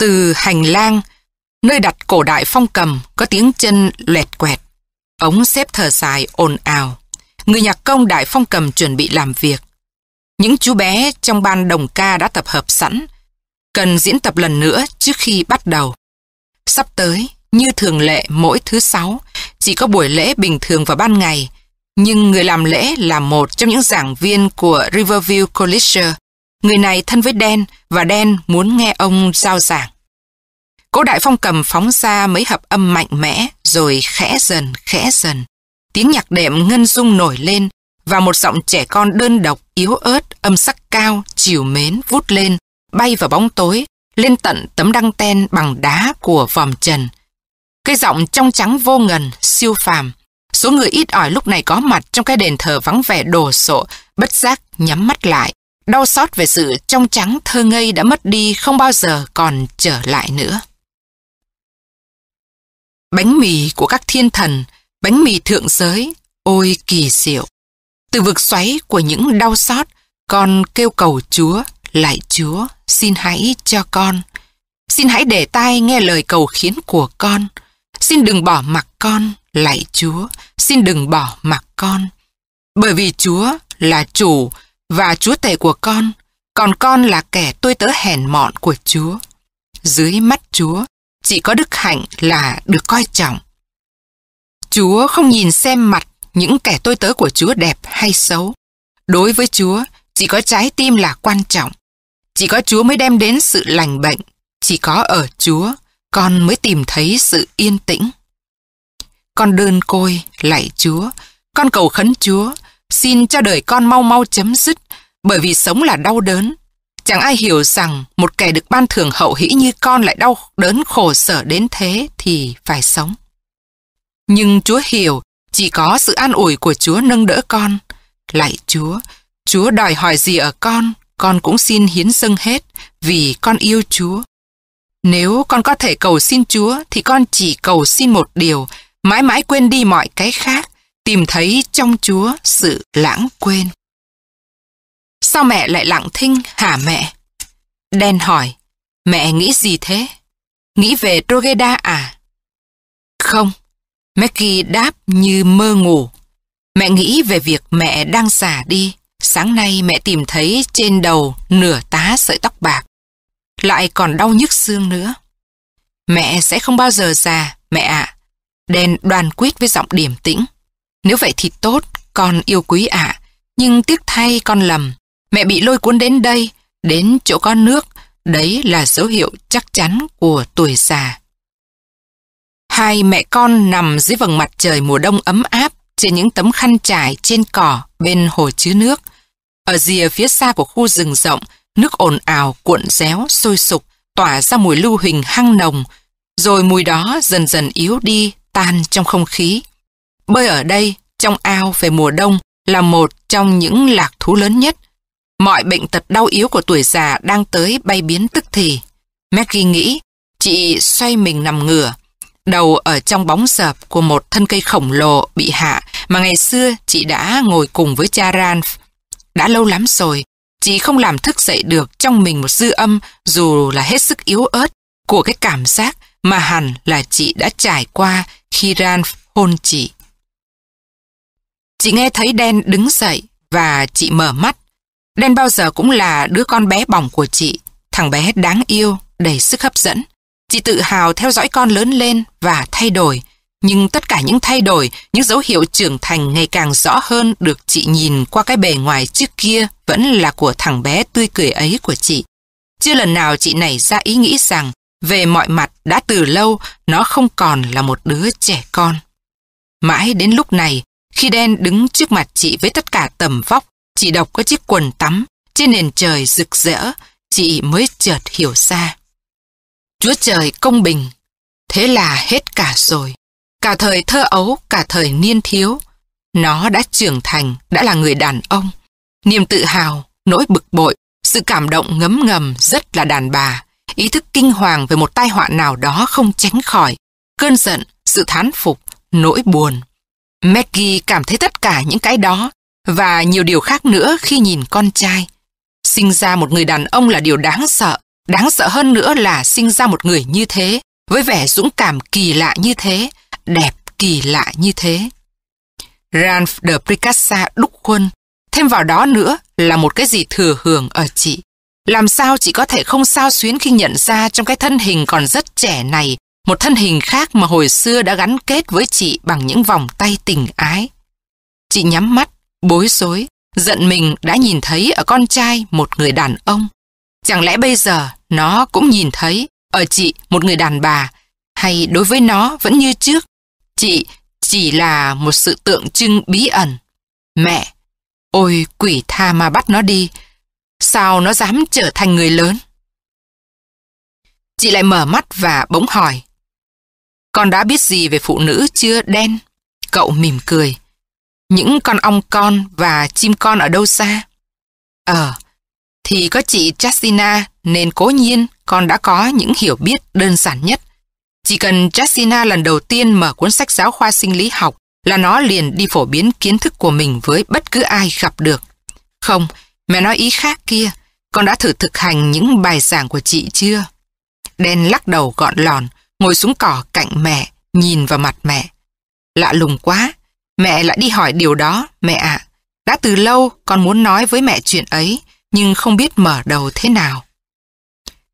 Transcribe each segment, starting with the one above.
Từ hành lang, nơi đặt cổ đại phong cầm có tiếng chân loẹt quẹt. Ống xếp thở dài ồn ào. Người nhạc công đại phong cầm chuẩn bị làm việc. Những chú bé trong ban đồng ca đã tập hợp sẵn, cần diễn tập lần nữa trước khi bắt đầu. Sắp tới, như thường lệ mỗi thứ sáu, chỉ có buổi lễ bình thường vào ban ngày, nhưng người làm lễ là một trong những giảng viên của Riverview College. Người này thân với đen và đen muốn nghe ông giao giảng. Cố đại phong cầm phóng ra mấy hợp âm mạnh mẽ rồi khẽ dần, khẽ dần. Tiếng nhạc đệm ngân dung nổi lên và một giọng trẻ con đơn độc, yếu ớt, âm sắc cao, chiều mến vút lên, bay vào bóng tối, lên tận tấm đăng ten bằng đá của vòm trần. Cái giọng trong trắng vô ngần, siêu phàm. Số người ít ỏi lúc này có mặt trong cái đền thờ vắng vẻ đồ sộ, bất giác nhắm mắt lại. Đau xót về sự trong trắng thơ ngây đã mất đi không bao giờ còn trở lại nữa. Bánh mì của các thiên thần, bánh mì thượng giới, ôi kỳ diệu. Từ vực xoáy của những đau xót, con kêu cầu Chúa, lại Chúa, xin hãy cho con. Xin hãy để tai nghe lời cầu khiến của con. Xin đừng bỏ mặc con, lạy Chúa, xin đừng bỏ mặc con. Bởi vì Chúa là chủ và Chúa tể của con, còn con là kẻ tôi tớ hèn mọn của Chúa. Dưới mắt Chúa, chỉ có đức hạnh là được coi trọng. Chúa không nhìn xem mặt những kẻ tôi tớ của Chúa đẹp hay xấu. Đối với Chúa, chỉ có trái tim là quan trọng. Chỉ có Chúa mới đem đến sự lành bệnh. Chỉ có ở Chúa, con mới tìm thấy sự yên tĩnh. Con đơn côi, lạy Chúa, con cầu khấn Chúa, xin cho đời con mau mau chấm dứt, bởi vì sống là đau đớn. Chẳng ai hiểu rằng một kẻ được ban thưởng hậu hĩ như con lại đau đớn khổ sở đến thế thì phải sống. Nhưng Chúa hiểu, chỉ có sự an ủi của Chúa nâng đỡ con. Lạy Chúa, Chúa đòi hỏi gì ở con, con cũng xin hiến dâng hết vì con yêu Chúa. Nếu con có thể cầu xin Chúa thì con chỉ cầu xin một điều, mãi mãi quên đi mọi cái khác, tìm thấy trong Chúa sự lãng quên. Sao mẹ lại lặng thinh hả mẹ? Đen hỏi, mẹ nghĩ gì thế? Nghĩ về Rogeda à? Không, Maggie đáp như mơ ngủ. Mẹ nghĩ về việc mẹ đang già đi. Sáng nay mẹ tìm thấy trên đầu nửa tá sợi tóc bạc. Lại còn đau nhức xương nữa. Mẹ sẽ không bao giờ già, mẹ ạ. À. Đen đoàn quyết với giọng điềm tĩnh. Nếu vậy thì tốt, con yêu quý ạ. Nhưng tiếc thay con lầm. Mẹ bị lôi cuốn đến đây, đến chỗ con nước. Đấy là dấu hiệu chắc chắn của tuổi già. Hai mẹ con nằm dưới vầng mặt trời mùa đông ấm áp trên những tấm khăn trải trên cỏ bên hồ chứa nước. Ở rìa phía xa của khu rừng rộng, nước ồn ào cuộn réo sôi sục, tỏa ra mùi lưu huỳnh hăng nồng, rồi mùi đó dần dần yếu đi, tan trong không khí. Bơi ở đây, trong ao về mùa đông, là một trong những lạc thú lớn nhất. Mọi bệnh tật đau yếu của tuổi già đang tới bay biến tức thì. Maggie nghĩ, chị xoay mình nằm ngửa, đầu ở trong bóng sợp của một thân cây khổng lồ bị hạ mà ngày xưa chị đã ngồi cùng với cha Ranf. Đã lâu lắm rồi, chị không làm thức dậy được trong mình một dư âm dù là hết sức yếu ớt của cái cảm giác mà hẳn là chị đã trải qua khi Ranf hôn chị. Chị nghe thấy Đen đứng dậy và chị mở mắt. Đen bao giờ cũng là đứa con bé bỏng của chị, thằng bé đáng yêu, đầy sức hấp dẫn. Chị tự hào theo dõi con lớn lên và thay đổi. Nhưng tất cả những thay đổi, những dấu hiệu trưởng thành ngày càng rõ hơn được chị nhìn qua cái bề ngoài trước kia vẫn là của thằng bé tươi cười ấy của chị. Chưa lần nào chị nảy ra ý nghĩ rằng về mọi mặt đã từ lâu nó không còn là một đứa trẻ con. Mãi đến lúc này, khi đen đứng trước mặt chị với tất cả tầm vóc, chị đọc có chiếc quần tắm, trên nền trời rực rỡ, chị mới chợt hiểu ra. Chúa trời công bình. Thế là hết cả rồi. Cả thời thơ ấu, cả thời niên thiếu. Nó đã trưởng thành, đã là người đàn ông. Niềm tự hào, nỗi bực bội, sự cảm động ngấm ngầm rất là đàn bà. Ý thức kinh hoàng về một tai họa nào đó không tránh khỏi. Cơn giận, sự thán phục, nỗi buồn. Maggie cảm thấy tất cả những cái đó và nhiều điều khác nữa khi nhìn con trai. Sinh ra một người đàn ông là điều đáng sợ, Đáng sợ hơn nữa là sinh ra một người như thế, với vẻ dũng cảm kỳ lạ như thế, đẹp kỳ lạ như thế. Ralph de Pricassa đúc khuôn, thêm vào đó nữa là một cái gì thừa hưởng ở chị. Làm sao chị có thể không sao xuyến khi nhận ra trong cái thân hình còn rất trẻ này, một thân hình khác mà hồi xưa đã gắn kết với chị bằng những vòng tay tình ái. Chị nhắm mắt, bối rối, giận mình đã nhìn thấy ở con trai một người đàn ông. Chẳng lẽ bây giờ nó cũng nhìn thấy ở chị một người đàn bà, hay đối với nó vẫn như trước, chị chỉ là một sự tượng trưng bí ẩn. Mẹ, ôi quỷ tha mà bắt nó đi, sao nó dám trở thành người lớn? Chị lại mở mắt và bỗng hỏi. Con đã biết gì về phụ nữ chưa đen? Cậu mỉm cười. Những con ong con và chim con ở đâu xa? Ờ, thì có chị Justina nên cố nhiên con đã có những hiểu biết đơn giản nhất. Chỉ cần Justina lần đầu tiên mở cuốn sách giáo khoa sinh lý học là nó liền đi phổ biến kiến thức của mình với bất cứ ai gặp được. Không, mẹ nói ý khác kia, con đã thử thực hành những bài giảng của chị chưa? Đen lắc đầu gọn lòn, ngồi xuống cỏ cạnh mẹ, nhìn vào mặt mẹ. Lạ lùng quá, mẹ lại đi hỏi điều đó, mẹ ạ. Đã từ lâu con muốn nói với mẹ chuyện ấy, nhưng không biết mở đầu thế nào.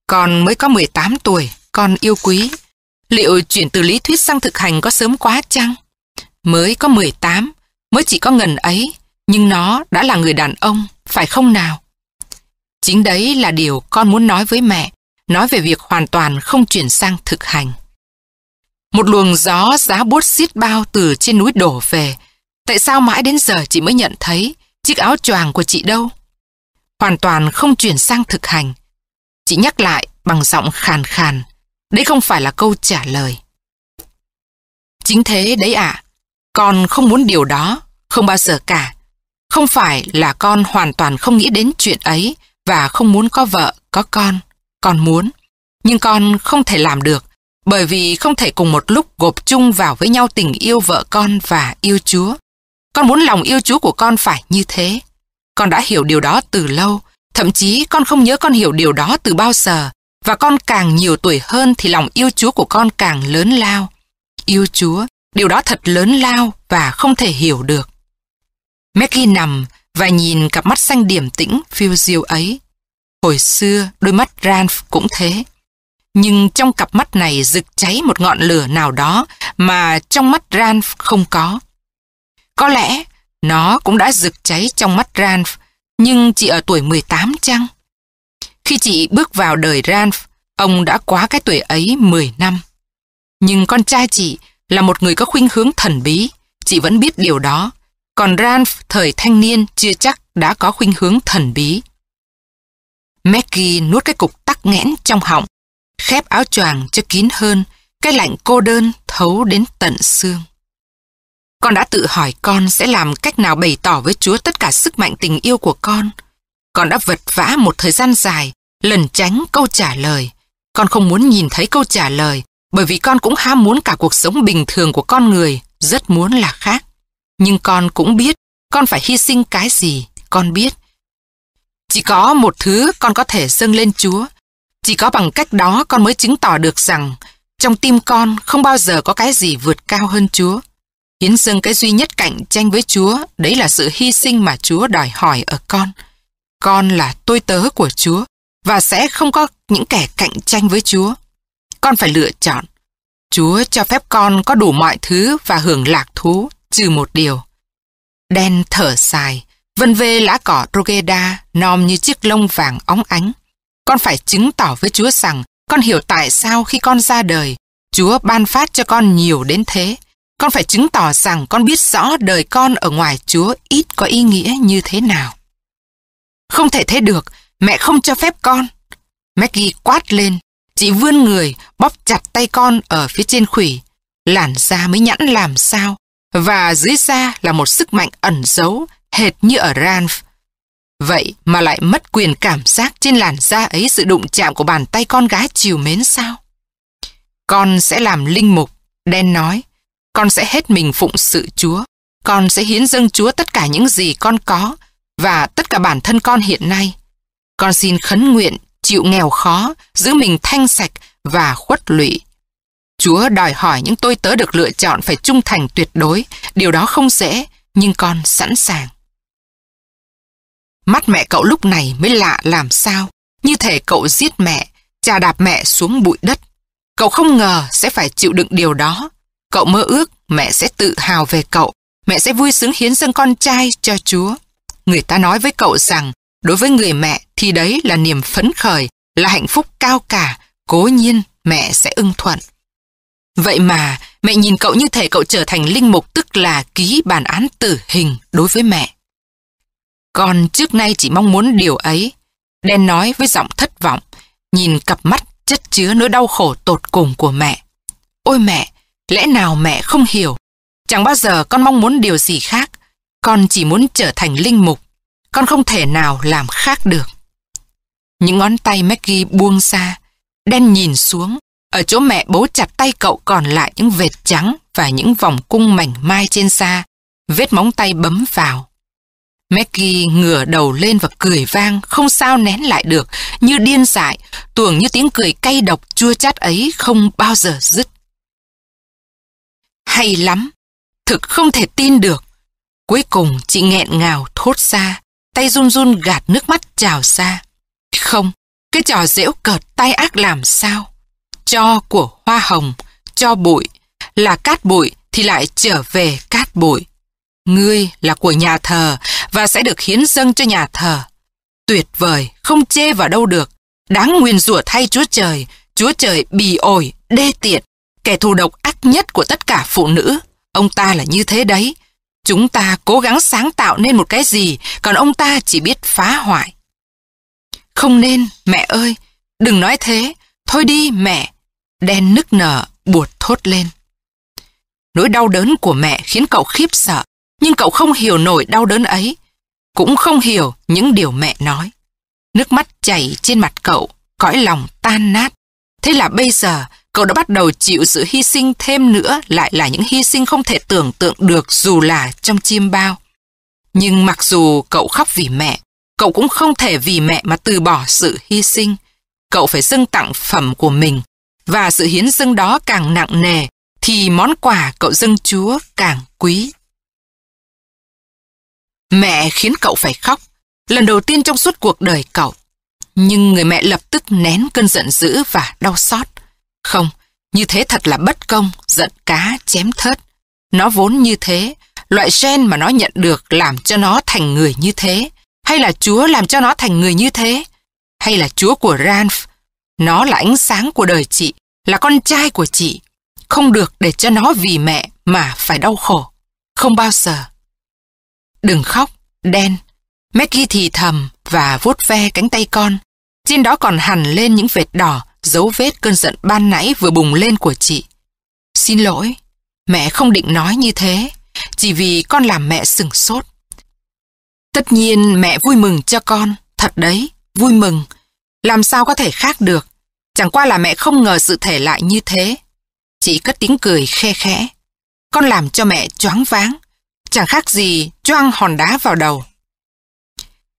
Con mới có 18 tuổi, con yêu quý. Liệu chuyển từ lý thuyết sang thực hành có sớm quá chăng? Mới có 18, mới chỉ có ngần ấy, nhưng nó đã là người đàn ông, phải không nào? Chính đấy là điều con muốn nói với mẹ, nói về việc hoàn toàn không chuyển sang thực hành. Một luồng gió giá bút xiết bao từ trên núi đổ về. Tại sao mãi đến giờ chị mới nhận thấy chiếc áo choàng của chị đâu? Hoàn toàn không chuyển sang thực hành. Chị nhắc lại bằng giọng khàn khàn. Đấy không phải là câu trả lời. Chính thế đấy ạ. con không muốn điều đó, không bao giờ cả. Không phải là con hoàn toàn không nghĩ đến chuyện ấy và không muốn có vợ, có con. Con muốn. Nhưng con không thể làm được bởi vì không thể cùng một lúc gộp chung vào với nhau tình yêu vợ con và yêu Chúa. Con muốn lòng yêu Chúa của con phải như thế. Con đã hiểu điều đó từ lâu, thậm chí con không nhớ con hiểu điều đó từ bao giờ, và con càng nhiều tuổi hơn thì lòng yêu Chúa của con càng lớn lao. Yêu Chúa, điều đó thật lớn lao và không thể hiểu được. Maggie nằm và nhìn cặp mắt xanh điểm tĩnh phiêu diêu ấy. Hồi xưa, đôi mắt Ranf cũng thế. Nhưng trong cặp mắt này rực cháy một ngọn lửa nào đó mà trong mắt Ranf không có. Có lẽ nó cũng đã rực cháy trong mắt Ranf, nhưng chỉ ở tuổi 18 chăng? Khi chị bước vào đời Ranf, ông đã quá cái tuổi ấy 10 năm. Nhưng con trai chị là một người có khuynh hướng thần bí, chị vẫn biết điều đó. Còn Ranf thời thanh niên chưa chắc đã có khuynh hướng thần bí. Maggie nuốt cái cục tắc nghẽn trong họng, khép áo choàng cho kín hơn, cái lạnh cô đơn thấu đến tận xương. Con đã tự hỏi con sẽ làm cách nào bày tỏ với Chúa tất cả sức mạnh tình yêu của con. Con đã vật vã một thời gian dài, lần tránh câu trả lời. Con không muốn nhìn thấy câu trả lời, bởi vì con cũng ham muốn cả cuộc sống bình thường của con người, rất muốn là khác. Nhưng con cũng biết, con phải hy sinh cái gì, con biết. Chỉ có một thứ con có thể dâng lên Chúa. Chỉ có bằng cách đó con mới chứng tỏ được rằng trong tim con không bao giờ có cái gì vượt cao hơn Chúa. Hiến dâng cái duy nhất cạnh tranh với Chúa, đấy là sự hy sinh mà Chúa đòi hỏi ở con. Con là tôi tớ của Chúa và sẽ không có những kẻ cạnh tranh với Chúa. Con phải lựa chọn. Chúa cho phép con có đủ mọi thứ và hưởng lạc thú, trừ một điều. Đen thở dài, vân vê lá cỏ Rogeda nom như chiếc lông vàng óng ánh. Con phải chứng tỏ với Chúa rằng con hiểu tại sao khi con ra đời, Chúa ban phát cho con nhiều đến thế. Con phải chứng tỏ rằng con biết rõ đời con ở ngoài Chúa ít có ý nghĩa như thế nào. Không thể thế được, mẹ không cho phép con. Maggie quát lên, chị vươn người, bóp chặt tay con ở phía trên khủy. Làn da mới nhẵn làm sao, và dưới da là một sức mạnh ẩn giấu, hệt như ở Ranf. Vậy mà lại mất quyền cảm giác trên làn da ấy sự đụng chạm của bàn tay con gái chiều mến sao? Con sẽ làm linh mục, đen nói. Con sẽ hết mình phụng sự Chúa. Con sẽ hiến dâng Chúa tất cả những gì con có và tất cả bản thân con hiện nay. Con xin khấn nguyện chịu nghèo khó, giữ mình thanh sạch và khuất lụy. Chúa đòi hỏi những tôi tớ được lựa chọn phải trung thành tuyệt đối. Điều đó không dễ, nhưng con sẵn sàng. Mắt mẹ cậu lúc này mới lạ làm sao. Như thể cậu giết mẹ, cha đạp mẹ xuống bụi đất. Cậu không ngờ sẽ phải chịu đựng điều đó. Cậu mơ ước mẹ sẽ tự hào về cậu. Mẹ sẽ vui sướng hiến dâng con trai cho Chúa. Người ta nói với cậu rằng đối với người mẹ thì đấy là niềm phấn khởi, là hạnh phúc cao cả. Cố nhiên mẹ sẽ ưng thuận. Vậy mà mẹ nhìn cậu như thể cậu trở thành linh mục tức là ký bản án tử hình đối với mẹ. Con trước nay chỉ mong muốn điều ấy. Đen nói với giọng thất vọng, nhìn cặp mắt chất chứa nỗi đau khổ tột cùng của mẹ. Ôi mẹ, lẽ nào mẹ không hiểu? Chẳng bao giờ con mong muốn điều gì khác. Con chỉ muốn trở thành linh mục. Con không thể nào làm khác được. Những ngón tay Maggie buông ra Đen nhìn xuống. Ở chỗ mẹ bố chặt tay cậu còn lại những vệt trắng và những vòng cung mảnh mai trên da. Vết móng tay bấm vào. Maggie ngửa đầu lên và cười vang, không sao nén lại được, như điên dại, tuồng như tiếng cười cay độc chua chát ấy không bao giờ dứt. Hay lắm, thực không thể tin được. Cuối cùng chị nghẹn ngào thốt ra, tay run run gạt nước mắt trào ra. Không, cái trò dễu cợt tay ác làm sao? Cho của hoa hồng, cho bụi, là cát bụi thì lại trở về cát bụi. Ngươi là của nhà thờ và sẽ được hiến dâng cho nhà thờ. Tuyệt vời, không chê vào đâu được. Đáng nguyên rủa thay Chúa Trời, Chúa Trời bì ổi, đê tiện, kẻ thù độc ác nhất của tất cả phụ nữ. Ông ta là như thế đấy. Chúng ta cố gắng sáng tạo nên một cái gì, còn ông ta chỉ biết phá hoại. Không nên, mẹ ơi, đừng nói thế. Thôi đi, mẹ. Đen nức nở, buột thốt lên. Nỗi đau đớn của mẹ khiến cậu khiếp sợ, nhưng cậu không hiểu nổi đau đớn ấy, cũng không hiểu những điều mẹ nói. Nước mắt chảy trên mặt cậu, cõi lòng tan nát. Thế là bây giờ, cậu đã bắt đầu chịu sự hy sinh thêm nữa lại là những hy sinh không thể tưởng tượng được dù là trong chim bao. Nhưng mặc dù cậu khóc vì mẹ, cậu cũng không thể vì mẹ mà từ bỏ sự hy sinh. Cậu phải dâng tặng phẩm của mình, và sự hiến dâng đó càng nặng nề, thì món quà cậu dâng Chúa càng quý. Mẹ khiến cậu phải khóc, lần đầu tiên trong suốt cuộc đời cậu. Nhưng người mẹ lập tức nén cơn giận dữ và đau xót. Không, như thế thật là bất công, giận cá, chém thớt. Nó vốn như thế, loại gen mà nó nhận được làm cho nó thành người như thế. Hay là Chúa làm cho nó thành người như thế? Hay là Chúa của Ranf? Nó là ánh sáng của đời chị, là con trai của chị. Không được để cho nó vì mẹ mà phải đau khổ. Không bao giờ. Đừng khóc, đen. Maggie thì thầm và vuốt ve cánh tay con. Trên đó còn hằn lên những vệt đỏ, dấu vết cơn giận ban nãy vừa bùng lên của chị. Xin lỗi, mẹ không định nói như thế, chỉ vì con làm mẹ sừng sốt. Tất nhiên mẹ vui mừng cho con, thật đấy, vui mừng. Làm sao có thể khác được, chẳng qua là mẹ không ngờ sự thể lại như thế. Chị cất tiếng cười khe khẽ. Con làm cho mẹ choáng váng, chẳng khác gì choang hòn đá vào đầu.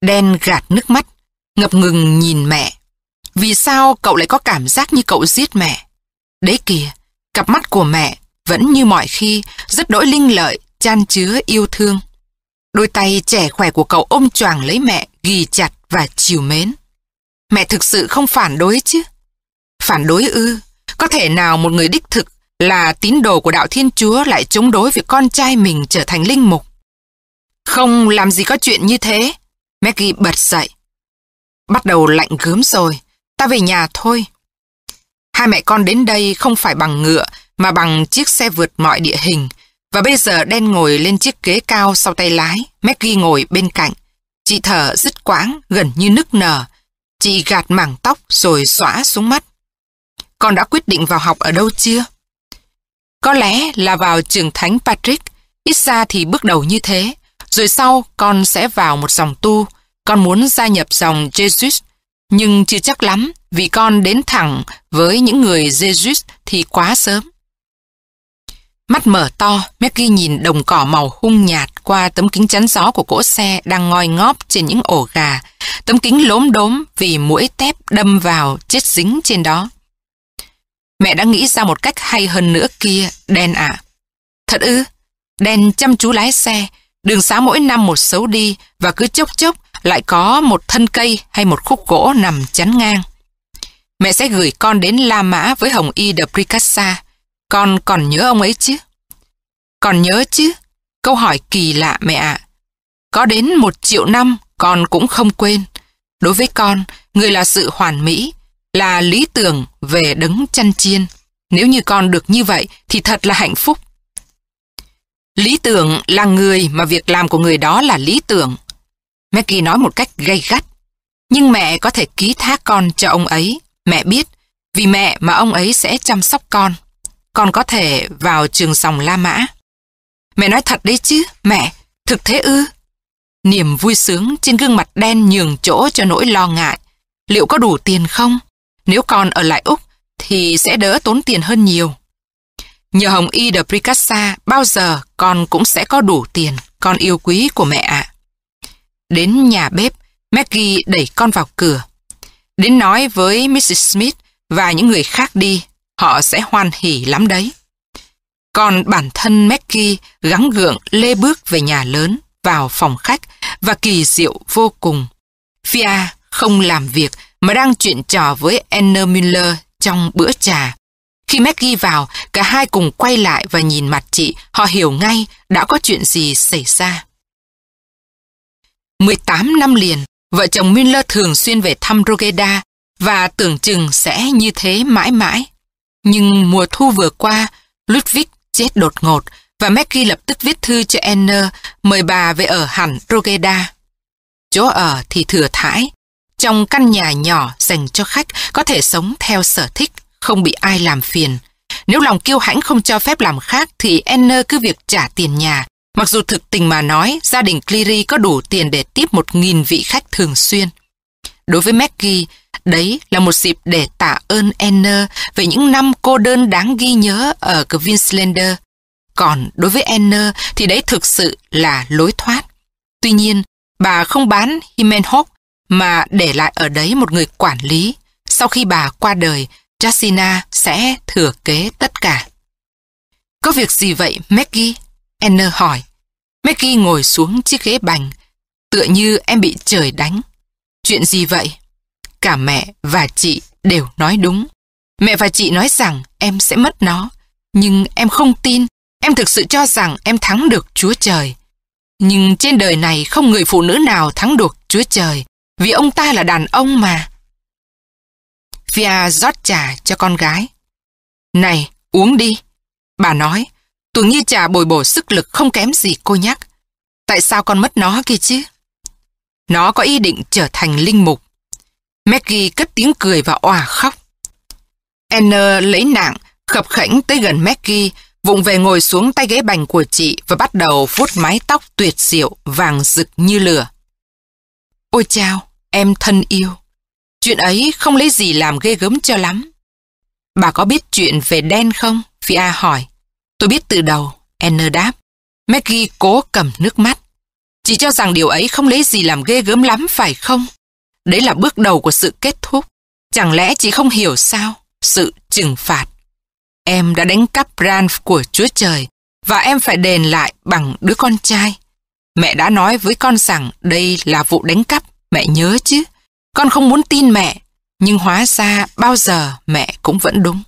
Đen gạt nước mắt, ngập ngừng nhìn mẹ. Vì sao cậu lại có cảm giác như cậu giết mẹ? Đấy kìa, cặp mắt của mẹ vẫn như mọi khi, rất đỗi linh lợi, chan chứa yêu thương. Đôi tay trẻ khỏe của cậu ôm choàng lấy mẹ, ghi chặt và chiều mến. Mẹ thực sự không phản đối chứ? Phản đối ư? Có thể nào một người đích thực là tín đồ của đạo Thiên Chúa lại chống đối việc con trai mình trở thành linh mục? Không làm gì có chuyện như thế. Maggie bật dậy. Bắt đầu lạnh gớm rồi, ta về nhà thôi. Hai mẹ con đến đây không phải bằng ngựa mà bằng chiếc xe vượt mọi địa hình. Và bây giờ đen ngồi lên chiếc ghế cao sau tay lái, Maggie ngồi bên cạnh. Chị thở dứt quãng, gần như nức nở. Chị gạt mảng tóc rồi xóa xuống mắt. Con đã quyết định vào học ở đâu chưa? Có lẽ là vào trường thánh Patrick, ít ra thì bước đầu như thế. Rồi sau con sẽ vào một dòng tu, con muốn gia nhập dòng Jesus, nhưng chưa chắc lắm vì con đến thẳng với những người Jesus thì quá sớm. Mắt mở to, Maggie nhìn đồng cỏ màu hung nhạt qua tấm kính chắn gió của cỗ xe đang ngoi ngóp trên những ổ gà. Tấm kính lốm đốm vì mũi tép đâm vào chết dính trên đó. Mẹ đã nghĩ ra một cách hay hơn nữa kia, đen ạ. Thật ư? Đen chăm chú lái xe, đường xá mỗi năm một xấu đi và cứ chốc chốc lại có một thân cây hay một khúc gỗ nằm chắn ngang. Mẹ sẽ gửi con đến La Mã với Hồng Y de Pricassa. Con còn nhớ ông ấy chứ? Còn nhớ chứ? Câu hỏi kỳ lạ mẹ ạ. Có đến một triệu năm con cũng không quên. Đối với con, người là sự hoàn mỹ, là lý tưởng về đấng chăn chiên. Nếu như con được như vậy thì thật là hạnh phúc. Lý tưởng là người mà việc làm của người đó là lý tưởng. Maggie nói một cách gay gắt. Nhưng mẹ có thể ký thác con cho ông ấy. Mẹ biết, vì mẹ mà ông ấy sẽ chăm sóc con. Con có thể vào trường sòng La Mã. Mẹ nói thật đấy chứ, mẹ, thực thế ư? Niềm vui sướng trên gương mặt đen nhường chỗ cho nỗi lo ngại. Liệu có đủ tiền không? Nếu con ở lại Úc thì sẽ đỡ tốn tiền hơn nhiều. Nhờ Hồng Y de Pricassa, bao giờ con cũng sẽ có đủ tiền, con yêu quý của mẹ ạ. Đến nhà bếp, Maggie đẩy con vào cửa. Đến nói với Mrs. Smith và những người khác đi, họ sẽ hoan hỉ lắm đấy. Còn bản thân Maggie gắng gượng lê bước về nhà lớn, vào phòng khách và kỳ diệu vô cùng. Fia không làm việc mà đang chuyện trò với Anna Miller trong bữa trà. Khi Maggie vào, cả hai cùng quay lại và nhìn mặt chị, họ hiểu ngay đã có chuyện gì xảy ra. 18 năm liền, vợ chồng Miller thường xuyên về thăm Rogeda và tưởng chừng sẽ như thế mãi mãi. Nhưng mùa thu vừa qua, Ludwig chết đột ngột và Maggie lập tức viết thư cho Anna mời bà về ở hẳn Rogeda. Chỗ ở thì thừa thãi, trong căn nhà nhỏ dành cho khách có thể sống theo sở thích, không bị ai làm phiền. Nếu lòng kiêu hãnh không cho phép làm khác thì Enner cứ việc trả tiền nhà. Mặc dù thực tình mà nói, gia đình Cleary có đủ tiền để tiếp một nghìn vị khách thường xuyên. Đối với Maggie, đấy là một dịp để tạ ơn Enner về những năm cô đơn đáng ghi nhớ ở Queenslander. Còn đối với Enner thì đấy thực sự là lối thoát. Tuy nhiên, bà không bán Himenhoff mà để lại ở đấy một người quản lý. Sau khi bà qua đời, Jasina sẽ thừa kế tất cả. Có việc gì vậy Maggie? Anna hỏi. Maggie ngồi xuống chiếc ghế bành, tựa như em bị trời đánh. Chuyện gì vậy? Cả mẹ và chị đều nói đúng. Mẹ và chị nói rằng em sẽ mất nó, nhưng em không tin. Em thực sự cho rằng em thắng được Chúa Trời. Nhưng trên đời này không người phụ nữ nào thắng được Chúa Trời, vì ông ta là đàn ông mà. Fia rót trà cho con gái. Này, uống đi. Bà nói, tôi như trà bồi bổ sức lực không kém gì cô nhắc. Tại sao con mất nó kia chứ? Nó có ý định trở thành linh mục. Maggie cất tiếng cười và òa khóc. Anna lấy nạng, khập khảnh tới gần Maggie, vụng về ngồi xuống tay ghế bành của chị và bắt đầu vuốt mái tóc tuyệt diệu, vàng rực như lửa. Ôi chao, em thân yêu. Chuyện ấy không lấy gì làm ghê gớm cho lắm. Bà có biết chuyện về đen không? Fia hỏi. Tôi biết từ đầu, Anne đáp. Maggie cố cầm nước mắt. Chị cho rằng điều ấy không lấy gì làm ghê gớm lắm phải không? Đấy là bước đầu của sự kết thúc. Chẳng lẽ chị không hiểu sao? Sự trừng phạt. Em đã đánh cắp Ranf của Chúa Trời và em phải đền lại bằng đứa con trai. Mẹ đã nói với con rằng đây là vụ đánh cắp, mẹ nhớ chứ. Con không muốn tin mẹ, nhưng hóa ra bao giờ mẹ cũng vẫn đúng.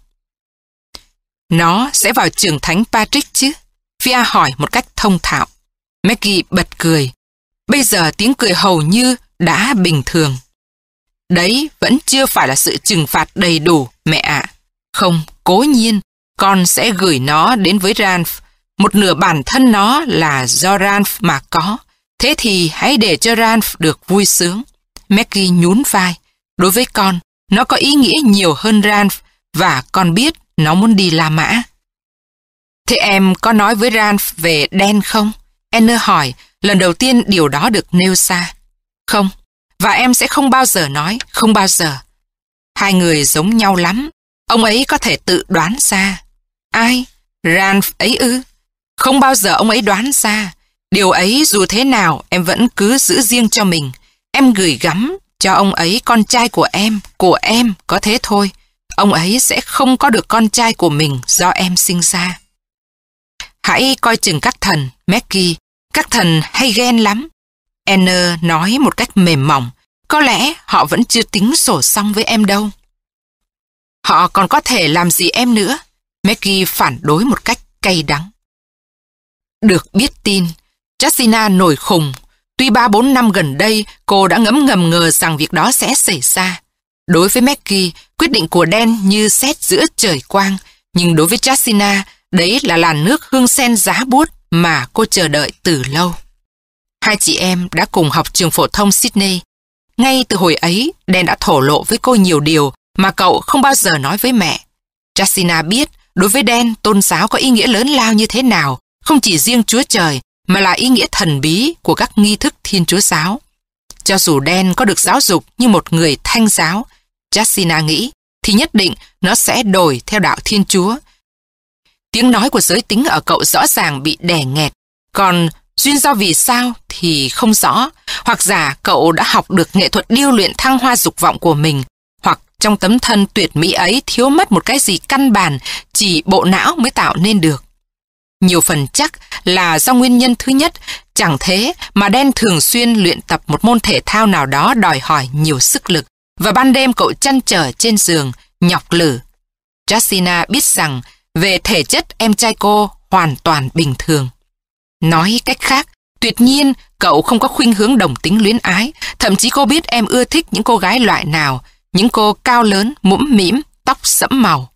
Nó sẽ vào trường thánh Patrick chứ? Fia hỏi một cách thông thạo. Maggie bật cười. Bây giờ tiếng cười hầu như đã bình thường. Đấy vẫn chưa phải là sự trừng phạt đầy đủ, mẹ ạ. Không, cố nhiên, con sẽ gửi nó đến với Ranf. Một nửa bản thân nó là do Ranf mà có. Thế thì hãy để cho Ralph được vui sướng. Maggie nhún vai. Đối với con, nó có ý nghĩa nhiều hơn Ralph và con biết nó muốn đi La Mã. Thế em có nói với Ralph về đen không? Anne hỏi, lần đầu tiên điều đó được nêu ra. Không, và em sẽ không bao giờ nói, không bao giờ. Hai người giống nhau lắm, ông ấy có thể tự đoán ra. Ai? Ralph ấy ư? Không bao giờ ông ấy đoán ra. Điều ấy dù thế nào em vẫn cứ giữ riêng cho mình. Em gửi gắm cho ông ấy con trai của em, của em, có thế thôi. Ông ấy sẽ không có được con trai của mình do em sinh ra. Hãy coi chừng các thần, Maggie. Các thần hay ghen lắm. Anne nói một cách mềm mỏng. Có lẽ họ vẫn chưa tính sổ xong với em đâu. Họ còn có thể làm gì em nữa? Maggie phản đối một cách cay đắng. Được biết tin, Justina nổi khùng. Tuy 3-4 năm gần đây, cô đã ngấm ngầm ngờ rằng việc đó sẽ xảy ra. Đối với Maggie, quyết định của Dan như xét giữa trời quang, nhưng đối với Justina, đấy là làn nước hương sen giá buốt mà cô chờ đợi từ lâu. Hai chị em đã cùng học trường phổ thông Sydney. Ngay từ hồi ấy, Dan đã thổ lộ với cô nhiều điều mà cậu không bao giờ nói với mẹ. Justina biết đối với Dan tôn giáo có ý nghĩa lớn lao như thế nào, không chỉ riêng Chúa Trời mà là ý nghĩa thần bí của các nghi thức Thiên Chúa giáo. Cho dù đen có được giáo dục như một người thanh giáo, Jacina nghĩ thì nhất định nó sẽ đổi theo đạo Thiên Chúa. Tiếng nói của giới tính ở cậu rõ ràng bị đè nghẹt, còn duyên do vì sao thì không rõ, hoặc giả cậu đã học được nghệ thuật điêu luyện thăng hoa dục vọng của mình, hoặc trong tấm thân tuyệt mỹ ấy thiếu mất một cái gì căn bản, chỉ bộ não mới tạo nên được. Nhiều phần chắc là do nguyên nhân thứ nhất, chẳng thế mà đen thường xuyên luyện tập một môn thể thao nào đó đòi hỏi nhiều sức lực, và ban đêm cậu chăn trở trên giường, nhọc lử. Jacina biết rằng về thể chất em trai cô hoàn toàn bình thường. Nói cách khác, tuyệt nhiên cậu không có khuynh hướng đồng tính luyến ái, thậm chí cô biết em ưa thích những cô gái loại nào, những cô cao lớn, mũm mĩm, tóc sẫm màu.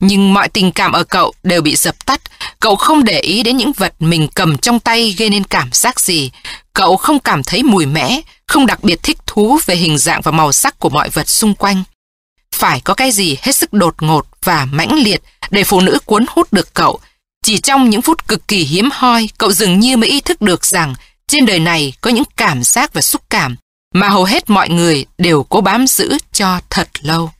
Nhưng mọi tình cảm ở cậu đều bị dập tắt, cậu không để ý đến những vật mình cầm trong tay gây nên cảm giác gì. Cậu không cảm thấy mùi mẽ, không đặc biệt thích thú về hình dạng và màu sắc của mọi vật xung quanh. Phải có cái gì hết sức đột ngột và mãnh liệt để phụ nữ cuốn hút được cậu. Chỉ trong những phút cực kỳ hiếm hoi, cậu dường như mới ý thức được rằng trên đời này có những cảm giác và xúc cảm mà hầu hết mọi người đều cố bám giữ cho thật lâu.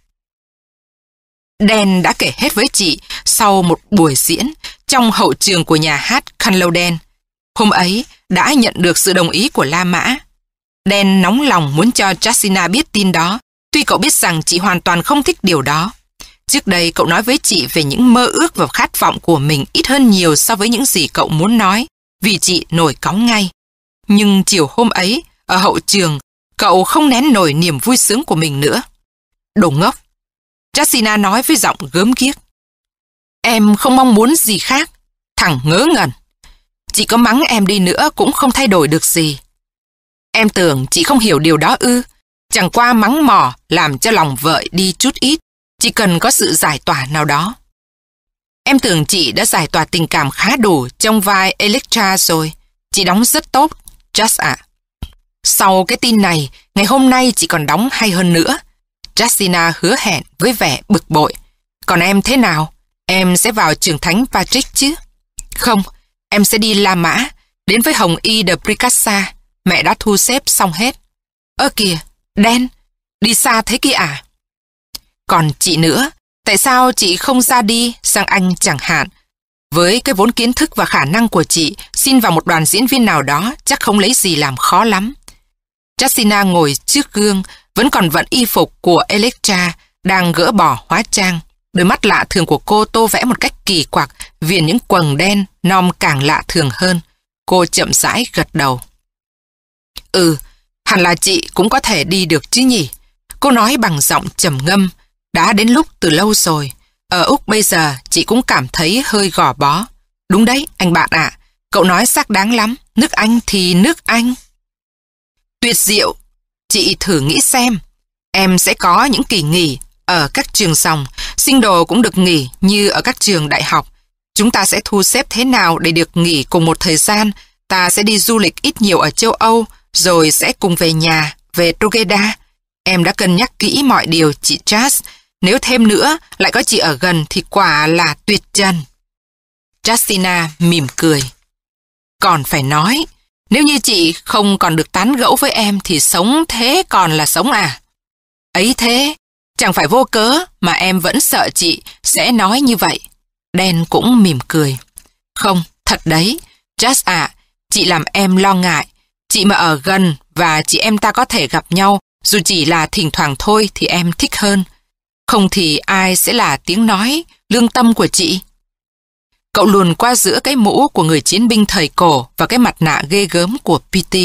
Đen đã kể hết với chị sau một buổi diễn trong hậu trường của nhà hát Canloden. Hôm ấy đã nhận được sự đồng ý của La Mã. Đen nóng lòng muốn cho Jacina biết tin đó, tuy cậu biết rằng chị hoàn toàn không thích điều đó. Trước đây cậu nói với chị về những mơ ước và khát vọng của mình ít hơn nhiều so với những gì cậu muốn nói, vì chị nổi cóng ngay. Nhưng chiều hôm ấy, ở hậu trường, cậu không nén nổi niềm vui sướng của mình nữa. Đồ ngốc, Jasina nói với giọng gớm ghiếc. Em không mong muốn gì khác, thằng ngớ ngẩn. Chị có mắng em đi nữa cũng không thay đổi được gì. Em tưởng chị không hiểu điều đó ư. Chẳng qua mắng mỏ làm cho lòng vợ đi chút ít. Chỉ cần có sự giải tỏa nào đó. Em tưởng chị đã giải tỏa tình cảm khá đủ trong vai Electra rồi. Chị đóng rất tốt, Just ạ. Sau cái tin này, ngày hôm nay chị còn đóng hay hơn nữa. Jacina hứa hẹn với vẻ bực bội. Còn em thế nào? Em sẽ vào trường thánh Patrick chứ? Không, em sẽ đi La Mã, đến với Hồng Y de Pricassa. Mẹ đã thu xếp xong hết. Ơ kìa, đen, đi xa thế kia à? Còn chị nữa, tại sao chị không ra đi sang Anh chẳng hạn? Với cái vốn kiến thức và khả năng của chị, xin vào một đoàn diễn viên nào đó chắc không lấy gì làm khó lắm. Jacina ngồi trước gương, vẫn còn vận y phục của Electra, đang gỡ bỏ hóa trang. Đôi mắt lạ thường của cô tô vẽ một cách kỳ quặc, viền những quầng đen, nom càng lạ thường hơn. Cô chậm rãi gật đầu. Ừ, hẳn là chị cũng có thể đi được chứ nhỉ? Cô nói bằng giọng trầm ngâm. Đã đến lúc từ lâu rồi. Ở Úc bây giờ chị cũng cảm thấy hơi gò bó. Đúng đấy, anh bạn ạ. cậu nói xác đáng lắm. Nước Anh thì nước Anh. Tuyệt diệu. Chị thử nghĩ xem. Em sẽ có những kỳ nghỉ ở các trường dòng. Sinh đồ cũng được nghỉ như ở các trường đại học. Chúng ta sẽ thu xếp thế nào để được nghỉ cùng một thời gian. Ta sẽ đi du lịch ít nhiều ở châu Âu, rồi sẽ cùng về nhà, về trogeda Em đã cân nhắc kỹ mọi điều, chị Jazz. Nếu thêm nữa, lại có chị ở gần thì quả là tuyệt trần. Justina mỉm cười. Còn phải nói, nếu như chị không còn được tán gẫu với em thì sống thế còn là sống à? Ấy thế, chẳng phải vô cớ mà em vẫn sợ chị sẽ nói như vậy. Đen cũng mỉm cười. Không, thật đấy. Just ạ, chị làm em lo ngại. Chị mà ở gần và chị em ta có thể gặp nhau, dù chỉ là thỉnh thoảng thôi thì em thích hơn. Không thì ai sẽ là tiếng nói, lương tâm của chị? Cậu luồn qua giữa cái mũ của người chiến binh thời cổ và cái mặt nạ ghê gớm của PT.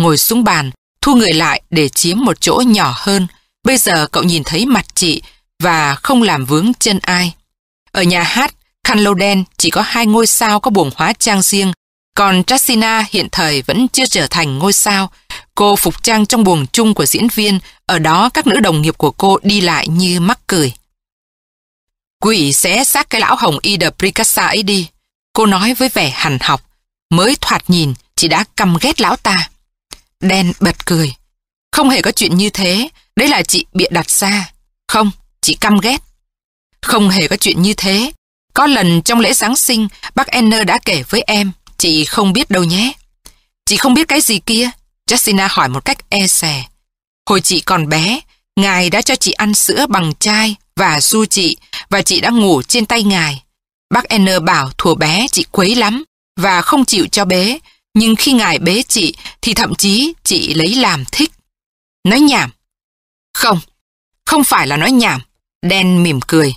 Ngồi xuống bàn, thu người lại để chiếm một chỗ nhỏ hơn. Bây giờ cậu nhìn thấy mặt chị và không làm vướng chân ai. Ở nhà hát, khăn lâu đen chỉ có hai ngôi sao có buồng hóa trang riêng, còn Trasina hiện thời vẫn chưa trở thành ngôi sao. Cô phục trang trong buồng chung của diễn viên, ở đó các nữ đồng nghiệp của cô đi lại như mắc cười. Quỷ sẽ xác cái lão hồng y de Pricassa ấy đi. Cô nói với vẻ hằn học. Mới thoạt nhìn, chị đã căm ghét lão ta. Đen bật cười. Không hề có chuyện như thế, đấy là chị bịa đặt ra. Không, chị căm ghét. Không hề có chuyện như thế. Có lần trong lễ Giáng sinh, bác Enner đã kể với em, chị không biết đâu nhé. Chị không biết cái gì kia? Justina hỏi một cách e xè. Hồi chị còn bé, Ngài đã cho chị ăn sữa bằng chai và du chị và chị đã ngủ trên tay ngài. Bác N bảo thùa bé chị quấy lắm và không chịu cho bế, nhưng khi ngài bế chị thì thậm chí chị lấy làm thích. Nói nhảm. Không, không phải là nói nhảm. Đen mỉm cười.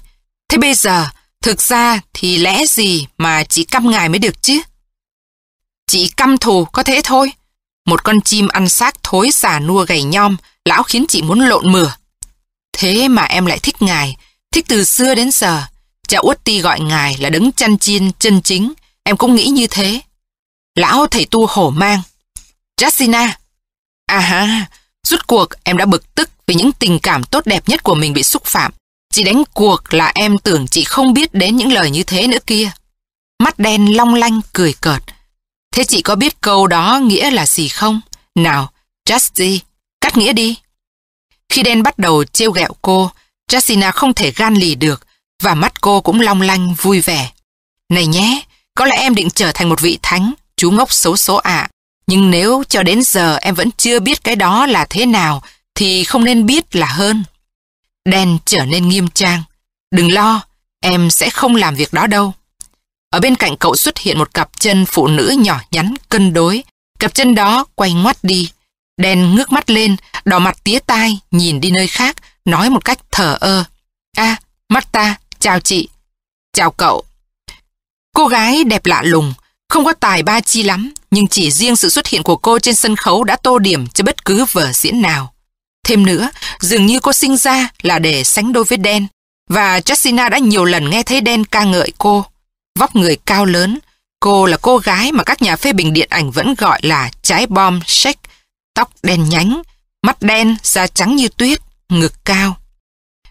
Thế bây giờ, thực ra thì lẽ gì mà chị căm ngài mới được chứ? Chị căm thù có thế thôi. Một con chim ăn xác thối xà nua gầy nhom, lão khiến chị muốn lộn mửa. Thế mà em lại thích ngài, thích từ xưa đến giờ. Cha Út Ti gọi ngài là đấng chăn chiên chân chính, em cũng nghĩ như thế. Lão thầy tu hổ mang. Jasina. À ha, rút cuộc em đã bực tức vì những tình cảm tốt đẹp nhất của mình bị xúc phạm. Chị đánh cuộc là em tưởng chị không biết đến những lời như thế nữa kia. Mắt đen long lanh cười cợt. Thế chị có biết câu đó nghĩa là gì không? Nào, Justy, cắt nghĩa đi. Khi đen bắt đầu trêu ghẹo cô, Jasina không thể gan lì được và mắt cô cũng long lanh vui vẻ. Này nhé, có lẽ em định trở thành một vị thánh, chú ngốc xấu số ạ. Nhưng nếu cho đến giờ em vẫn chưa biết cái đó là thế nào thì không nên biết là hơn. Đen trở nên nghiêm trang. Đừng lo, em sẽ không làm việc đó đâu. Ở bên cạnh cậu xuất hiện một cặp chân phụ nữ nhỏ nhắn cân đối. Cặp chân đó quay ngoắt đi. Đen ngước mắt lên, đỏ mặt tía tai, nhìn đi nơi khác, nói một cách thở ơ. a à, mắt ta, chào chị. Chào cậu. Cô gái đẹp lạ lùng, không có tài ba chi lắm, nhưng chỉ riêng sự xuất hiện của cô trên sân khấu đã tô điểm cho bất cứ vở diễn nào. Thêm nữa, dường như cô sinh ra là để sánh đôi với Đen, và Jessina đã nhiều lần nghe thấy Đen ca ngợi cô. Vóc người cao lớn, cô là cô gái mà các nhà phê bình điện ảnh vẫn gọi là trái bom shake, tóc đen nhánh, mắt đen, da trắng như tuyết, ngực cao.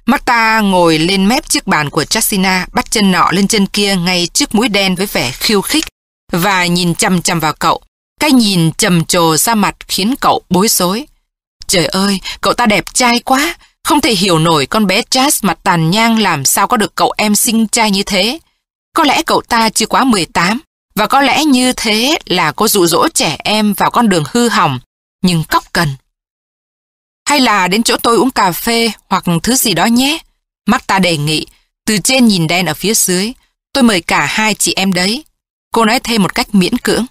Marta ngồi lên mép chiếc bàn của Jassina, bắt chân nọ lên chân kia ngay trước mũi đen với vẻ khiêu khích và nhìn chăm chăm vào cậu. Cái nhìn trầm trồ ra mặt khiến cậu bối rối. Trời ơi, cậu ta đẹp trai quá, không thể hiểu nổi con bé chas mặt tàn nhang làm sao có được cậu em xinh trai như thế. Có lẽ cậu ta chưa quá 18, và có lẽ như thế là cô dụ dỗ trẻ em vào con đường hư hỏng, nhưng cóc cần. Hay là đến chỗ tôi uống cà phê hoặc thứ gì đó nhé. Marta đề nghị, từ trên nhìn đen ở phía dưới. Tôi mời cả hai chị em đấy. Cô nói thêm một cách miễn cưỡng.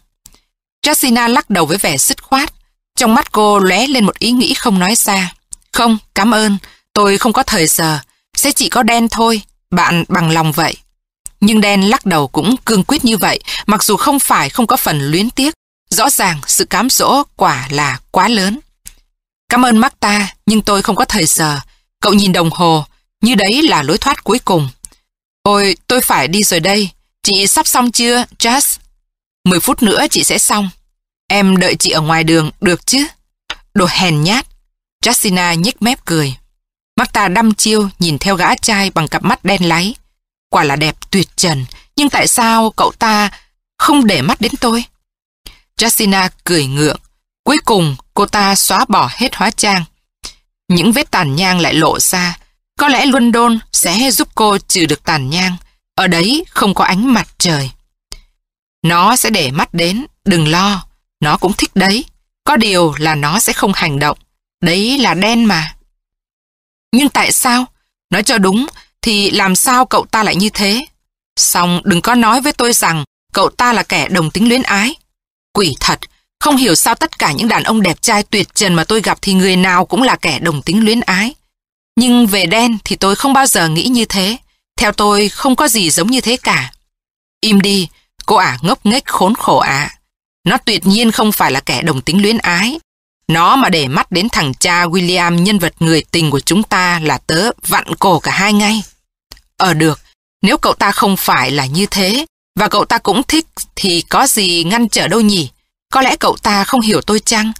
Jacina lắc đầu với vẻ dứt khoát. Trong mắt cô lóe lên một ý nghĩ không nói ra. Không, cảm ơn. Tôi không có thời giờ. Sẽ chỉ có đen thôi. Bạn bằng lòng vậy. Nhưng đen lắc đầu cũng cương quyết như vậy, mặc dù không phải không có phần luyến tiếc. Rõ ràng sự cám dỗ quả là quá lớn. Cảm ơn Marta, nhưng tôi không có thời giờ. Cậu nhìn đồng hồ, như đấy là lối thoát cuối cùng. Ôi, tôi phải đi rồi đây. Chị sắp xong chưa, Jazz? Mười phút nữa chị sẽ xong. Em đợi chị ở ngoài đường, được chứ? Đồ hèn nhát. Justina nhếch mép cười. Marta đăm chiêu nhìn theo gã trai bằng cặp mắt đen láy. Quả là đẹp tuyệt trần, nhưng tại sao cậu ta không để mắt đến tôi? Jacina cười ngượng. Cuối cùng, cô ta xóa bỏ hết hóa trang. Những vết tàn nhang lại lộ ra. Có lẽ London sẽ giúp cô trừ được tàn nhang. Ở đấy không có ánh mặt trời. Nó sẽ để mắt đến, đừng lo. Nó cũng thích đấy. Có điều là nó sẽ không hành động. Đấy là đen mà. Nhưng tại sao? Nói cho đúng, thì làm sao cậu ta lại như thế? Xong đừng có nói với tôi rằng cậu ta là kẻ đồng tính luyến ái. Quỷ thật, không hiểu sao tất cả những đàn ông đẹp trai tuyệt trần mà tôi gặp thì người nào cũng là kẻ đồng tính luyến ái. Nhưng về đen thì tôi không bao giờ nghĩ như thế. Theo tôi không có gì giống như thế cả. Im đi, cô ả ngốc nghếch khốn khổ ạ. Nó tuyệt nhiên không phải là kẻ đồng tính luyến ái. Nó mà để mắt đến thằng cha William nhân vật người tình của chúng ta là tớ vặn cổ cả hai ngay. Ờ được, nếu cậu ta không phải là như thế, và cậu ta cũng thích thì có gì ngăn trở đâu nhỉ? Có lẽ cậu ta không hiểu tôi chăng?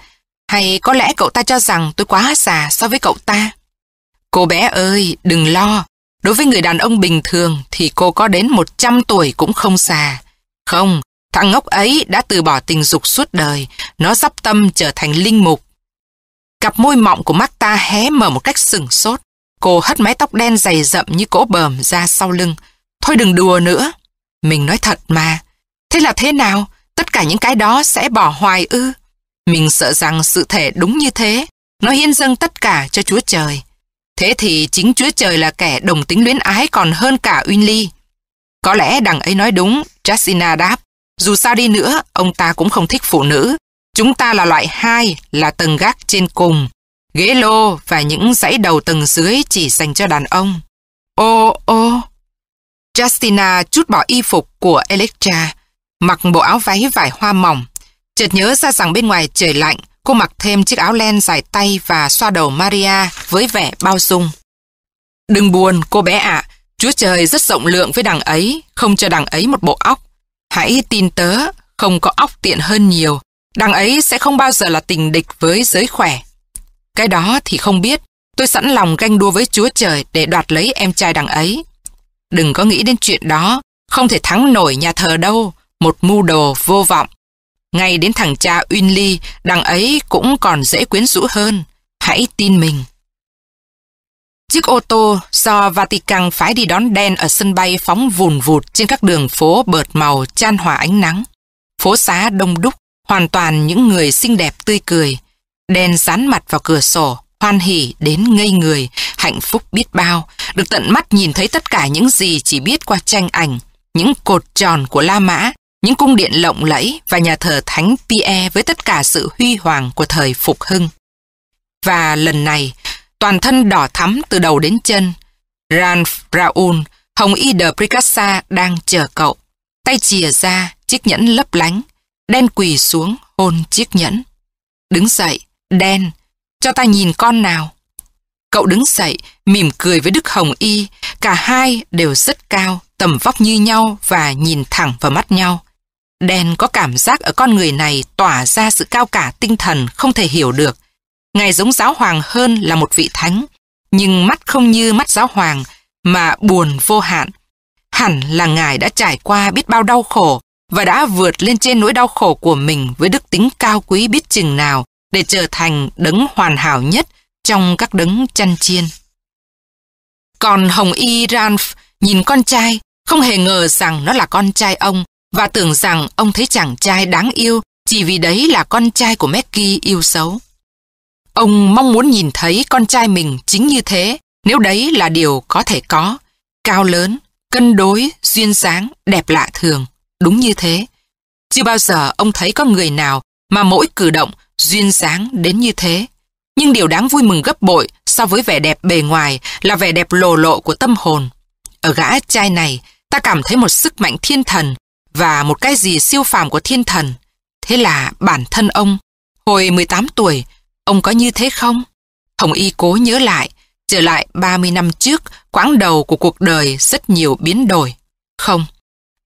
Hay có lẽ cậu ta cho rằng tôi quá già so với cậu ta? Cô bé ơi, đừng lo. Đối với người đàn ông bình thường thì cô có đến 100 tuổi cũng không già. Không, thằng ngốc ấy đã từ bỏ tình dục suốt đời. Nó sắp tâm trở thành linh mục. Cặp môi mọng của Marta hé mở một cách sừng sốt. Cô hất mái tóc đen dày rậm như cỗ bờm ra sau lưng. Thôi đừng đùa nữa. Mình nói thật mà. Thế là thế nào? Tất cả những cái đó sẽ bỏ hoài ư? Mình sợ rằng sự thể đúng như thế. Nó hiến dâng tất cả cho Chúa Trời. Thế thì chính Chúa Trời là kẻ đồng tính luyến ái còn hơn cả Winley. Có lẽ đằng ấy nói đúng, Jessina đáp. Dù sao đi nữa, ông ta cũng không thích phụ nữ. Chúng ta là loại hai, là tầng gác trên cùng. Ghế lô và những dãy đầu tầng dưới chỉ dành cho đàn ông. Ô ô. Justina chút bỏ y phục của Electra, mặc bộ áo váy vải hoa mỏng. Chợt nhớ ra rằng bên ngoài trời lạnh, cô mặc thêm chiếc áo len dài tay và xoa đầu Maria với vẻ bao dung. Đừng buồn, cô bé ạ. Chúa trời rất rộng lượng với đằng ấy, không cho đằng ấy một bộ óc. Hãy tin tớ, không có óc tiện hơn nhiều. Đằng ấy sẽ không bao giờ là tình địch với giới khỏe. Cái đó thì không biết. Tôi sẵn lòng ganh đua với Chúa Trời để đoạt lấy em trai đằng ấy. Đừng có nghĩ đến chuyện đó. Không thể thắng nổi nhà thờ đâu. Một mưu đồ vô vọng. Ngay đến thằng cha Winley, đằng ấy cũng còn dễ quyến rũ hơn. Hãy tin mình. Chiếc ô tô do Vatican phái đi đón đen ở sân bay phóng vùn vụt trên các đường phố bợt màu chan hòa ánh nắng. Phố xá đông đúc, hoàn toàn những người xinh đẹp tươi cười. Đen dán mặt vào cửa sổ, hoan hỉ đến ngây người, hạnh phúc biết bao, được tận mắt nhìn thấy tất cả những gì chỉ biết qua tranh ảnh, những cột tròn của La Mã, những cung điện lộng lẫy và nhà thờ Thánh Pierre với tất cả sự huy hoàng của thời phục hưng. Và lần này, toàn thân đỏ thắm từ đầu đến chân, Ralph Raoul, Hồng Y de Pricassa đang chờ cậu. Tay chìa ra, chiếc nhẫn lấp lánh, đen quỳ xuống hôn chiếc nhẫn. Đứng dậy, đen, cho ta nhìn con nào. Cậu đứng dậy, mỉm cười với Đức Hồng Y, cả hai đều rất cao, tầm vóc như nhau và nhìn thẳng vào mắt nhau. Đen có cảm giác ở con người này tỏa ra sự cao cả tinh thần không thể hiểu được. Ngài giống giáo hoàng hơn là một vị thánh, nhưng mắt không như mắt giáo hoàng, mà buồn vô hạn. Hẳn là Ngài đã trải qua biết bao đau khổ và đã vượt lên trên nỗi đau khổ của mình với đức tính cao quý biết chừng nào để trở thành đấng hoàn hảo nhất trong các đấng chăn chiên. Còn Hồng Y Ranf nhìn con trai, không hề ngờ rằng nó là con trai ông và tưởng rằng ông thấy chàng trai đáng yêu chỉ vì đấy là con trai của Mackie yêu xấu. Ông mong muốn nhìn thấy con trai mình chính như thế, nếu đấy là điều có thể có. Cao lớn, cân đối, duyên dáng, đẹp lạ thường. Đúng như thế. Chưa bao giờ ông thấy có người nào mà mỗi cử động duyên dáng đến như thế. Nhưng điều đáng vui mừng gấp bội so với vẻ đẹp bề ngoài là vẻ đẹp lồ lộ của tâm hồn. Ở gã trai này, ta cảm thấy một sức mạnh thiên thần và một cái gì siêu phàm của thiên thần. Thế là bản thân ông, hồi 18 tuổi, ông có như thế không? Hồng Y cố nhớ lại, trở lại 30 năm trước, quãng đầu của cuộc đời rất nhiều biến đổi. Không,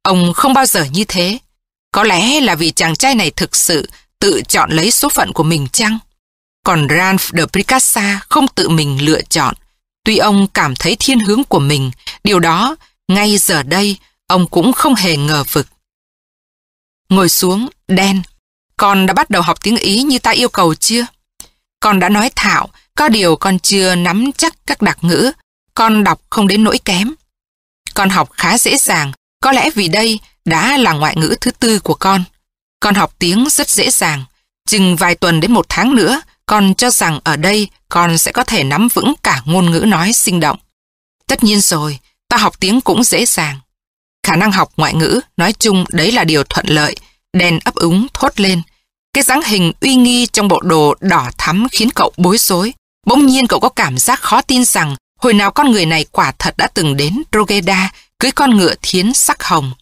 ông không bao giờ như thế. Có lẽ là vì chàng trai này thực sự tự chọn lấy số phận của mình chăng? Còn Ralph de Pricassa không tự mình lựa chọn. Tuy ông cảm thấy thiên hướng của mình, điều đó, ngay giờ đây, ông cũng không hề ngờ vực. Ngồi xuống, đen. Con đã bắt đầu học tiếng Ý như ta yêu cầu chưa? Con đã nói thạo, có điều con chưa nắm chắc các đặc ngữ. Con đọc không đến nỗi kém. Con học khá dễ dàng, có lẽ vì đây đã là ngoại ngữ thứ tư của con. Con học tiếng rất dễ dàng. Chừng vài tuần đến một tháng nữa, con cho rằng ở đây con sẽ có thể nắm vững cả ngôn ngữ nói sinh động. Tất nhiên rồi, ta học tiếng cũng dễ dàng. khả năng học ngoại ngữ, nói chung đấy là điều thuận lợi. đèn ấp úng thốt lên. Cái dáng hình uy nghi trong bộ đồ đỏ thắm khiến cậu bối rối. Bỗng nhiên cậu có cảm giác khó tin rằng hồi nào con người này quả thật đã từng đến Rogeda cưới con ngựa thiến sắc hồng.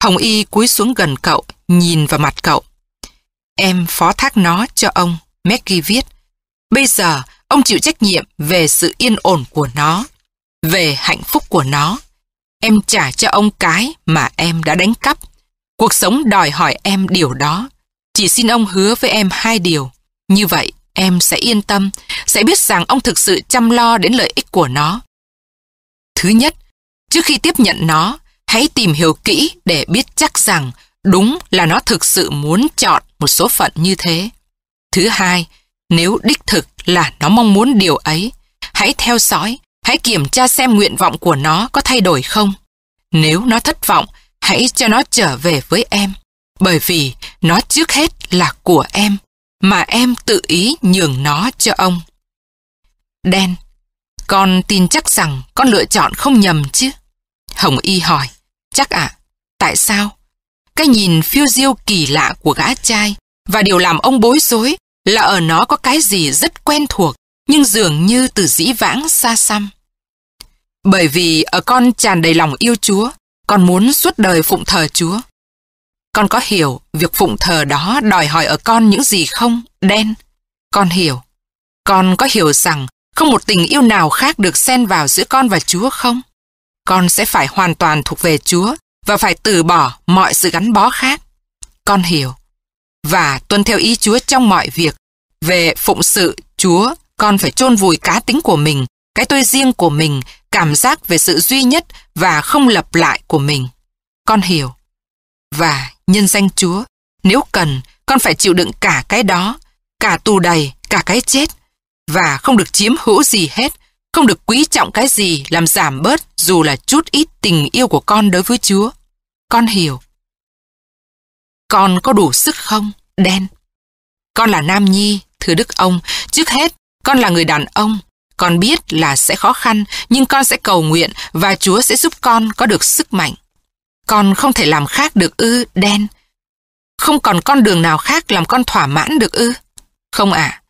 Hồng Y cúi xuống gần cậu, nhìn vào mặt cậu. Em phó thác nó cho ông, Maggie viết. Bây giờ, ông chịu trách nhiệm về sự yên ổn của nó, về hạnh phúc của nó. Em trả cho ông cái mà em đã đánh cắp. Cuộc sống đòi hỏi em điều đó. Chỉ xin ông hứa với em hai điều. Như vậy, em sẽ yên tâm, sẽ biết rằng ông thực sự chăm lo đến lợi ích của nó. Thứ nhất, trước khi tiếp nhận nó, hãy tìm hiểu kỹ để biết chắc rằng đúng là nó thực sự muốn chọn một số phận như thế. Thứ hai, nếu đích thực là nó mong muốn điều ấy, hãy theo dõi, hãy kiểm tra xem nguyện vọng của nó có thay đổi không. Nếu nó thất vọng, hãy cho nó trở về với em, bởi vì nó trước hết là của em, mà em tự ý nhường nó cho ông. Đen, con tin chắc rằng con lựa chọn không nhầm chứ? Hồng Y hỏi, chắc ạ, tại sao? Cái nhìn phiêu diêu kỳ lạ của gã trai và điều làm ông bối rối là ở nó có cái gì rất quen thuộc nhưng dường như từ dĩ vãng xa xăm. Bởi vì ở con tràn đầy lòng yêu Chúa, con muốn suốt đời phụng thờ Chúa. Con có hiểu việc phụng thờ đó đòi hỏi ở con những gì không, đen? Con hiểu. Con có hiểu rằng không một tình yêu nào khác được xen vào giữa con và Chúa không? Con sẽ phải hoàn toàn thuộc về Chúa và phải từ bỏ mọi sự gắn bó khác. Con hiểu. Và tuân theo ý Chúa trong mọi việc. Về phụng sự Chúa, con phải chôn vùi cá tính của mình, cái tôi riêng của mình, cảm giác về sự duy nhất và không lập lại của mình. Con hiểu. Và nhân danh Chúa, nếu cần, con phải chịu đựng cả cái đó, cả tù đầy, cả cái chết, và không được chiếm hữu gì hết, không được quý trọng cái gì làm giảm bớt dù là chút ít tình yêu của con đối với Chúa. Con hiểu. Con có đủ sức không, đen? Con là Nam Nhi, thưa Đức ông, trước hết, con là người đàn ông. Con biết là sẽ khó khăn, nhưng con sẽ cầu nguyện và Chúa sẽ giúp con có được sức mạnh. Con không thể làm khác được ư, đen. Không còn con đường nào khác làm con thỏa mãn được ư? Không ạ. À.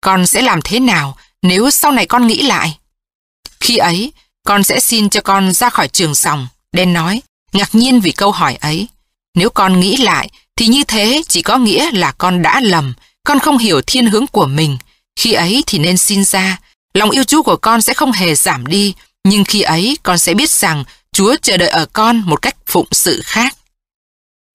Con sẽ làm thế nào nếu sau này con nghĩ lại? Khi ấy, con sẽ xin cho con ra khỏi trường sòng. Đen nói, ngạc nhiên vì câu hỏi ấy. Nếu con nghĩ lại, thì như thế chỉ có nghĩa là con đã lầm, con không hiểu thiên hướng của mình. Khi ấy thì nên xin ra, lòng yêu Chúa của con sẽ không hề giảm đi, nhưng khi ấy con sẽ biết rằng Chúa chờ đợi ở con một cách phụng sự khác.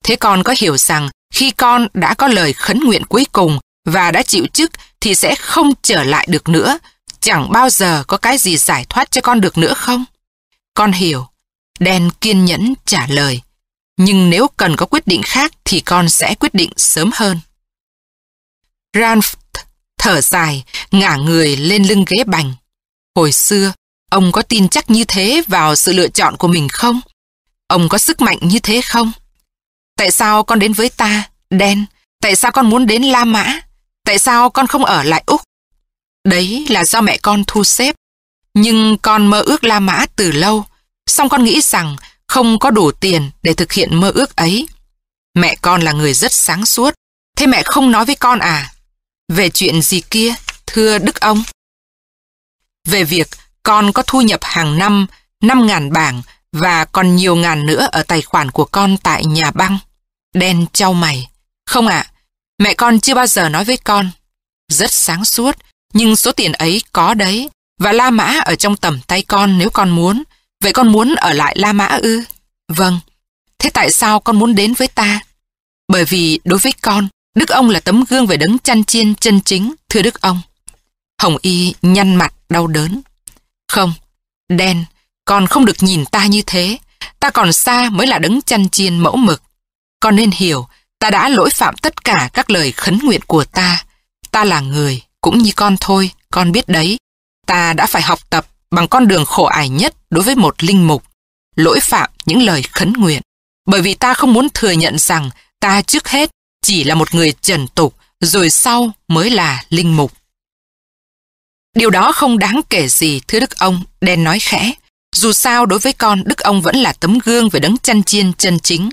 Thế con có hiểu rằng khi con đã có lời khấn nguyện cuối cùng và đã chịu chức thì sẽ không trở lại được nữa, chẳng bao giờ có cái gì giải thoát cho con được nữa không? Con hiểu. Đen kiên nhẫn trả lời. Nhưng nếu cần có quyết định khác thì con sẽ quyết định sớm hơn. Ranf thở dài, ngả người lên lưng ghế bành. Hồi xưa, ông có tin chắc như thế vào sự lựa chọn của mình không? Ông có sức mạnh như thế không? Tại sao con đến với ta, Đen? Tại sao con muốn đến La Mã? Tại sao con không ở lại Úc? Đấy là do mẹ con thu xếp. Nhưng con mơ ước La Mã từ lâu. Xong con nghĩ rằng không có đủ tiền để thực hiện mơ ước ấy. Mẹ con là người rất sáng suốt. Thế mẹ không nói với con à? Về chuyện gì kia, thưa Đức ông? Về việc con có thu nhập hàng năm 5.000 bảng và còn nhiều ngàn nữa ở tài khoản của con tại nhà băng. Đen trao mày. Không ạ, mẹ con chưa bao giờ nói với con. Rất sáng suốt, nhưng số tiền ấy có đấy, và La Mã ở trong tầm tay con nếu con muốn. Vậy con muốn ở lại La Mã ư? Vâng. Thế tại sao con muốn đến với ta? Bởi vì đối với con, Đức ông là tấm gương về đấng chăn chiên chân chính, thưa Đức ông. Hồng Y nhăn mặt đau đớn. Không, đen, con không được nhìn ta như thế. Ta còn xa mới là đấng chăn chiên mẫu mực. Con nên hiểu, ta đã lỗi phạm tất cả các lời khấn nguyện của ta. Ta là người, cũng như con thôi, con biết đấy. Ta đã phải học tập bằng con đường khổ ải nhất đối với một linh mục. Lỗi phạm những lời khấn nguyện. Bởi vì ta không muốn thừa nhận rằng ta trước hết chỉ là một người trần tục, rồi sau mới là linh mục. Điều đó không đáng kể gì, thưa Đức ông, đen nói khẽ. Dù sao đối với con, Đức ông vẫn là tấm gương về đấng chăn chiên chân chính.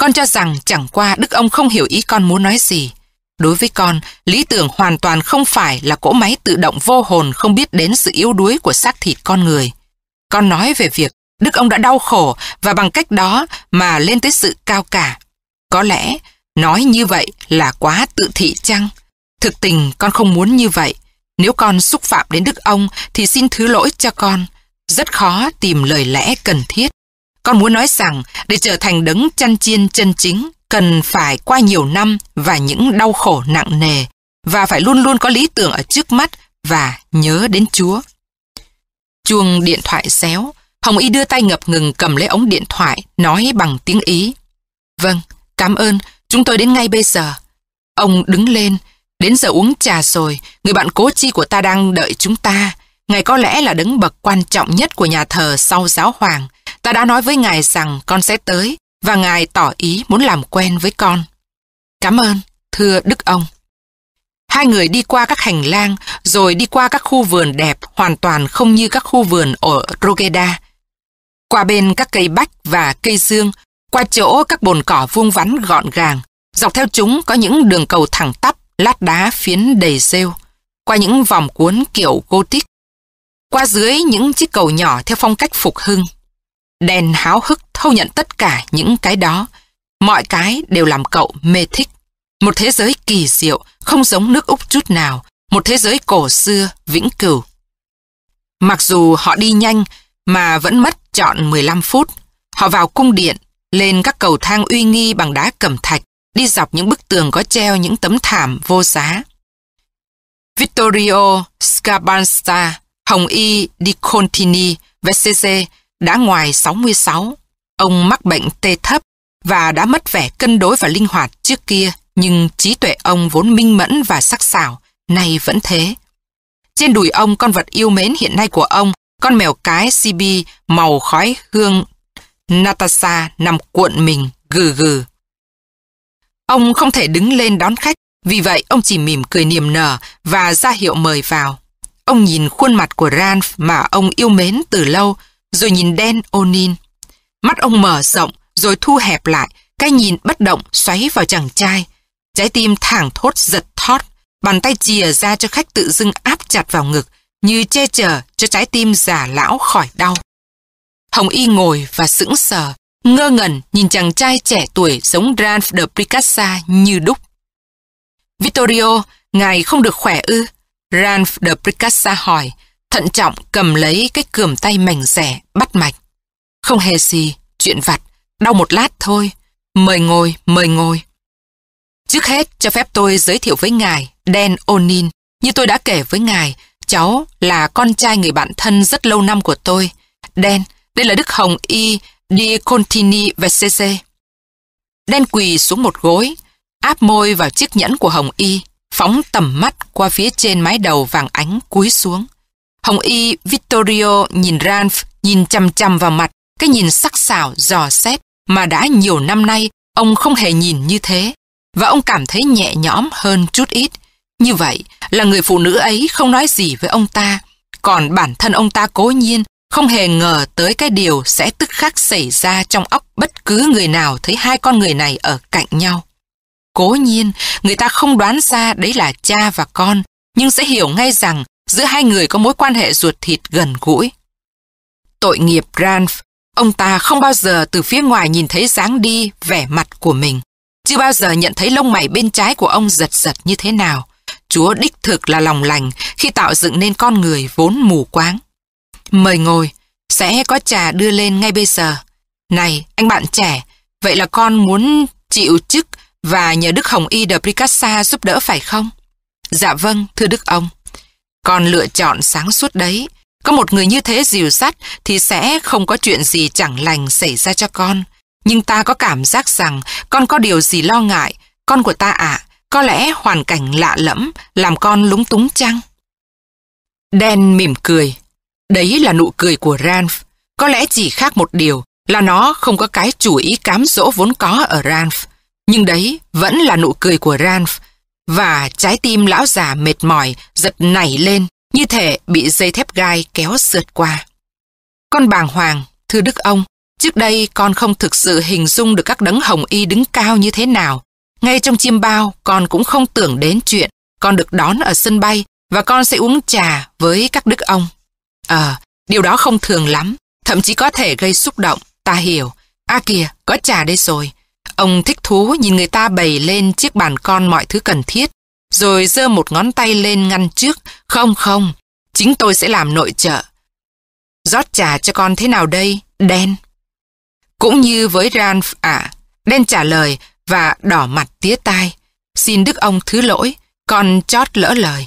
Con cho rằng chẳng qua Đức ông không hiểu ý con muốn nói gì. Đối với con, lý tưởng hoàn toàn không phải là cỗ máy tự động vô hồn không biết đến sự yếu đuối của xác thịt con người. Con nói về việc Đức ông đã đau khổ và bằng cách đó mà lên tới sự cao cả. Có lẽ nói như vậy là quá tự thị chăng? Thực tình con không muốn như vậy. Nếu con xúc phạm đến Đức ông thì xin thứ lỗi cho con. Rất khó tìm lời lẽ cần thiết. Con muốn nói rằng để trở thành đấng chăn chiên chân chính cần phải qua nhiều năm và những đau khổ nặng nề và phải luôn luôn có lý tưởng ở trước mắt và nhớ đến Chúa. Chuông điện thoại xéo, Hồng Y đưa tay ngập ngừng cầm lấy ống điện thoại, nói bằng tiếng Ý. Vâng, cảm ơn, chúng tôi đến ngay bây giờ. Ông đứng lên, đến giờ uống trà rồi, người bạn cố chi của ta đang đợi chúng ta. Ngài có lẽ là đứng bậc quan trọng nhất của nhà thờ sau giáo hoàng. Ta đã nói với ngài rằng con sẽ tới và ngài tỏ ý muốn làm quen với con. Cảm ơn, thưa Đức ông. Hai người đi qua các hành lang, rồi đi qua các khu vườn đẹp hoàn toàn không như các khu vườn ở Rogeda. Qua bên các cây bách và cây dương, qua chỗ các bồn cỏ vuông vắn gọn gàng, dọc theo chúng có những đường cầu thẳng tắp, lát đá phiến đầy rêu, qua những vòng cuốn kiểu Gothic, qua dưới những chiếc cầu nhỏ theo phong cách phục hưng. Đèn háo hức thâu nhận tất cả những cái đó. Mọi cái đều làm cậu mê thích. Một thế giới kỳ diệu, không giống nước Úc chút nào. Một thế giới cổ xưa, vĩnh cửu. Mặc dù họ đi nhanh, mà vẫn mất chọn 15 phút. Họ vào cung điện, lên các cầu thang uy nghi bằng đá cẩm thạch, đi dọc những bức tường có treo những tấm thảm vô giá. Vittorio Scabansta, Hồng Y Di Contini, Vesese đã ngoài 66. Ông mắc bệnh tê thấp và đã mất vẻ cân đối và linh hoạt trước kia, nhưng trí tuệ ông vốn minh mẫn và sắc sảo, nay vẫn thế. Trên đùi ông con vật yêu mến hiện nay của ông, con mèo cái CB màu khói hương Natasha nằm cuộn mình gừ gừ. Ông không thể đứng lên đón khách, vì vậy ông chỉ mỉm cười niềm nở và ra hiệu mời vào. Ông nhìn khuôn mặt của Ranf mà ông yêu mến từ lâu, rồi nhìn đen Onin. Mắt ông mở rộng, rồi thu hẹp lại, cái nhìn bất động xoáy vào chàng trai. Trái tim thẳng thốt giật thót, bàn tay chìa ra cho khách tự dưng áp chặt vào ngực, như che chở cho trái tim già lão khỏi đau. Hồng Y ngồi và sững sờ, ngơ ngẩn nhìn chàng trai trẻ tuổi giống Ralph de Picassa như đúc. Vittorio, ngài không được khỏe ư? Ralph de Picassa hỏi, thận trọng cầm lấy cái cườm tay mảnh rẻ, bắt mạch. Không hề gì, chuyện vặt, đau một lát thôi. Mời ngồi, mời ngồi. Trước hết, cho phép tôi giới thiệu với ngài, Dan Onin. Như tôi đã kể với ngài, cháu là con trai người bạn thân rất lâu năm của tôi. Dan, đây là Đức Hồng Y Di Contini Vecese. Dan quỳ xuống một gối, áp môi vào chiếc nhẫn của Hồng Y, phóng tầm mắt qua phía trên mái đầu vàng ánh cúi xuống. Hồng Y Vittorio nhìn Ranf, nhìn chăm chăm vào mặt, cái nhìn sắc sảo, dò xét mà đã nhiều năm nay ông không hề nhìn như thế. Và ông cảm thấy nhẹ nhõm hơn chút ít. Như vậy là người phụ nữ ấy không nói gì với ông ta, còn bản thân ông ta cố nhiên không hề ngờ tới cái điều sẽ tức khắc xảy ra trong óc bất cứ người nào thấy hai con người này ở cạnh nhau. Cố nhiên, người ta không đoán ra đấy là cha và con, nhưng sẽ hiểu ngay rằng giữa hai người có mối quan hệ ruột thịt gần gũi. Tội nghiệp Ranf, ông ta không bao giờ từ phía ngoài nhìn thấy dáng đi, vẻ mặt của mình. Chưa bao giờ nhận thấy lông mày bên trái của ông giật giật như thế nào. Chúa đích thực là lòng lành khi tạo dựng nên con người vốn mù quáng. Mời ngồi, sẽ có trà đưa lên ngay bây giờ. Này, anh bạn trẻ, vậy là con muốn chịu chức và nhờ Đức Hồng Y de Pricassa giúp đỡ phải không? Dạ vâng, thưa Đức ông. Con lựa chọn sáng suốt đấy. Có một người như thế dìu sắt thì sẽ không có chuyện gì chẳng lành xảy ra cho con. Nhưng ta có cảm giác rằng con có điều gì lo ngại. Con của ta ạ, có lẽ hoàn cảnh lạ lẫm làm con lúng túng chăng? Đen mỉm cười. Đấy là nụ cười của Ranf. Có lẽ chỉ khác một điều là nó không có cái chủ ý cám dỗ vốn có ở Ranf. Nhưng đấy vẫn là nụ cười của Ranf. Và trái tim lão già mệt mỏi giật nảy lên như thể bị dây thép gai kéo sượt qua. Con bàng hoàng, thưa Đức ông, trước đây con không thực sự hình dung được các đấng hồng y đứng cao như thế nào. Ngay trong chiêm bao, con cũng không tưởng đến chuyện con được đón ở sân bay và con sẽ uống trà với các đức ông. Ờ, điều đó không thường lắm, thậm chí có thể gây xúc động, ta hiểu. À kìa, có trà đây rồi. Ông thích thú nhìn người ta bày lên chiếc bàn con mọi thứ cần thiết, rồi giơ một ngón tay lên ngăn trước. Không không, chính tôi sẽ làm nội trợ. Rót trà cho con thế nào đây, đen? Cũng như với Ranf ạ, đen trả lời và đỏ mặt tía tai. Xin đức ông thứ lỗi, con chót lỡ lời.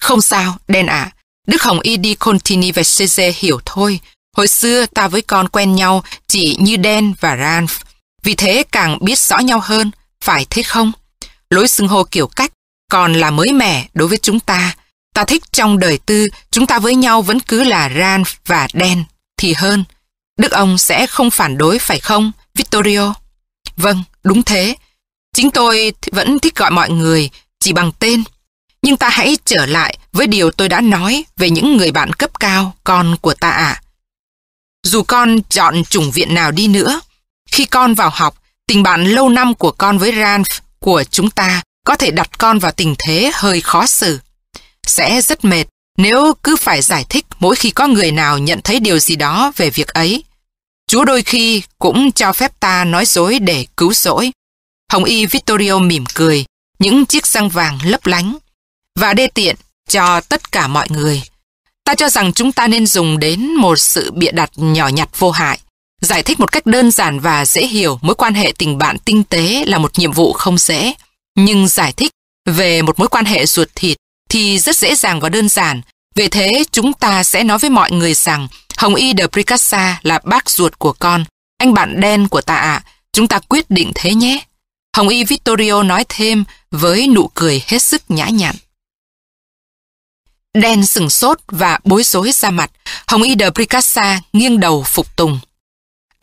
Không sao, đen ạ. Đức Hồng Y đi Contini và Ceze hiểu thôi. Hồi xưa ta với con quen nhau chỉ như đen và Ranf. Vì thế càng biết rõ nhau hơn, phải thế không? Lối xưng hô kiểu cách còn là mới mẻ đối với chúng ta. Ta thích trong đời tư, chúng ta với nhau vẫn cứ là ran và đen thì hơn. Đức ông sẽ không phản đối phải không, Vittorio? Vâng, đúng thế. Chính tôi vẫn thích gọi mọi người chỉ bằng tên. Nhưng ta hãy trở lại với điều tôi đã nói về những người bạn cấp cao, con của ta ạ. Dù con chọn chủng viện nào đi nữa, khi con vào học, tình bạn lâu năm của con với Ranf của chúng ta có thể đặt con vào tình thế hơi khó xử. Sẽ rất mệt nếu cứ phải giải thích mỗi khi có người nào nhận thấy điều gì đó về việc ấy. Chúa đôi khi cũng cho phép ta nói dối để cứu rỗi. Hồng Y Vittorio mỉm cười, những chiếc răng vàng lấp lánh. Và đê tiện cho tất cả mọi người. Ta cho rằng chúng ta nên dùng đến một sự bịa đặt nhỏ nhặt vô hại. Giải thích một cách đơn giản và dễ hiểu mối quan hệ tình bạn tinh tế là một nhiệm vụ không dễ. Nhưng giải thích về một mối quan hệ ruột thịt thì rất dễ dàng và đơn giản. Vì thế chúng ta sẽ nói với mọi người rằng Hồng Y de Pricassa là bác ruột của con, anh bạn đen của ta ạ, chúng ta quyết định thế nhé. Hồng Y Vittorio nói thêm với nụ cười hết sức nhã nhặn. Đen sừng sốt và bối rối ra mặt, Hồng Y de Pricassa nghiêng đầu phục tùng.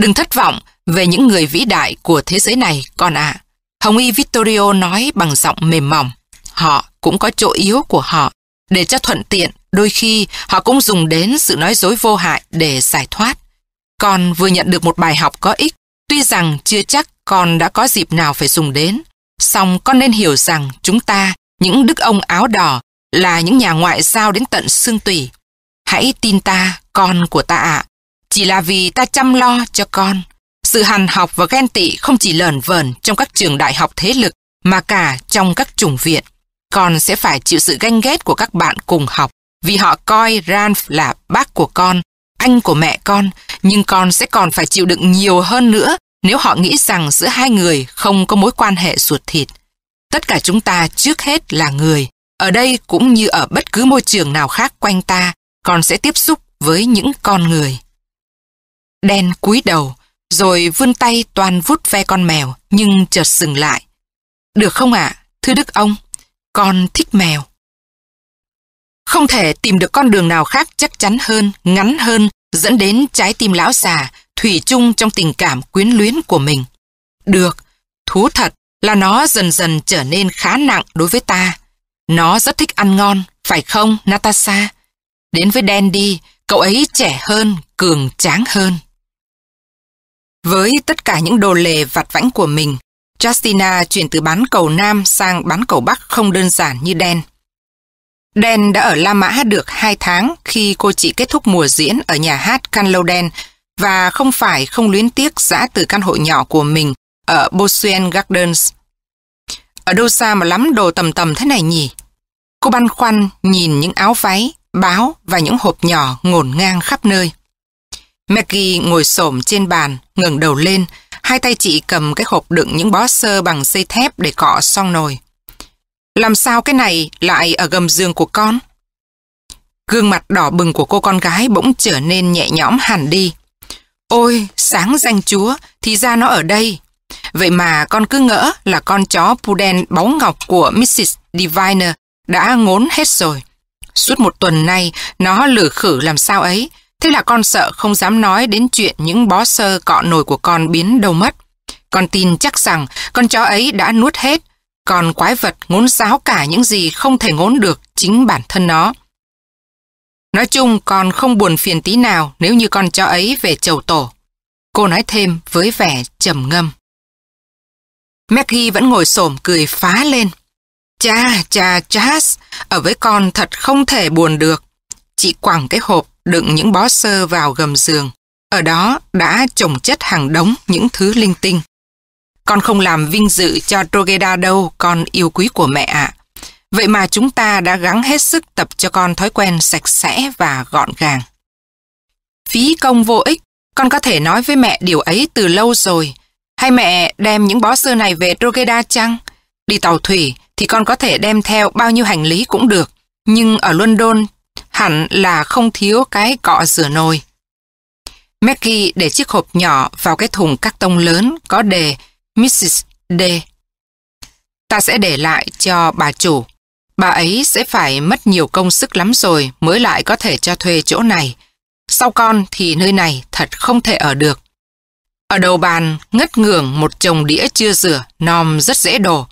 Đừng thất vọng về những người vĩ đại của thế giới này, con ạ. Hồng Y Vittorio nói bằng giọng mềm mỏng. Họ cũng có chỗ yếu của họ. Để cho thuận tiện, đôi khi họ cũng dùng đến sự nói dối vô hại để giải thoát. Con vừa nhận được một bài học có ích, tuy rằng chưa chắc con đã có dịp nào phải dùng đến. Song con nên hiểu rằng chúng ta, những đức ông áo đỏ, là những nhà ngoại giao đến tận xương tủy. Hãy tin ta, con của ta ạ. Chỉ là vì ta chăm lo cho con. Sự hằn học và ghen tị không chỉ lờn vờn trong các trường đại học thế lực, mà cả trong các chủng viện. Con sẽ phải chịu sự ganh ghét của các bạn cùng học, vì họ coi Ranf là bác của con, anh của mẹ con, nhưng con sẽ còn phải chịu đựng nhiều hơn nữa nếu họ nghĩ rằng giữa hai người không có mối quan hệ ruột thịt. Tất cả chúng ta trước hết là người, ở đây cũng như ở bất cứ môi trường nào khác quanh ta, con sẽ tiếp xúc với những con người. Đen cúi đầu, rồi vươn tay toàn vút ve con mèo, nhưng chợt dừng lại. Được không ạ, thưa Đức ông? Con thích mèo. Không thể tìm được con đường nào khác chắc chắn hơn, ngắn hơn, dẫn đến trái tim lão già, thủy chung trong tình cảm quyến luyến của mình. Được, thú thật là nó dần dần trở nên khá nặng đối với ta. Nó rất thích ăn ngon, phải không, Natasha? Đến với Đen đi. cậu ấy trẻ hơn, cường tráng hơn. Với tất cả những đồ lề vặt vãnh của mình, Justina chuyển từ bán cầu Nam sang bán cầu Bắc không đơn giản như Dan. Dan đã ở La Mã được 2 tháng khi cô chị kết thúc mùa diễn ở nhà hát Canloden và không phải không luyến tiếc giã từ căn hộ nhỏ của mình ở Bosuen Gardens. Ở đâu xa mà lắm đồ tầm tầm thế này nhỉ? Cô băn khoăn nhìn những áo váy, báo và những hộp nhỏ ngổn ngang khắp nơi. Maggie ngồi xổm trên bàn, ngẩng đầu lên, hai tay chị cầm cái hộp đựng những bó sơ bằng dây thép để cọ xong nồi. Làm sao cái này lại ở gầm giường của con? Gương mặt đỏ bừng của cô con gái bỗng trở nên nhẹ nhõm hẳn đi. Ôi, sáng danh chúa, thì ra nó ở đây. Vậy mà con cứ ngỡ là con chó Puden báu ngọc của Mrs. Diviner đã ngốn hết rồi. Suốt một tuần nay, nó lử khử làm sao ấy, Thế là con sợ không dám nói đến chuyện những bó sơ cọ nồi của con biến đâu mất. Con tin chắc rằng con chó ấy đã nuốt hết, còn quái vật ngốn giáo cả những gì không thể ngốn được chính bản thân nó. Nói chung con không buồn phiền tí nào nếu như con chó ấy về chầu tổ. Cô nói thêm với vẻ trầm ngâm. Maggie vẫn ngồi xổm cười phá lên. Cha, cha, Chas, ở với con thật không thể buồn được. Chị quẳng cái hộp đựng những bó sơ vào gầm giường. Ở đó đã trồng chất hàng đống những thứ linh tinh. Con không làm vinh dự cho Trogeda đâu, con yêu quý của mẹ ạ. Vậy mà chúng ta đã gắng hết sức tập cho con thói quen sạch sẽ và gọn gàng. Phí công vô ích, con có thể nói với mẹ điều ấy từ lâu rồi. Hay mẹ đem những bó sơ này về Trogeda chăng? Đi tàu thủy thì con có thể đem theo bao nhiêu hành lý cũng được. Nhưng ở London hẳn là không thiếu cái cọ rửa nồi. Maggie để chiếc hộp nhỏ vào cái thùng cắt tông lớn có đề Mrs. D. Ta sẽ để lại cho bà chủ. Bà ấy sẽ phải mất nhiều công sức lắm rồi mới lại có thể cho thuê chỗ này. Sau con thì nơi này thật không thể ở được. Ở đầu bàn ngất ngưởng một chồng đĩa chưa rửa, nom rất dễ đổ.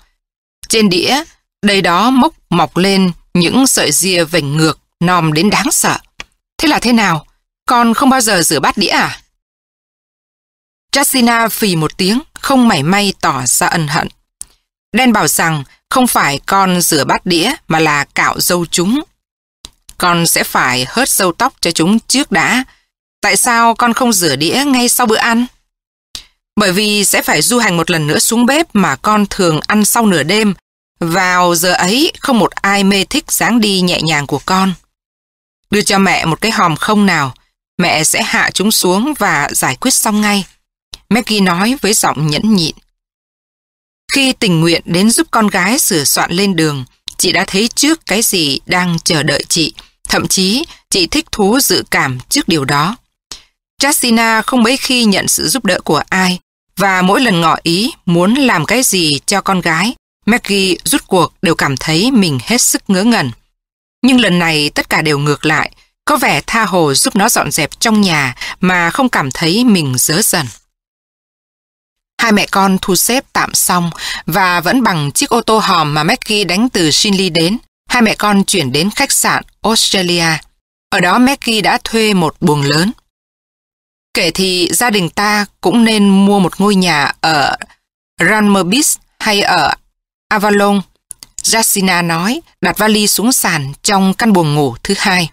Trên đĩa, đây đó mốc mọc lên những sợi ria vành ngược, nòm đến đáng sợ. Thế là thế nào? Con không bao giờ rửa bát đĩa à? Jasina phì một tiếng, không mảy may tỏ ra ân hận. Đen bảo rằng không phải con rửa bát đĩa mà là cạo dâu chúng. Con sẽ phải hớt dâu tóc cho chúng trước đã. Tại sao con không rửa đĩa ngay sau bữa ăn? Bởi vì sẽ phải du hành một lần nữa xuống bếp mà con thường ăn sau nửa đêm. Vào giờ ấy không một ai mê thích dáng đi nhẹ nhàng của con. Đưa cho mẹ một cái hòm không nào, mẹ sẽ hạ chúng xuống và giải quyết xong ngay. Maggie nói với giọng nhẫn nhịn. Khi tình nguyện đến giúp con gái sửa soạn lên đường, chị đã thấy trước cái gì đang chờ đợi chị. Thậm chí, chị thích thú dự cảm trước điều đó. Justina không mấy khi nhận sự giúp đỡ của ai, và mỗi lần ngỏ ý muốn làm cái gì cho con gái, Maggie rút cuộc đều cảm thấy mình hết sức ngớ ngẩn. Nhưng lần này tất cả đều ngược lại, có vẻ tha hồ giúp nó dọn dẹp trong nhà mà không cảm thấy mình dớ dần. Hai mẹ con thu xếp tạm xong và vẫn bằng chiếc ô tô hòm mà Maggie đánh từ Shinley đến, hai mẹ con chuyển đến khách sạn Australia. Ở đó Maggie đã thuê một buồng lớn. Kể thì gia đình ta cũng nên mua một ngôi nhà ở Ranmer Beach hay ở Avalon. Jacina nói, đặt vali xuống sàn trong căn buồng ngủ thứ hai.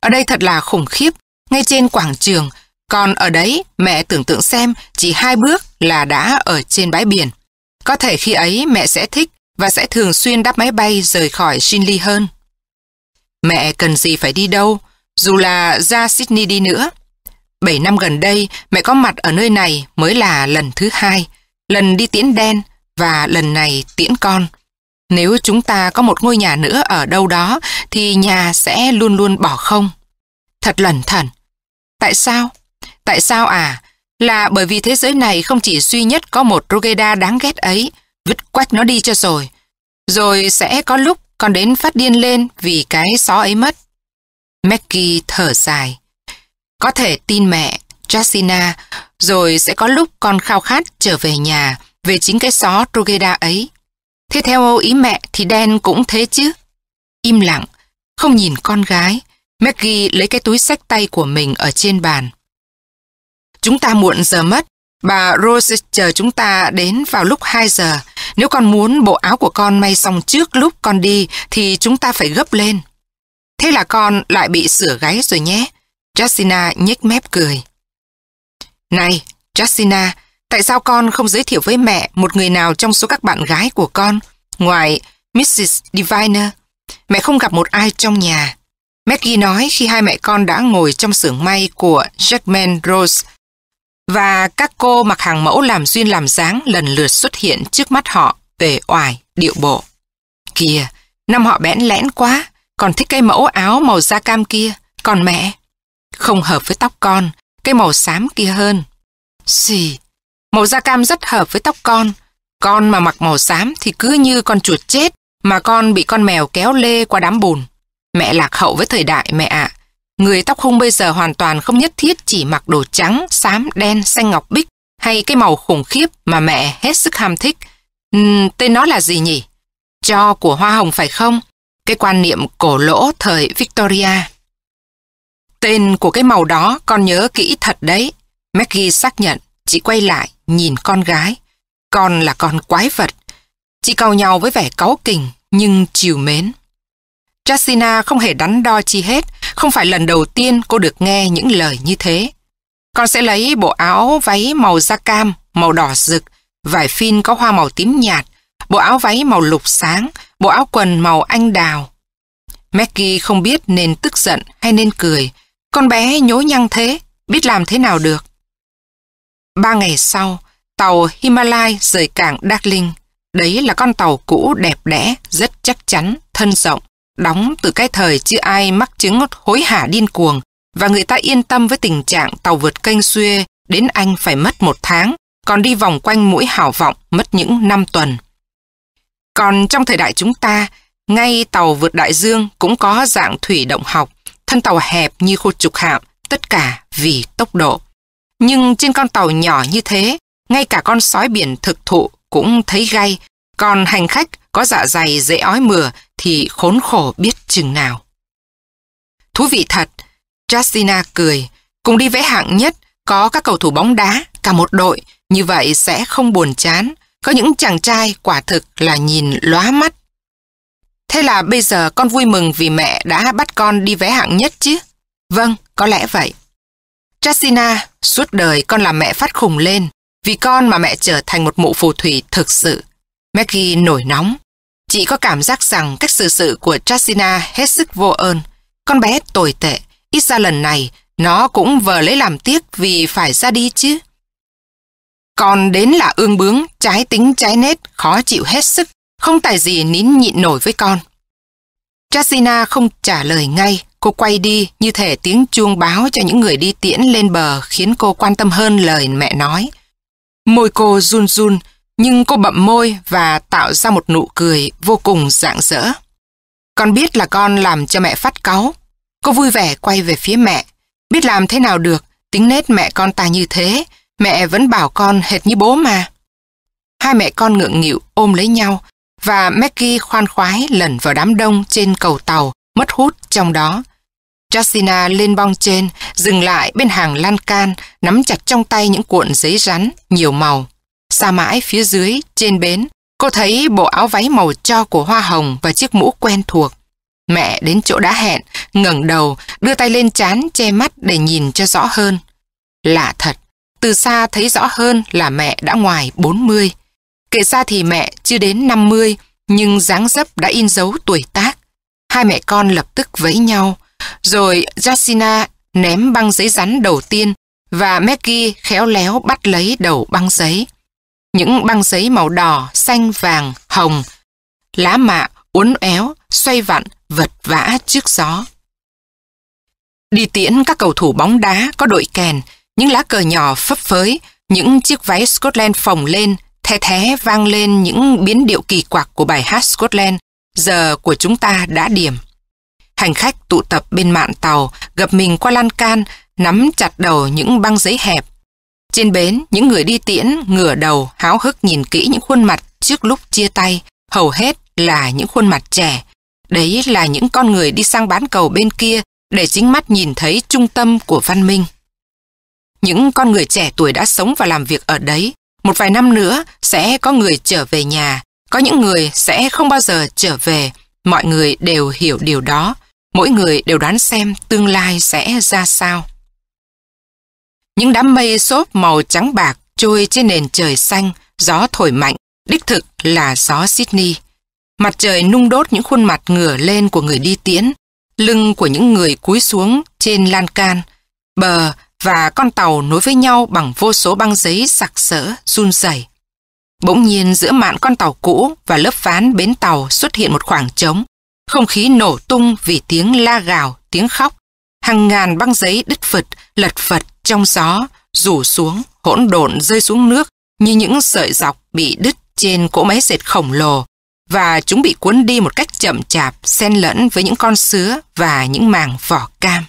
Ở đây thật là khủng khiếp, ngay trên quảng trường, còn ở đấy mẹ tưởng tượng xem chỉ hai bước là đã ở trên bãi biển. Có thể khi ấy mẹ sẽ thích và sẽ thường xuyên đáp máy bay rời khỏi Shinli hơn. Mẹ cần gì phải đi đâu, dù là ra Sydney đi nữa. Bảy năm gần đây, mẹ có mặt ở nơi này mới là lần thứ hai, lần đi tiễn đen và lần này tiễn con. Nếu chúng ta có một ngôi nhà nữa ở đâu đó, thì nhà sẽ luôn luôn bỏ không. Thật lẩn thẩn. Tại sao? Tại sao à? Là bởi vì thế giới này không chỉ duy nhất có một Rogeda đáng ghét ấy, vứt quách nó đi cho rồi. Rồi sẽ có lúc con đến phát điên lên vì cái xó ấy mất. Maggie thở dài. Có thể tin mẹ, Jacina, rồi sẽ có lúc con khao khát trở về nhà về chính cái xó Rogeda ấy. Thế theo ý mẹ thì đen cũng thế chứ. Im lặng, không nhìn con gái, Maggie lấy cái túi sách tay của mình ở trên bàn. Chúng ta muộn giờ mất. Bà Rose chờ chúng ta đến vào lúc 2 giờ. Nếu con muốn bộ áo của con may xong trước lúc con đi thì chúng ta phải gấp lên. Thế là con lại bị sửa gáy rồi nhé. Jacina nhếch mép cười. Này, Jacina, tại sao con không giới thiệu với mẹ một người nào trong số các bạn gái của con, ngoài Mrs. Diviner? Mẹ không gặp một ai trong nhà. Maggie nói khi hai mẹ con đã ngồi trong xưởng may của Jackman Rose và các cô mặc hàng mẫu làm duyên làm dáng lần lượt xuất hiện trước mắt họ về oải, điệu bộ. Kìa, năm họ bẽn lẽn quá, còn thích cái mẫu áo màu da cam kia, còn mẹ. Không hợp với tóc con, cái màu xám kia hơn. Xì, màu da cam rất hợp với tóc con. Con mà mặc màu xám thì cứ như con chuột chết mà con bị con mèo kéo lê qua đám bùn. Mẹ lạc hậu với thời đại mẹ ạ. Người tóc hung bây giờ hoàn toàn không nhất thiết chỉ mặc đồ trắng, xám, đen, xanh ngọc bích hay cái màu khủng khiếp mà mẹ hết sức ham thích. Uhm, tên nó là gì nhỉ? Cho của hoa hồng phải không? Cái quan niệm cổ lỗ thời Victoria. Tên của cái màu đó con nhớ kỹ thật đấy. Maggie xác nhận, chị quay lại, nhìn con gái. Con là con quái vật. Chị cầu nhau với vẻ cáu kỉnh, nhưng chiều mến. Jacina không hề đắn đo chi hết, không phải lần đầu tiên cô được nghe những lời như thế. Con sẽ lấy bộ áo váy màu da cam, màu đỏ rực, vải phin có hoa màu tím nhạt, bộ áo váy màu lục sáng, bộ áo quần màu anh đào. Maggie không biết nên tức giận hay nên cười. Con bé nhố nhăng thế, biết làm thế nào được. Ba ngày sau, tàu Himalay rời cảng Darling. Đấy là con tàu cũ đẹp đẽ, rất chắc chắn, thân rộng, đóng từ cái thời chưa ai mắc chứng hối hả điên cuồng và người ta yên tâm với tình trạng tàu vượt kênh Suez đến Anh phải mất một tháng, còn đi vòng quanh mũi hảo vọng mất những năm tuần. Còn trong thời đại chúng ta, ngay tàu vượt đại dương cũng có dạng thủy động học, thân tàu hẹp như khu trục hạm, tất cả vì tốc độ. Nhưng trên con tàu nhỏ như thế, ngay cả con sói biển thực thụ cũng thấy gay, còn hành khách có dạ dày dễ ói mửa thì khốn khổ biết chừng nào. Thú vị thật, Justina cười, cùng đi với hạng nhất có các cầu thủ bóng đá, cả một đội, như vậy sẽ không buồn chán. Có những chàng trai quả thực là nhìn lóa mắt. Thế là bây giờ con vui mừng vì mẹ đã bắt con đi vé hạng nhất chứ? Vâng, có lẽ vậy. Justina, suốt đời con làm mẹ phát khùng lên, vì con mà mẹ trở thành một mụ phù thủy thực sự. Maggie nổi nóng. Chị có cảm giác rằng cách xử sự của Justina hết sức vô ơn. Con bé tồi tệ, ít ra lần này nó cũng vờ lấy làm tiếc vì phải ra đi chứ. Còn đến là ương bướng, trái tính trái nết, khó chịu hết sức, không tài gì nín nhịn nổi với con. Jasina không trả lời ngay, cô quay đi như thể tiếng chuông báo cho những người đi tiễn lên bờ khiến cô quan tâm hơn lời mẹ nói. Môi cô run run, nhưng cô bậm môi và tạo ra một nụ cười vô cùng rạng rỡ. Con biết là con làm cho mẹ phát cáu. Cô vui vẻ quay về phía mẹ. Biết làm thế nào được, tính nết mẹ con ta như thế, mẹ vẫn bảo con hệt như bố mà. Hai mẹ con ngượng nghịu ôm lấy nhau và Maggie khoan khoái lẩn vào đám đông trên cầu tàu, mất hút trong đó. Jasina lên bong trên, dừng lại bên hàng lan can, nắm chặt trong tay những cuộn giấy rắn, nhiều màu. Xa mãi phía dưới, trên bến, cô thấy bộ áo váy màu cho của hoa hồng và chiếc mũ quen thuộc. Mẹ đến chỗ đã hẹn, ngẩng đầu, đưa tay lên chán che mắt để nhìn cho rõ hơn. Lạ thật, từ xa thấy rõ hơn là mẹ đã ngoài 40. Kể ra thì mẹ chưa đến 50, nhưng dáng dấp đã in dấu tuổi tác. Hai mẹ con lập tức vẫy nhau, rồi Jasina ném băng giấy rắn đầu tiên và Maggie khéo léo bắt lấy đầu băng giấy. Những băng giấy màu đỏ, xanh, vàng, hồng, lá mạ, uốn éo, xoay vặn, vật vã trước gió. Đi tiễn các cầu thủ bóng đá có đội kèn, những lá cờ nhỏ phấp phới, những chiếc váy Scotland phồng lên, the thé vang lên những biến điệu kỳ quặc của bài hát Scotland, giờ của chúng ta đã điểm. Hành khách tụ tập bên mạn tàu, gặp mình qua lan can, nắm chặt đầu những băng giấy hẹp. Trên bến, những người đi tiễn, ngửa đầu, háo hức nhìn kỹ những khuôn mặt trước lúc chia tay, hầu hết là những khuôn mặt trẻ. Đấy là những con người đi sang bán cầu bên kia để chính mắt nhìn thấy trung tâm của văn minh. Những con người trẻ tuổi đã sống và làm việc ở đấy, một vài năm nữa sẽ có người trở về nhà, có những người sẽ không bao giờ trở về. Mọi người đều hiểu điều đó, mỗi người đều đoán xem tương lai sẽ ra sao. Những đám mây xốp màu trắng bạc trôi trên nền trời xanh, gió thổi mạnh, đích thực là gió Sydney. Mặt trời nung đốt những khuôn mặt ngửa lên của người đi tiễn, lưng của những người cúi xuống trên lan can, bờ và con tàu nối với nhau bằng vô số băng giấy sặc sỡ, run rẩy. Bỗng nhiên giữa mạn con tàu cũ và lớp ván bến tàu xuất hiện một khoảng trống. Không khí nổ tung vì tiếng la gào, tiếng khóc. Hàng ngàn băng giấy đứt phật, lật phật trong gió, rủ xuống, hỗn độn rơi xuống nước như những sợi dọc bị đứt trên cỗ máy dệt khổng lồ và chúng bị cuốn đi một cách chậm chạp, xen lẫn với những con sứa và những màng vỏ cam.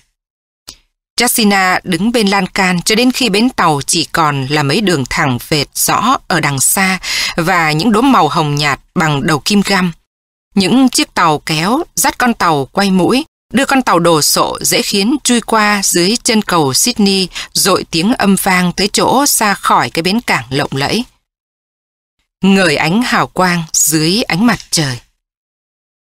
Jassina đứng bên lan can cho đến khi bến tàu chỉ còn là mấy đường thẳng vệt rõ ở đằng xa và những đốm màu hồng nhạt bằng đầu kim găm. Những chiếc tàu kéo dắt con tàu quay mũi, đưa con tàu đồ sộ dễ khiến chui qua dưới chân cầu Sydney dội tiếng âm vang tới chỗ xa khỏi cái bến cảng lộng lẫy. Ngời ánh hào quang dưới ánh mặt trời.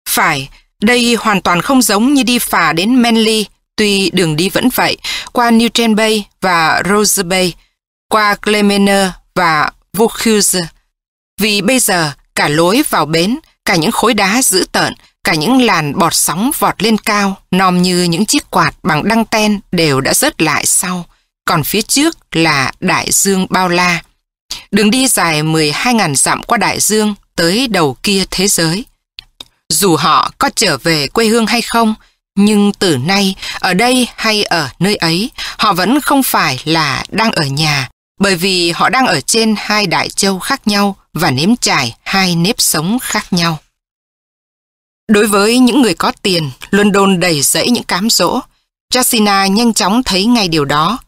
Phải, đây hoàn toàn không giống như đi phà đến Manly, tuy đường đi vẫn vậy, qua Newton Bay và Rose Bay, qua Clemener và Vaucluse. Vì bây giờ, cả lối vào bến, cả những khối đá dữ tợn, cả những làn bọt sóng vọt lên cao, nòm như những chiếc quạt bằng đăng ten đều đã rớt lại sau. Còn phía trước là đại dương bao la. Đường đi dài 12.000 dặm qua đại dương tới đầu kia thế giới. Dù họ có trở về quê hương hay không, nhưng từ nay, ở đây hay ở nơi ấy, họ vẫn không phải là đang ở nhà, bởi vì họ đang ở trên hai đại châu khác nhau và nếm trải hai nếp sống khác nhau. Đối với những người có tiền, London đầy rẫy những cám dỗ. Jacina nhanh chóng thấy ngay điều đó.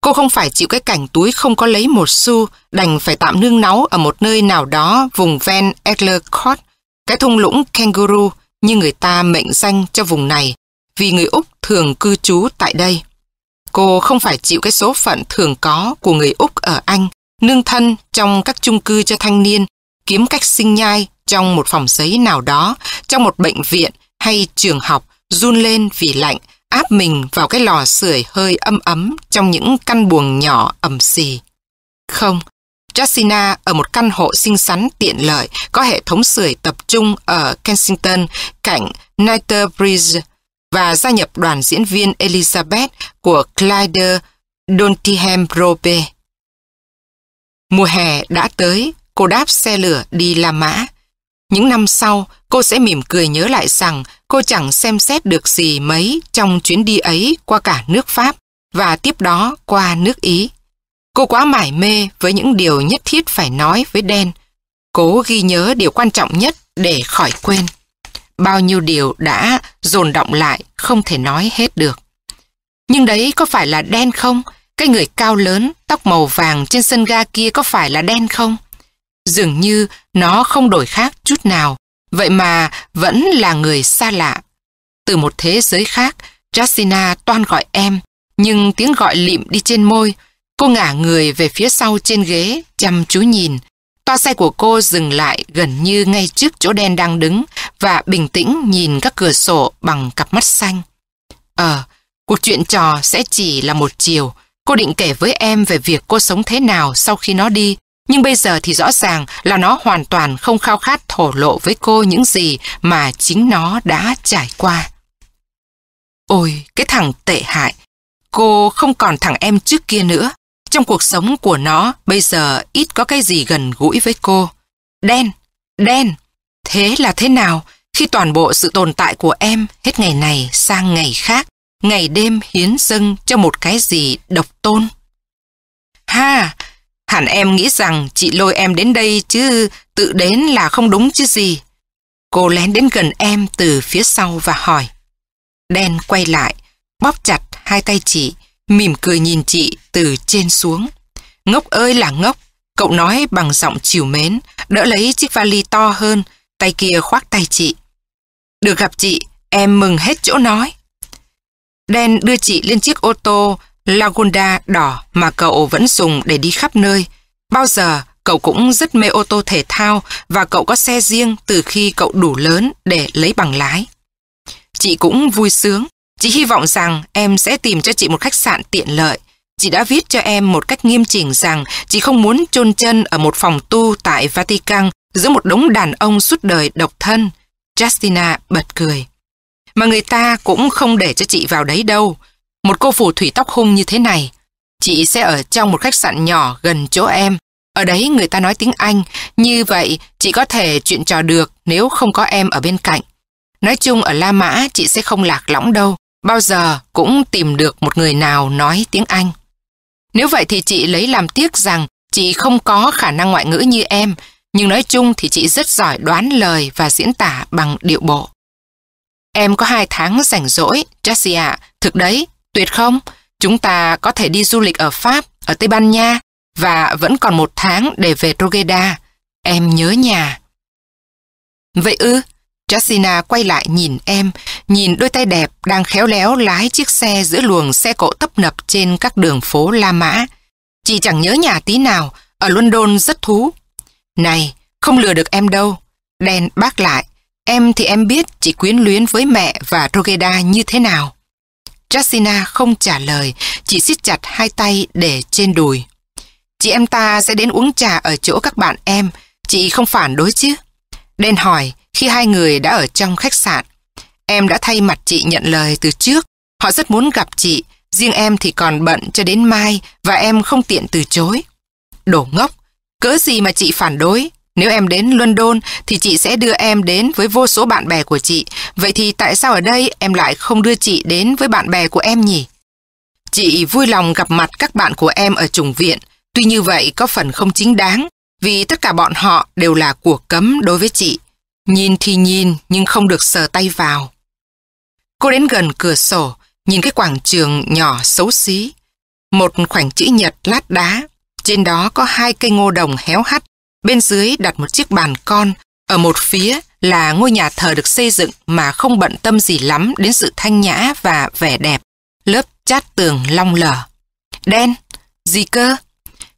Cô không phải chịu cái cảnh túi không có lấy một xu, đành phải tạm nương náu ở một nơi nào đó vùng ven Edlercourt, cái thung lũng Kangaroo như người ta mệnh danh cho vùng này, vì người Úc thường cư trú tại đây. Cô không phải chịu cái số phận thường có của người Úc ở Anh, nương thân trong các chung cư cho thanh niên, kiếm cách sinh nhai trong một phòng giấy nào đó, trong một bệnh viện hay trường học, run lên vì lạnh, áp mình vào cái lò sưởi hơi âm ấm trong những căn buồng nhỏ ẩm xì. Không, Jacina ở một căn hộ xinh xắn tiện lợi có hệ thống sưởi tập trung ở Kensington cạnh Knightsbridge và gia nhập đoàn diễn viên Elizabeth của Clyde Dontingham Robe. Mùa hè đã tới, cô đáp xe lửa đi La Mã. Những năm sau, cô sẽ mỉm cười nhớ lại rằng cô chẳng xem xét được gì mấy trong chuyến đi ấy qua cả nước Pháp và tiếp đó qua nước Ý. Cô quá mải mê với những điều nhất thiết phải nói với Đen. Cố ghi nhớ điều quan trọng nhất để khỏi quên. Bao nhiêu điều đã dồn động lại không thể nói hết được. Nhưng đấy có phải là Đen không? Cái người cao lớn, tóc màu vàng trên sân ga kia có phải là Đen không? Dường như nó không đổi khác chút nào, vậy mà vẫn là người xa lạ. Từ một thế giới khác, Jasina toan gọi em, nhưng tiếng gọi lịm đi trên môi. Cô ngả người về phía sau trên ghế, chăm chú nhìn. Toa xe của cô dừng lại gần như ngay trước chỗ đen đang đứng và bình tĩnh nhìn các cửa sổ bằng cặp mắt xanh. Ờ, cuộc chuyện trò sẽ chỉ là một chiều. Cô định kể với em về việc cô sống thế nào sau khi nó đi nhưng bây giờ thì rõ ràng là nó hoàn toàn không khao khát thổ lộ với cô những gì mà chính nó đã trải qua. Ôi, cái thằng tệ hại. Cô không còn thằng em trước kia nữa. Trong cuộc sống của nó, bây giờ ít có cái gì gần gũi với cô. Đen, đen. Thế là thế nào khi toàn bộ sự tồn tại của em hết ngày này sang ngày khác, ngày đêm hiến dâng cho một cái gì độc tôn? Ha, Hẳn em nghĩ rằng chị lôi em đến đây chứ tự đến là không đúng chứ gì. Cô lén đến gần em từ phía sau và hỏi. Đen quay lại, bóp chặt hai tay chị, mỉm cười nhìn chị từ trên xuống. Ngốc ơi là ngốc, cậu nói bằng giọng chiều mến, đỡ lấy chiếc vali to hơn, tay kia khoác tay chị. Được gặp chị, em mừng hết chỗ nói. Đen đưa chị lên chiếc ô tô Lagonda đỏ mà cậu vẫn dùng để đi khắp nơi. Bao giờ cậu cũng rất mê ô tô thể thao và cậu có xe riêng từ khi cậu đủ lớn để lấy bằng lái. Chị cũng vui sướng. Chị hy vọng rằng em sẽ tìm cho chị một khách sạn tiện lợi. Chị đã viết cho em một cách nghiêm chỉnh rằng chị không muốn chôn chân ở một phòng tu tại Vatican giữa một đống đàn ông suốt đời độc thân. Justina bật cười. Mà người ta cũng không để cho chị vào đấy đâu. Một cô phù thủy tóc hung như thế này, chị sẽ ở trong một khách sạn nhỏ gần chỗ em. Ở đấy người ta nói tiếng Anh, như vậy chị có thể chuyện trò được nếu không có em ở bên cạnh. Nói chung ở La Mã chị sẽ không lạc lõng đâu, bao giờ cũng tìm được một người nào nói tiếng Anh. Nếu vậy thì chị lấy làm tiếc rằng chị không có khả năng ngoại ngữ như em, nhưng nói chung thì chị rất giỏi đoán lời và diễn tả bằng điệu bộ. Em có hai tháng rảnh rỗi, Jessie ạ, thực đấy, Tuyệt không? Chúng ta có thể đi du lịch ở Pháp, ở Tây Ban Nha và vẫn còn một tháng để về Rogeda. Em nhớ nhà. Vậy ư? Jacina quay lại nhìn em, nhìn đôi tay đẹp đang khéo léo lái chiếc xe giữa luồng xe cộ tấp nập trên các đường phố La Mã. Chị chẳng nhớ nhà tí nào, ở London rất thú. Này, không lừa được em đâu. Đen bác lại, em thì em biết chị quyến luyến với mẹ và Rogeda như thế nào. Jasina không trả lời, chỉ siết chặt hai tay để trên đùi. Chị em ta sẽ đến uống trà ở chỗ các bạn em, chị không phản đối chứ? Đen hỏi khi hai người đã ở trong khách sạn. Em đã thay mặt chị nhận lời từ trước, họ rất muốn gặp chị, riêng em thì còn bận cho đến mai và em không tiện từ chối. Đổ ngốc, cớ gì mà chị phản đối? Nếu em đến London thì chị sẽ đưa em đến với vô số bạn bè của chị. Vậy thì tại sao ở đây em lại không đưa chị đến với bạn bè của em nhỉ? Chị vui lòng gặp mặt các bạn của em ở trùng viện. Tuy như vậy có phần không chính đáng vì tất cả bọn họ đều là của cấm đối với chị. Nhìn thì nhìn nhưng không được sờ tay vào. Cô đến gần cửa sổ, nhìn cái quảng trường nhỏ xấu xí. Một khoảnh chữ nhật lát đá. Trên đó có hai cây ngô đồng héo hắt Bên dưới đặt một chiếc bàn con, ở một phía là ngôi nhà thờ được xây dựng mà không bận tâm gì lắm đến sự thanh nhã và vẻ đẹp. Lớp chát tường long lở. Đen, gì cơ?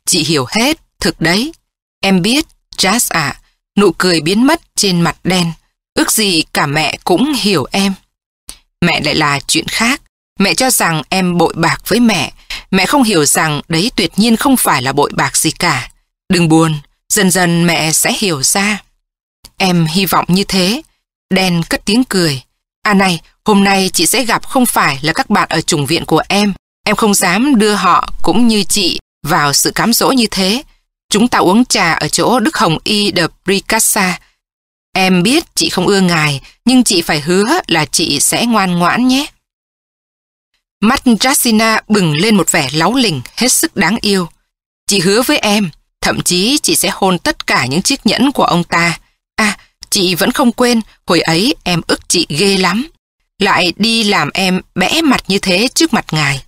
Chị hiểu hết, thực đấy. Em biết, Jazz à, nụ cười biến mất trên mặt đen. Ước gì cả mẹ cũng hiểu em. Mẹ lại là chuyện khác. Mẹ cho rằng em bội bạc với mẹ. Mẹ không hiểu rằng đấy tuyệt nhiên không phải là bội bạc gì cả. Đừng buồn, Dần dần mẹ sẽ hiểu ra. Em hy vọng như thế. Đen cất tiếng cười. À này, hôm nay chị sẽ gặp không phải là các bạn ở chủng viện của em. Em không dám đưa họ cũng như chị vào sự cám dỗ như thế. Chúng ta uống trà ở chỗ Đức Hồng Y de Bricassa. Em biết chị không ưa ngài, nhưng chị phải hứa là chị sẽ ngoan ngoãn nhé. Mắt jacina bừng lên một vẻ láu lỉnh hết sức đáng yêu. Chị hứa với em, Thậm chí chị sẽ hôn tất cả những chiếc nhẫn của ông ta. À, chị vẫn không quên, hồi ấy em ức chị ghê lắm. Lại đi làm em bẽ mặt như thế trước mặt ngài.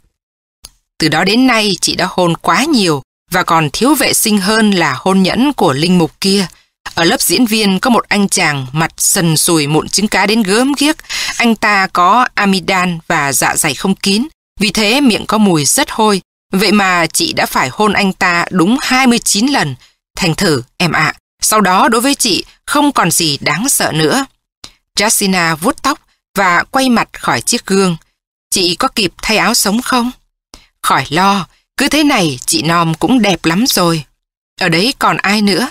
Từ đó đến nay chị đã hôn quá nhiều và còn thiếu vệ sinh hơn là hôn nhẫn của linh mục kia. Ở lớp diễn viên có một anh chàng mặt sần sùi mụn trứng cá đến gớm ghiếc. Anh ta có amidan và dạ dày không kín. Vì thế miệng có mùi rất hôi Vậy mà chị đã phải hôn anh ta đúng 29 lần. Thành thử, em ạ, sau đó đối với chị không còn gì đáng sợ nữa. Jasina vuốt tóc và quay mặt khỏi chiếc gương. Chị có kịp thay áo sống không? Khỏi lo, cứ thế này chị Nom cũng đẹp lắm rồi. Ở đấy còn ai nữa?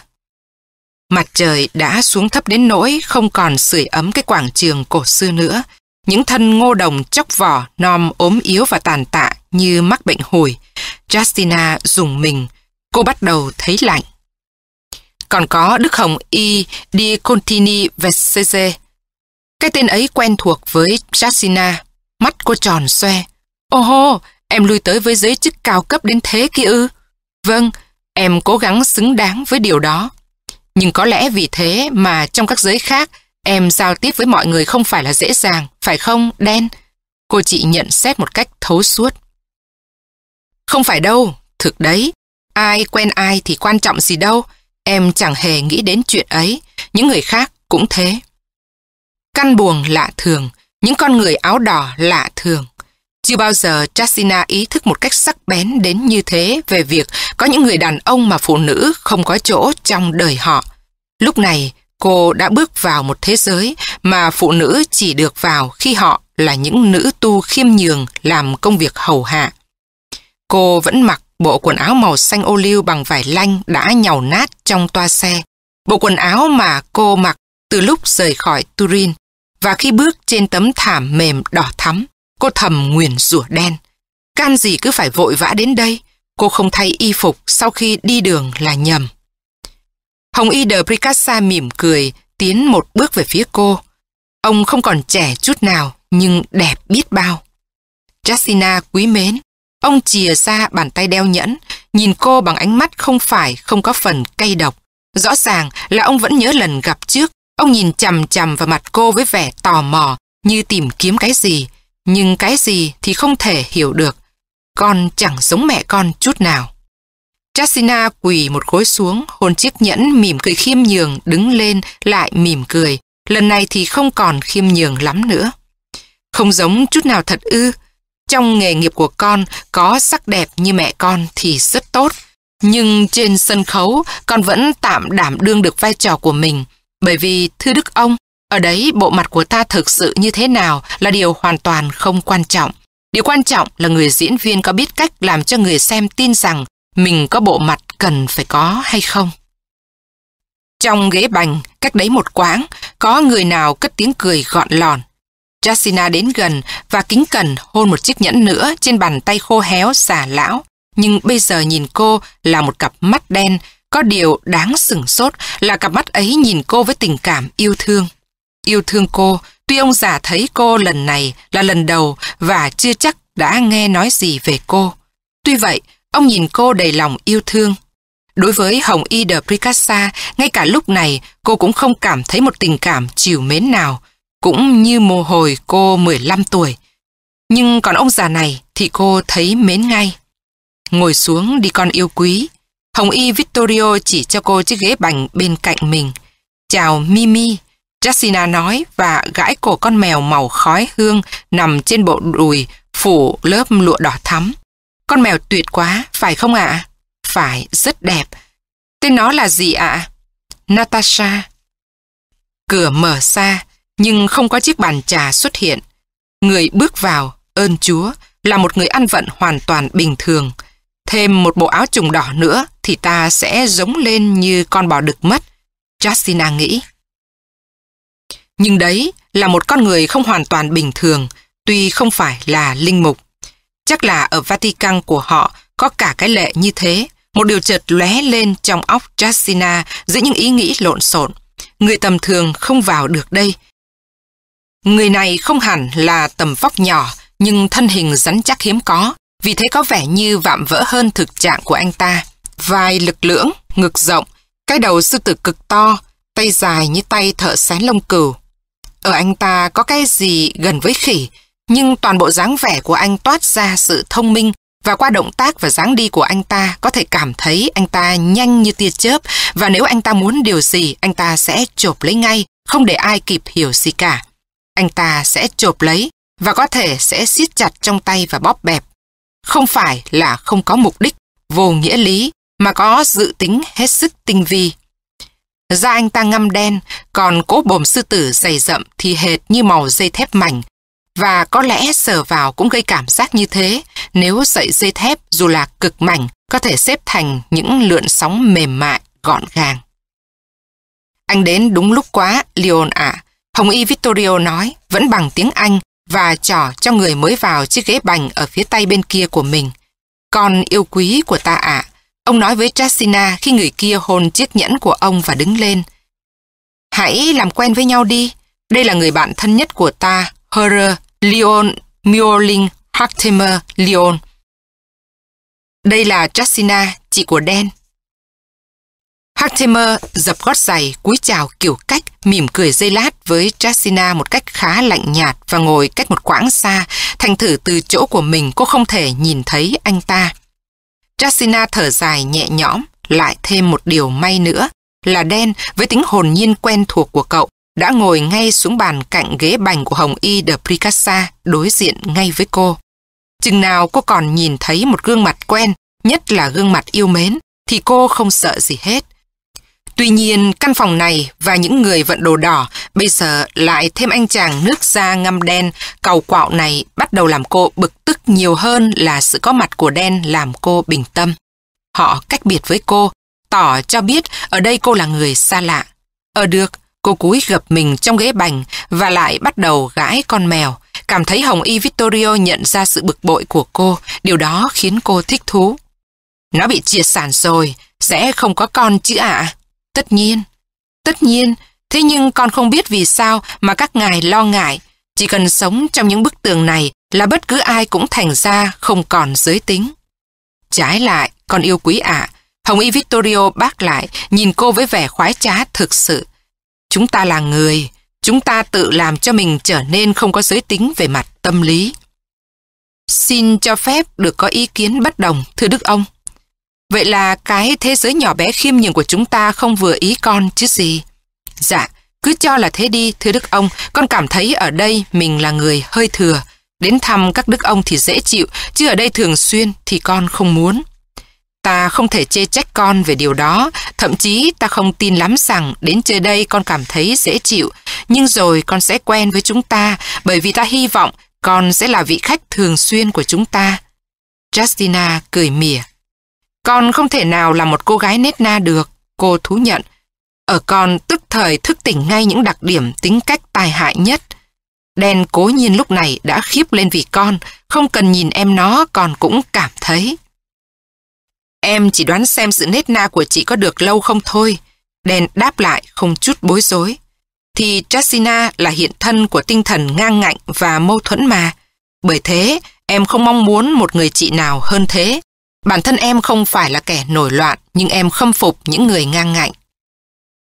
Mặt trời đã xuống thấp đến nỗi không còn sưởi ấm cái quảng trường cổ xưa nữa. Những thân ngô đồng chóc vỏ, nom ốm yếu và tàn tạ như mắc bệnh hồi. Justina dùng mình, cô bắt đầu thấy lạnh. Còn có Đức Hồng Y Di Contini Vesese. Cái tên ấy quen thuộc với Justina, mắt cô tròn xoe. Ô hô, em lui tới với giới chức cao cấp đến thế kia ư? Vâng, em cố gắng xứng đáng với điều đó. Nhưng có lẽ vì thế mà trong các giới khác, em giao tiếp với mọi người không phải là dễ dàng, phải không, Đen? Cô chị nhận xét một cách thấu suốt. Không phải đâu, thực đấy. Ai quen ai thì quan trọng gì đâu. Em chẳng hề nghĩ đến chuyện ấy. Những người khác cũng thế. Căn buồng lạ thường, những con người áo đỏ lạ thường. Chưa bao giờ Jasina ý thức một cách sắc bén đến như thế về việc có những người đàn ông mà phụ nữ không có chỗ trong đời họ. Lúc này, cô đã bước vào một thế giới mà phụ nữ chỉ được vào khi họ là những nữ tu khiêm nhường làm công việc hầu hạ. Cô vẫn mặc bộ quần áo màu xanh ô liu bằng vải lanh đã nhàu nát trong toa xe. Bộ quần áo mà cô mặc từ lúc rời khỏi Turin. Và khi bước trên tấm thảm mềm đỏ thắm, cô thầm nguyền rủa đen. Can gì cứ phải vội vã đến đây, cô không thay y phục sau khi đi đường là nhầm. Hồng Y de Pricassa mỉm cười, tiến một bước về phía cô. Ông không còn trẻ chút nào, nhưng đẹp biết bao. Jacina quý mến, Ông chìa ra bàn tay đeo nhẫn, nhìn cô bằng ánh mắt không phải không có phần cay độc. Rõ ràng là ông vẫn nhớ lần gặp trước, ông nhìn chằm chằm vào mặt cô với vẻ tò mò, như tìm kiếm cái gì, nhưng cái gì thì không thể hiểu được. Con chẳng giống mẹ con chút nào. Jasina quỳ một gối xuống, hôn chiếc nhẫn mỉm cười khiêm nhường, đứng lên lại mỉm cười. lần này thì không còn khiêm nhường lắm nữa. Không giống chút nào thật ư. Trong nghề nghiệp của con có sắc đẹp như mẹ con thì rất tốt. Nhưng trên sân khấu con vẫn tạm đảm đương được vai trò của mình. Bởi vì, thưa Đức ông, ở đấy bộ mặt của ta thực sự như thế nào là điều hoàn toàn không quan trọng. Điều quan trọng là người diễn viên có biết cách làm cho người xem tin rằng mình có bộ mặt cần phải có hay không. Trong ghế bành, cách đấy một quãng, có người nào cất tiếng cười gọn lòn. Jacina đến gần và kính cẩn hôn một chiếc nhẫn nữa trên bàn tay khô héo xà lão. Nhưng bây giờ nhìn cô là một cặp mắt đen, có điều đáng sửng sốt là cặp mắt ấy nhìn cô với tình cảm yêu thương. Yêu thương cô, tuy ông già thấy cô lần này là lần đầu và chưa chắc đã nghe nói gì về cô. Tuy vậy, ông nhìn cô đầy lòng yêu thương. Đối với Hồng Y de Pricassa, ngay cả lúc này cô cũng không cảm thấy một tình cảm chiều mến nào, cũng như mồ hồi cô 15 tuổi. Nhưng còn ông già này thì cô thấy mến ngay. Ngồi xuống đi con yêu quý. Hồng Y Vittorio chỉ cho cô chiếc ghế bành bên cạnh mình. Chào Mimi, jacina nói và gãi cổ con mèo màu khói hương nằm trên bộ đùi phủ lớp lụa đỏ thắm. Con mèo tuyệt quá, phải không ạ? Phải, rất đẹp. Tên nó là gì ạ? Natasha. Cửa mở ra nhưng không có chiếc bàn trà xuất hiện. Người bước vào, ơn Chúa, là một người ăn vận hoàn toàn bình thường. Thêm một bộ áo trùng đỏ nữa thì ta sẽ giống lên như con bò đực mất. Justina nghĩ. Nhưng đấy là một con người không hoàn toàn bình thường, tuy không phải là linh mục. Chắc là ở Vatican của họ có cả cái lệ như thế. Một điều chợt lóe lên trong óc Justina giữa những ý nghĩ lộn xộn. Người tầm thường không vào được đây. Người này không hẳn là tầm vóc nhỏ, nhưng thân hình rắn chắc hiếm có, vì thế có vẻ như vạm vỡ hơn thực trạng của anh ta. Vai lực lưỡng, ngực rộng, cái đầu sư tử cực to, tay dài như tay thợ xén lông cừu. Ở anh ta có cái gì gần với khỉ, nhưng toàn bộ dáng vẻ của anh toát ra sự thông minh và qua động tác và dáng đi của anh ta có thể cảm thấy anh ta nhanh như tia chớp và nếu anh ta muốn điều gì anh ta sẽ chộp lấy ngay, không để ai kịp hiểu gì cả. Anh ta sẽ chộp lấy và có thể sẽ siết chặt trong tay và bóp bẹp. Không phải là không có mục đích, vô nghĩa lý, mà có dự tính hết sức tinh vi. Da anh ta ngâm đen, còn cố bồm sư tử dày rậm thì hệt như màu dây thép mảnh. Và có lẽ sờ vào cũng gây cảm giác như thế, nếu sợi dây thép dù là cực mảnh có thể xếp thành những lượn sóng mềm mại, gọn gàng. Anh đến đúng lúc quá, Leon ạ. Hồng Y Vittorio nói, vẫn bằng tiếng Anh, và trỏ cho người mới vào chiếc ghế bành ở phía tay bên kia của mình. Con yêu quý của ta ạ, ông nói với Trasina khi người kia hôn chiếc nhẫn của ông và đứng lên. Hãy làm quen với nhau đi, đây là người bạn thân nhất của ta, Horror Leon mioling Hartemer Leon. Đây là Trasina, chị của Dan. Hartimer dập gót giày, cúi chào kiểu cách, mỉm cười dây lát với Jacina một cách khá lạnh nhạt và ngồi cách một quãng xa, thành thử từ chỗ của mình cô không thể nhìn thấy anh ta. Jacina thở dài nhẹ nhõm, lại thêm một điều may nữa, là đen với tính hồn nhiên quen thuộc của cậu đã ngồi ngay xuống bàn cạnh ghế bành của Hồng Y de Pricassa đối diện ngay với cô. Chừng nào cô còn nhìn thấy một gương mặt quen, nhất là gương mặt yêu mến, thì cô không sợ gì hết. Tuy nhiên, căn phòng này và những người vận đồ đỏ bây giờ lại thêm anh chàng nước da ngâm đen, cầu quạo này bắt đầu làm cô bực tức nhiều hơn là sự có mặt của đen làm cô bình tâm. Họ cách biệt với cô, tỏ cho biết ở đây cô là người xa lạ. Ở được, cô cúi gập mình trong ghế bành và lại bắt đầu gãi con mèo. Cảm thấy Hồng Y Vittorio nhận ra sự bực bội của cô, điều đó khiến cô thích thú. Nó bị triệt sản rồi, sẽ không có con chứ ạ. Tất nhiên, tất nhiên, thế nhưng con không biết vì sao mà các ngài lo ngại. Chỉ cần sống trong những bức tường này là bất cứ ai cũng thành ra không còn giới tính. Trái lại, con yêu quý ạ, Hồng Y Victorio bác lại, nhìn cô với vẻ khoái trá thực sự. Chúng ta là người, chúng ta tự làm cho mình trở nên không có giới tính về mặt tâm lý. Xin cho phép được có ý kiến bất đồng, thưa Đức ông. Vậy là cái thế giới nhỏ bé khiêm nhường của chúng ta không vừa ý con chứ gì? Dạ, Cứ cho là thế đi, thưa đức ông, con cảm thấy ở đây mình là người hơi thừa. Đến thăm các đức ông thì dễ chịu, chứ ở đây thường xuyên thì con không muốn. Ta không thể chê trách con về điều đó, thậm chí ta không tin lắm rằng đến chơi đây con cảm thấy dễ chịu, nhưng rồi con sẽ quen với chúng ta bởi vì ta hy vọng con sẽ là vị khách thường xuyên của chúng ta. Justina cười mỉa. Con không thể nào là một cô gái nết na được, cô thú nhận. Ở con tức thời thức tỉnh ngay những đặc điểm tính cách tai hại nhất. Đen cố nhiên lúc này đã khiếp lên vì con, không cần nhìn em nó còn cũng cảm thấy. Em chỉ đoán xem sự nết na của chị có được lâu không thôi. Đen đáp lại không chút bối rối. Thì Jessina là hiện thân của tinh thần ngang ngạnh và mâu thuẫn mà. Bởi thế, em không mong muốn một người chị nào hơn thế. Bản thân em không phải là kẻ nổi loạn, nhưng em khâm phục những người ngang ngạnh.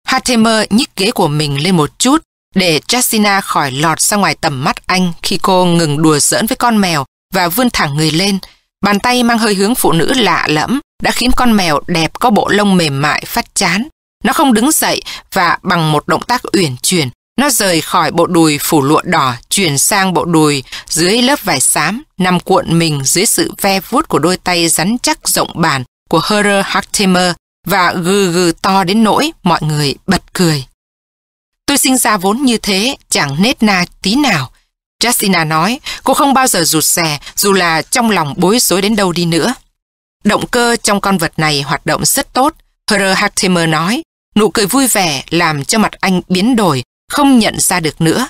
Hattemer nhích ghế của mình lên một chút để Jacina khỏi lọt ra ngoài tầm mắt anh khi cô ngừng đùa giỡn với con mèo và vươn thẳng người lên. Bàn tay mang hơi hướng phụ nữ lạ lẫm đã khiến con mèo đẹp có bộ lông mềm mại phát chán. Nó không đứng dậy và bằng một động tác uyển chuyển, nó rời khỏi bộ đùi phủ lụa đỏ chuyển sang bộ đùi dưới lớp vải xám, nằm cuộn mình dưới sự ve vuốt của đôi tay rắn chắc rộng bản của Herer Hartemer và gừ gừ to đến nỗi mọi người bật cười. Tôi sinh ra vốn như thế, chẳng nết na tí nào. Justina nói, cô không bao giờ rụt rè dù là trong lòng bối rối đến đâu đi nữa. Động cơ trong con vật này hoạt động rất tốt, Herer Hartimer nói. Nụ cười vui vẻ làm cho mặt anh biến đổi, không nhận ra được nữa.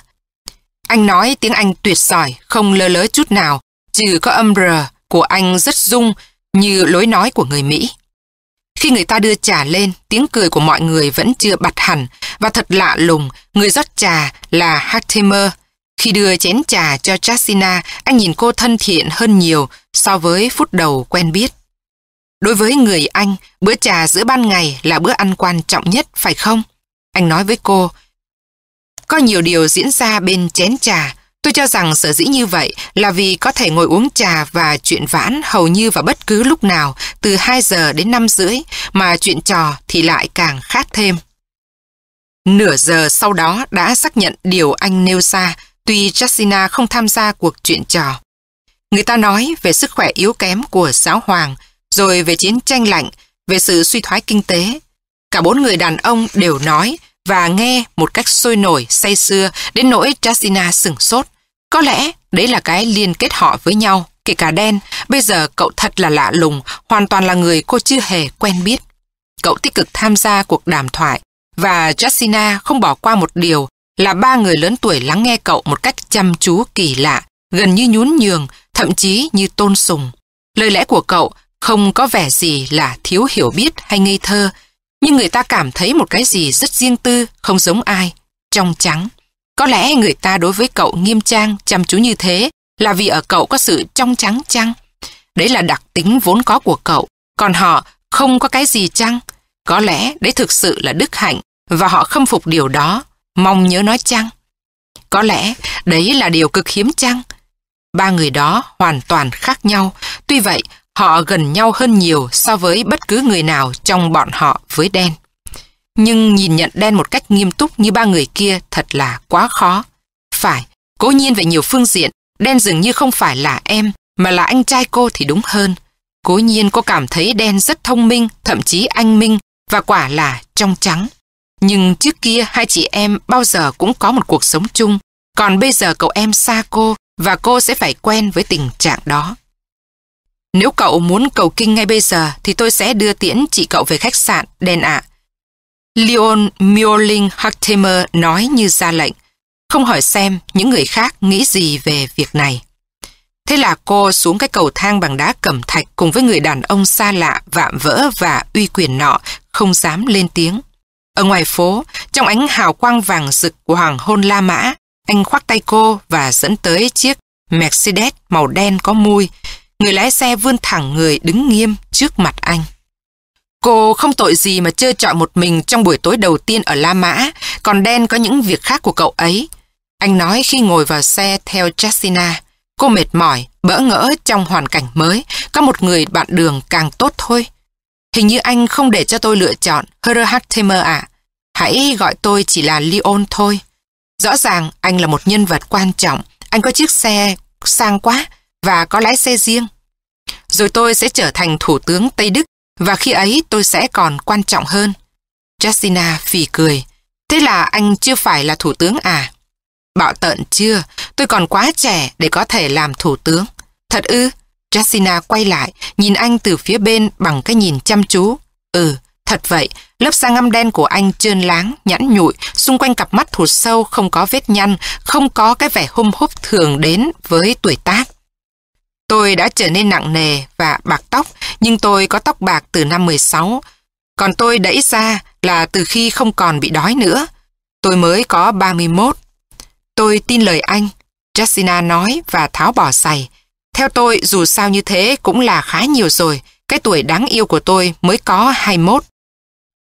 Anh nói tiếng Anh tuyệt giỏi, không lơ lớ chút nào, trừ có âm R của anh rất rung như lối nói của người Mỹ. Khi người ta đưa trà lên, tiếng cười của mọi người vẫn chưa bật hẳn và thật lạ lùng, người rót trà là Hartimer. Khi đưa chén trà cho Jasina, anh nhìn cô thân thiện hơn nhiều so với phút đầu quen biết. Đối với người Anh, bữa trà giữa ban ngày là bữa ăn quan trọng nhất, phải không? Anh nói với cô. Có nhiều điều diễn ra bên chén trà. Tôi cho rằng sở dĩ như vậy là vì có thể ngồi uống trà và chuyện vãn hầu như vào bất cứ lúc nào, từ 2 giờ đến 5 rưỡi, mà chuyện trò thì lại càng khác thêm. Nửa giờ sau đó đã xác nhận điều anh nêu ra, tuy Jacina không tham gia cuộc chuyện trò. Người ta nói về sức khỏe yếu kém của giáo hoàng, rồi về chiến tranh lạnh, về sự suy thoái kinh tế. Cả bốn người đàn ông đều nói và nghe một cách sôi nổi, say sưa đến nỗi Jasina sửng sốt. Có lẽ đấy là cái liên kết họ với nhau, kể cả đen. Bây giờ cậu thật là lạ lùng, hoàn toàn là người cô chưa hề quen biết. Cậu tích cực tham gia cuộc đàm thoại và Jasina không bỏ qua một điều là ba người lớn tuổi lắng nghe cậu một cách chăm chú kỳ lạ, gần như nhún nhường, thậm chí như tôn sùng. Lời lẽ của cậu không có vẻ gì là thiếu hiểu biết hay ngây thơ, nhưng người ta cảm thấy một cái gì rất riêng tư, không giống ai, trong trắng. Có lẽ người ta đối với cậu nghiêm trang, chăm chú như thế là vì ở cậu có sự trong trắng chăng? Đấy là đặc tính vốn có của cậu, còn họ không có cái gì chăng? Có lẽ đấy thực sự là đức hạnh và họ khâm phục điều đó, mong nhớ nói chăng? Có lẽ đấy là điều cực hiếm chăng? Ba người đó hoàn toàn khác nhau, tuy vậy Họ gần nhau hơn nhiều so với bất cứ người nào trong bọn họ với đen. Nhưng nhìn nhận đen một cách nghiêm túc như ba người kia thật là quá khó. Phải, cố nhiên về nhiều phương diện, đen dường như không phải là em, mà là anh trai cô thì đúng hơn. Cố nhiên cô cảm thấy đen rất thông minh, thậm chí anh minh, và quả là trong trắng. Nhưng trước kia hai chị em bao giờ cũng có một cuộc sống chung, còn bây giờ cậu em xa cô và cô sẽ phải quen với tình trạng đó. Nếu cậu muốn cầu kinh ngay bây giờ thì tôi sẽ đưa tiễn chị cậu về khách sạn, đen ạ. Leon Mioling Hartemer nói như ra lệnh, không hỏi xem những người khác nghĩ gì về việc này. Thế là cô xuống cái cầu thang bằng đá cẩm thạch cùng với người đàn ông xa lạ, vạm vỡ và uy quyền nọ, không dám lên tiếng. Ở ngoài phố, trong ánh hào quang vàng rực của hoàng hôn La Mã, anh khoác tay cô và dẫn tới chiếc Mercedes màu đen có mùi, Người lái xe vươn thẳng người đứng nghiêm trước mặt anh. Cô không tội gì mà chơi trọi một mình trong buổi tối đầu tiên ở La Mã, còn đen có những việc khác của cậu ấy. Anh nói khi ngồi vào xe theo Jessina, cô mệt mỏi, bỡ ngỡ trong hoàn cảnh mới, có một người bạn đường càng tốt thôi. Hình như anh không để cho tôi lựa chọn, Herer Hartemer ạ. Hãy gọi tôi chỉ là Leon thôi. Rõ ràng anh là một nhân vật quan trọng. Anh có chiếc xe sang quá và có lái xe riêng. Rồi tôi sẽ trở thành thủ tướng Tây Đức và khi ấy tôi sẽ còn quan trọng hơn. Justina phì cười. Thế là anh chưa phải là thủ tướng à? Bạo tận chưa, tôi còn quá trẻ để có thể làm thủ tướng. Thật ư? Justina quay lại, nhìn anh từ phía bên bằng cái nhìn chăm chú. Ừ, thật vậy, lớp da ngăm đen của anh trơn láng, nhẵn nhụi, xung quanh cặp mắt thụt sâu, không có vết nhăn, không có cái vẻ hung húp thường đến với tuổi tác. Tôi đã trở nên nặng nề và bạc tóc, nhưng tôi có tóc bạc từ năm 16. Còn tôi đẩy ra là từ khi không còn bị đói nữa. Tôi mới có 31. Tôi tin lời anh, Jessina nói và tháo bỏ giày. Theo tôi, dù sao như thế cũng là khá nhiều rồi. Cái tuổi đáng yêu của tôi mới có 21.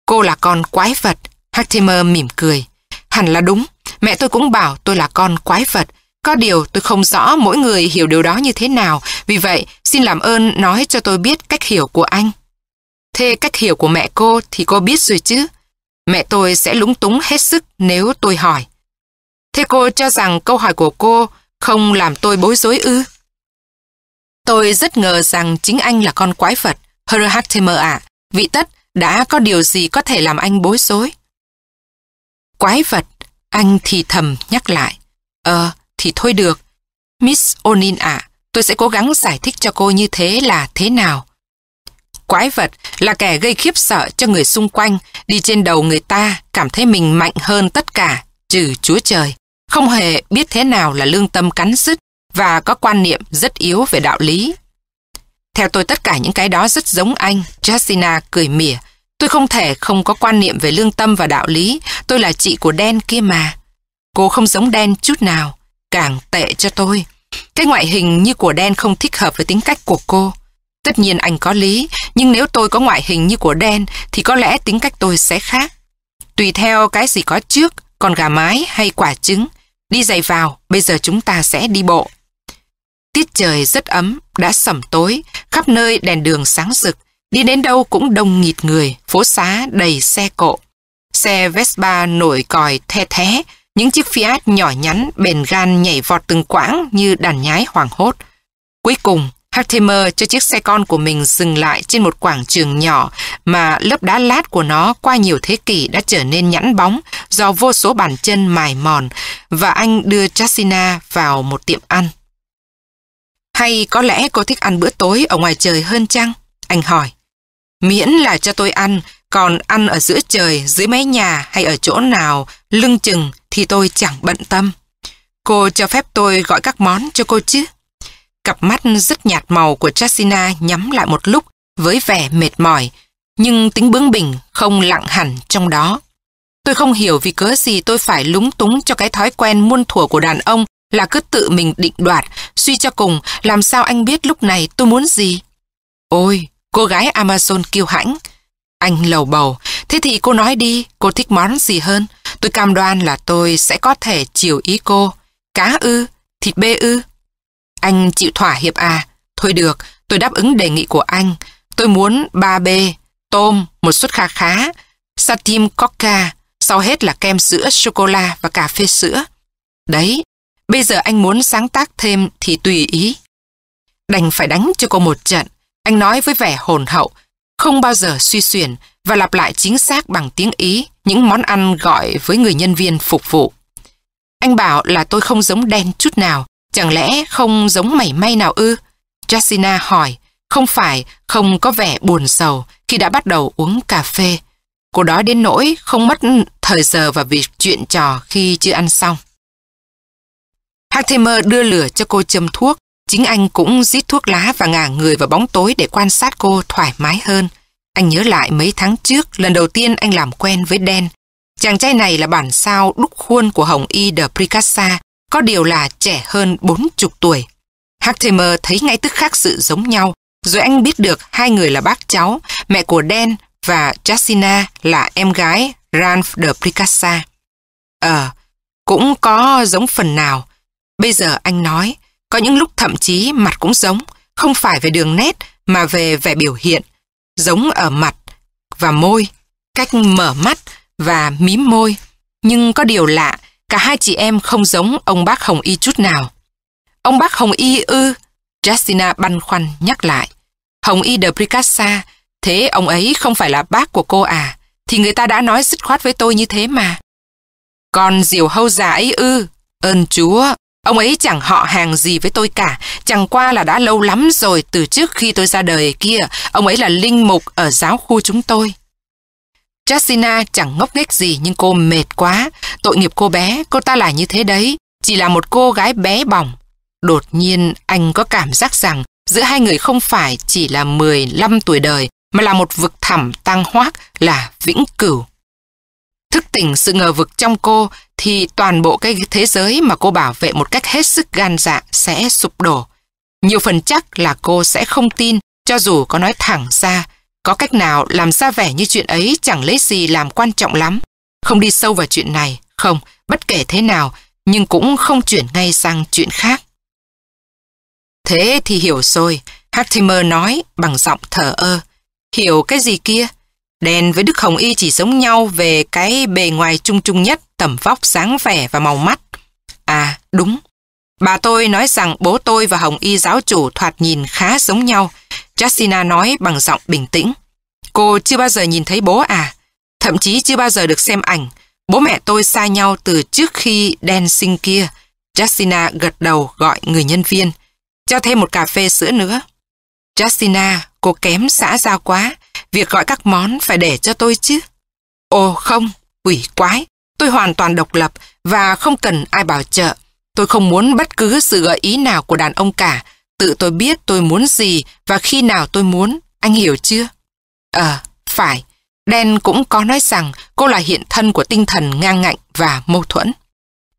Cô là con quái vật. Hactimer mỉm cười. Hẳn là đúng. Mẹ tôi cũng bảo tôi là con quái vật. Có điều tôi không rõ mỗi người hiểu điều đó như thế nào. Vì vậy, xin làm ơn nói cho tôi biết cách hiểu của anh. Thế cách hiểu của mẹ cô thì cô biết rồi chứ. Mẹ tôi sẽ lúng túng hết sức nếu tôi hỏi. Thế cô cho rằng câu hỏi của cô không làm tôi bối rối ư? Tôi rất ngờ rằng chính anh là con quái vật, Herhaktimer ạ. Vị tất đã có điều gì có thể làm anh bối rối? Quái vật, anh thì thầm nhắc lại. Ờ, thì thôi được. Miss Onin ạ, tôi sẽ cố gắng giải thích cho cô như thế là thế nào. Quái vật là kẻ gây khiếp sợ cho người xung quanh, đi trên đầu người ta cảm thấy mình mạnh hơn tất cả, trừ Chúa Trời. Không hề biết thế nào là lương tâm cắn rứt và có quan niệm rất yếu về đạo lý. Theo tôi tất cả những cái đó rất giống anh, Justina cười mỉa. Tôi không thể không có quan niệm về lương tâm và đạo lý, tôi là chị của đen kia mà. Cô không giống đen chút nào, càng tệ cho tôi. Cái ngoại hình như của đen không thích hợp với tính cách của cô. Tất nhiên anh có lý, nhưng nếu tôi có ngoại hình như của đen thì có lẽ tính cách tôi sẽ khác. Tùy theo cái gì có trước, còn gà mái hay quả trứng. Đi giày vào, bây giờ chúng ta sẽ đi bộ. Tiết trời rất ấm, đã sẩm tối, khắp nơi đèn đường sáng rực. Đi đến đâu cũng đông nghịt người, phố xá đầy xe cộ. Xe Vespa nổi còi the thé, những chiếc Fiat nhỏ nhắn bền gan nhảy vọt từng quãng như đàn nhái hoàng hốt. Cuối cùng, Hartimer cho chiếc xe con của mình dừng lại trên một quảng trường nhỏ mà lớp đá lát của nó qua nhiều thế kỷ đã trở nên nhẵn bóng do vô số bàn chân mài mòn và anh đưa Chasina vào một tiệm ăn. Hay có lẽ cô thích ăn bữa tối ở ngoài trời hơn chăng? Anh hỏi. Miễn là cho tôi ăn, còn ăn ở giữa trời, dưới mái nhà hay ở chỗ nào lưng chừng thì tôi chẳng bận tâm. Cô cho phép tôi gọi các món cho cô chứ? Cặp mắt rất nhạt màu của Chasina nhắm lại một lúc với vẻ mệt mỏi, nhưng tính bướng bỉnh không lặng hẳn trong đó. Tôi không hiểu vì cớ gì tôi phải lúng túng cho cái thói quen muôn thuở của đàn ông là cứ tự mình định đoạt, suy cho cùng làm sao anh biết lúc này tôi muốn gì. Ôi, cô gái Amazon kiêu hãnh. Anh lầu bầu, thế thì cô nói đi, cô thích món gì hơn? Tôi cam đoan là tôi sẽ có thể chiều ý cô. Cá ư, thịt bê ư, anh chịu thỏa hiệp à? Thôi được, tôi đáp ứng đề nghị của anh. Tôi muốn 3 bê, tôm, một suất khá khá, satim coca, sau hết là kem sữa, sô-cô-la và cà phê sữa. Đấy, bây giờ anh muốn sáng tác thêm thì tùy ý. Đành phải đánh cho cô một trận. Anh nói với vẻ hồn hậu, không bao giờ suy xuyển và lặp lại chính xác bằng tiếng Ý những món ăn gọi với người nhân viên phục vụ. Anh bảo là tôi không giống đen chút nào, Chẳng lẽ không giống mảy may nào ư? Jacina hỏi, không phải không có vẻ buồn sầu khi đã bắt đầu uống cà phê. Cô đói đến nỗi không mất thời giờ vào việc chuyện trò khi chưa ăn xong. Hartimer đưa lửa cho cô châm thuốc. Chính anh cũng rít thuốc lá và ngả người vào bóng tối để quan sát cô thoải mái hơn. Anh nhớ lại mấy tháng trước, lần đầu tiên anh làm quen với đen. Chàng trai này là bản sao đúc khuôn của Hồng Y de Pricassa có điều là trẻ hơn bốn chục tuổi. Hartimer thấy ngay tức khắc sự giống nhau, rồi anh biết được hai người là bác cháu, mẹ của đen và Jacina là em gái Ralph de Pricassa. Ờ, cũng có giống phần nào. Bây giờ anh nói, có những lúc thậm chí mặt cũng giống, không phải về đường nét mà về vẻ biểu hiện, giống ở mặt và môi, cách mở mắt và mím môi. Nhưng có điều lạ, cả hai chị em không giống ông bác Hồng Y chút nào. Ông bác Hồng Y ư? Justina băn khoăn nhắc lại. Hồng Y de Pricassa, thế ông ấy không phải là bác của cô à? Thì người ta đã nói dứt khoát với tôi như thế mà. Còn diều hâu già ấy ư? Ơn Chúa, ông ấy chẳng họ hàng gì với tôi cả, chẳng qua là đã lâu lắm rồi từ trước khi tôi ra đời kia, ông ấy là linh mục ở giáo khu chúng tôi. Justina chẳng ngốc nghếch gì nhưng cô mệt quá, tội nghiệp cô bé, cô ta là như thế đấy, chỉ là một cô gái bé bỏng. Đột nhiên anh có cảm giác rằng giữa hai người không phải chỉ là 15 tuổi đời mà là một vực thẳm tăng hoác là vĩnh cửu. Thức tỉnh sự ngờ vực trong cô thì toàn bộ cái thế giới mà cô bảo vệ một cách hết sức gan dạ sẽ sụp đổ. Nhiều phần chắc là cô sẽ không tin cho dù có nói thẳng ra có cách nào làm ra vẻ như chuyện ấy chẳng lấy gì làm quan trọng lắm. Không đi sâu vào chuyện này, không, bất kể thế nào, nhưng cũng không chuyển ngay sang chuyện khác. Thế thì hiểu rồi, Hartimer nói bằng giọng thở ơ. Hiểu cái gì kia? Đen với Đức Hồng Y chỉ giống nhau về cái bề ngoài chung chung nhất, tầm vóc, sáng vẻ và màu mắt. À, đúng. Bà tôi nói rằng bố tôi và Hồng Y giáo chủ thoạt nhìn khá giống nhau. Jacina nói bằng giọng bình tĩnh. Cô chưa bao giờ nhìn thấy bố à? Thậm chí chưa bao giờ được xem ảnh. Bố mẹ tôi xa nhau từ trước khi đen sinh kia. Jacina gật đầu gọi người nhân viên. Cho thêm một cà phê sữa nữa. Justina, cô kém xã giao quá. Việc gọi các món phải để cho tôi chứ. Ồ không, quỷ quái. Tôi hoàn toàn độc lập và không cần ai bảo trợ. Tôi không muốn bất cứ sự gợi ý nào của đàn ông cả. Tự tôi biết tôi muốn gì và khi nào tôi muốn. Anh hiểu chưa? Ờ, phải. Đen cũng có nói rằng cô là hiện thân của tinh thần ngang ngạnh và mâu thuẫn.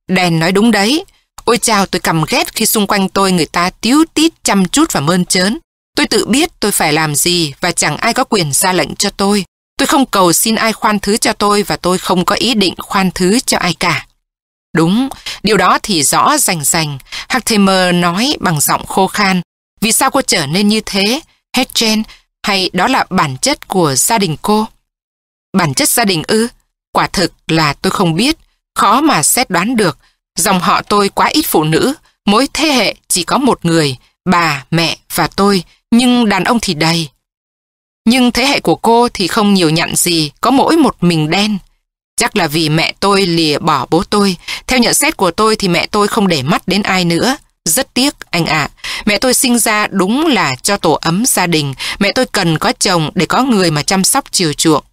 Đen nói đúng đấy. Ôi chào tôi cầm ghét khi xung quanh tôi người ta tiếu tít chăm chút và mơn trớn. Tôi tự biết tôi phải làm gì và chẳng ai có quyền ra lệnh cho tôi. Tôi không cầu xin ai khoan thứ cho tôi và tôi không có ý định khoan thứ cho ai cả. Đúng, điều đó thì rõ rành rành. Hackthamer nói bằng giọng khô khan. Vì sao cô trở nên như thế? Hedgen, hay đó là bản chất của gia đình cô? Bản chất gia đình ư? Quả thực là tôi không biết, khó mà xét đoán được. Dòng họ tôi quá ít phụ nữ, mỗi thế hệ chỉ có một người, bà, mẹ và tôi, nhưng đàn ông thì đầy. Nhưng thế hệ của cô thì không nhiều nhận gì, có mỗi một mình đen. Chắc là vì mẹ tôi lìa bỏ bố tôi. Theo nhận xét của tôi thì mẹ tôi không để mắt đến ai nữa. Rất tiếc, anh ạ. Mẹ tôi sinh ra đúng là cho tổ ấm gia đình. Mẹ tôi cần có chồng để có người mà chăm sóc chiều chuộng.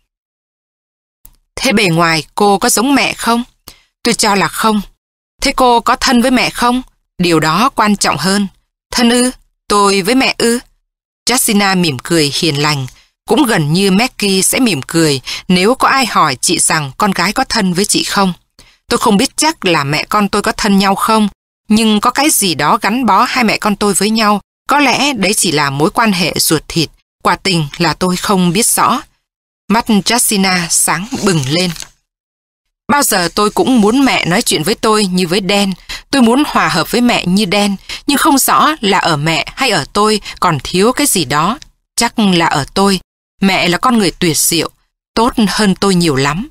Thế bề ngoài cô có giống mẹ không? Tôi cho là không. Thế cô có thân với mẹ không? Điều đó quan trọng hơn. Thân ư? Tôi với mẹ ư? Jacina mỉm cười hiền lành. Cũng gần như Maggie sẽ mỉm cười nếu có ai hỏi chị rằng con gái có thân với chị không. Tôi không biết chắc là mẹ con tôi có thân nhau không, nhưng có cái gì đó gắn bó hai mẹ con tôi với nhau. Có lẽ đấy chỉ là mối quan hệ ruột thịt. Quả tình là tôi không biết rõ. Mắt Jacina sáng bừng lên. Bao giờ tôi cũng muốn mẹ nói chuyện với tôi như với đen. Tôi muốn hòa hợp với mẹ như đen, nhưng không rõ là ở mẹ hay ở tôi còn thiếu cái gì đó. Chắc là ở tôi. Mẹ là con người tuyệt diệu, tốt hơn tôi nhiều lắm.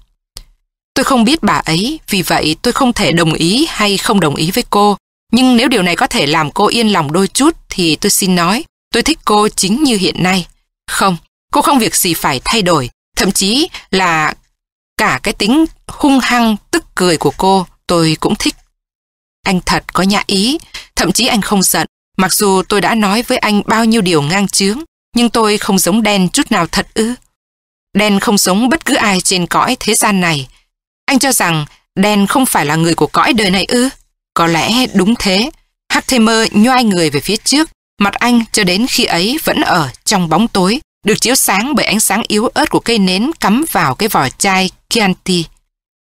Tôi không biết bà ấy, vì vậy tôi không thể đồng ý hay không đồng ý với cô. Nhưng nếu điều này có thể làm cô yên lòng đôi chút thì tôi xin nói, tôi thích cô chính như hiện nay. Không, cô không việc gì phải thay đổi, thậm chí là cả cái tính hung hăng tức cười của cô tôi cũng thích. Anh thật có nhã ý, thậm chí anh không giận, mặc dù tôi đã nói với anh bao nhiêu điều ngang chướng, nhưng tôi không giống đen chút nào thật ư. Đen không giống bất cứ ai trên cõi thế gian này. Anh cho rằng đen không phải là người của cõi đời này ư? Có lẽ đúng thế. Hartemer nhoai người về phía trước, mặt anh cho đến khi ấy vẫn ở trong bóng tối, được chiếu sáng bởi ánh sáng yếu ớt của cây nến cắm vào cái vỏ chai Chianti.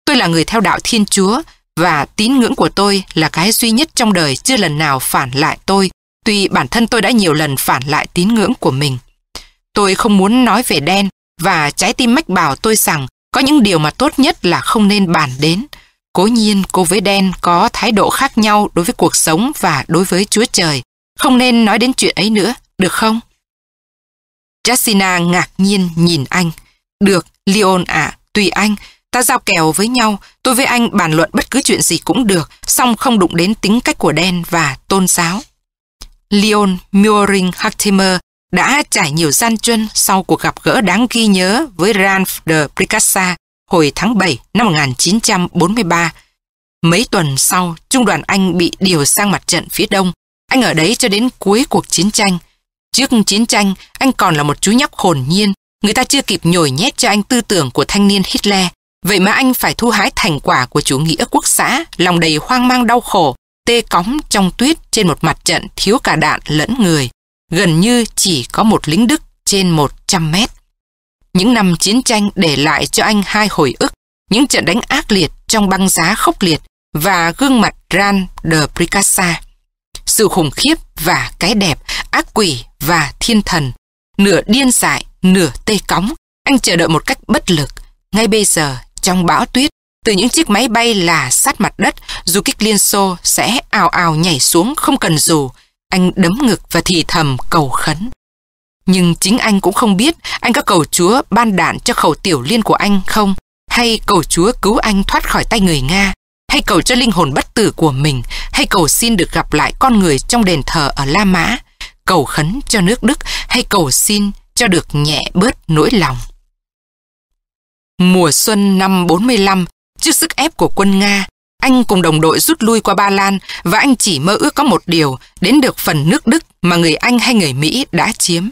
Tôi là người theo đạo Thiên Chúa và tín ngưỡng của tôi là cái duy nhất trong đời chưa lần nào phản lại tôi Tuy bản thân tôi đã nhiều lần phản lại tín ngưỡng của mình. Tôi không muốn nói về đen và trái tim mách bảo tôi rằng có những điều mà tốt nhất là không nên bàn đến. Cố nhiên cô với đen có thái độ khác nhau đối với cuộc sống và đối với Chúa Trời. Không nên nói đến chuyện ấy nữa, được không? Jessina ngạc nhiên nhìn anh. Được, Leon ạ, tùy anh. Ta giao kèo với nhau, tôi với anh bàn luận bất cứ chuyện gì cũng được, song không đụng đến tính cách của đen và tôn giáo. Leon Muring Hartimer đã trải nhiều gian truân sau cuộc gặp gỡ đáng ghi nhớ với Ralph de Pricassa hồi tháng 7 năm 1943. Mấy tuần sau, trung đoàn Anh bị điều sang mặt trận phía đông. Anh ở đấy cho đến cuối cuộc chiến tranh. Trước chiến tranh, anh còn là một chú nhóc hồn nhiên. Người ta chưa kịp nhồi nhét cho anh tư tưởng của thanh niên Hitler. Vậy mà anh phải thu hái thành quả của chủ nghĩa quốc xã, lòng đầy hoang mang đau khổ, tê cóng trong tuyết trên một mặt trận thiếu cả đạn lẫn người. Gần như chỉ có một lính Đức trên 100 mét. Những năm chiến tranh để lại cho anh hai hồi ức, những trận đánh ác liệt trong băng giá khốc liệt và gương mặt Ran de Pricassa. Sự khủng khiếp và cái đẹp, ác quỷ và thiên thần, nửa điên dại, nửa tê cóng, anh chờ đợi một cách bất lực. Ngay bây giờ, trong bão tuyết, từ những chiếc máy bay là sát mặt đất, du kích Liên Xô sẽ ào ào nhảy xuống không cần dù. Anh đấm ngực và thì thầm cầu khấn. Nhưng chính anh cũng không biết anh có cầu Chúa ban đạn cho khẩu tiểu liên của anh không? Hay cầu Chúa cứu anh thoát khỏi tay người Nga? Hay cầu cho linh hồn bất tử của mình? Hay cầu xin được gặp lại con người trong đền thờ ở La Mã? Cầu khấn cho nước Đức? Hay cầu xin cho được nhẹ bớt nỗi lòng? Mùa xuân năm 45, trước sức ép của quân Nga, anh cùng đồng đội rút lui qua Ba Lan và anh chỉ mơ ước có một điều, đến được phần nước Đức mà người Anh hay người Mỹ đã chiếm.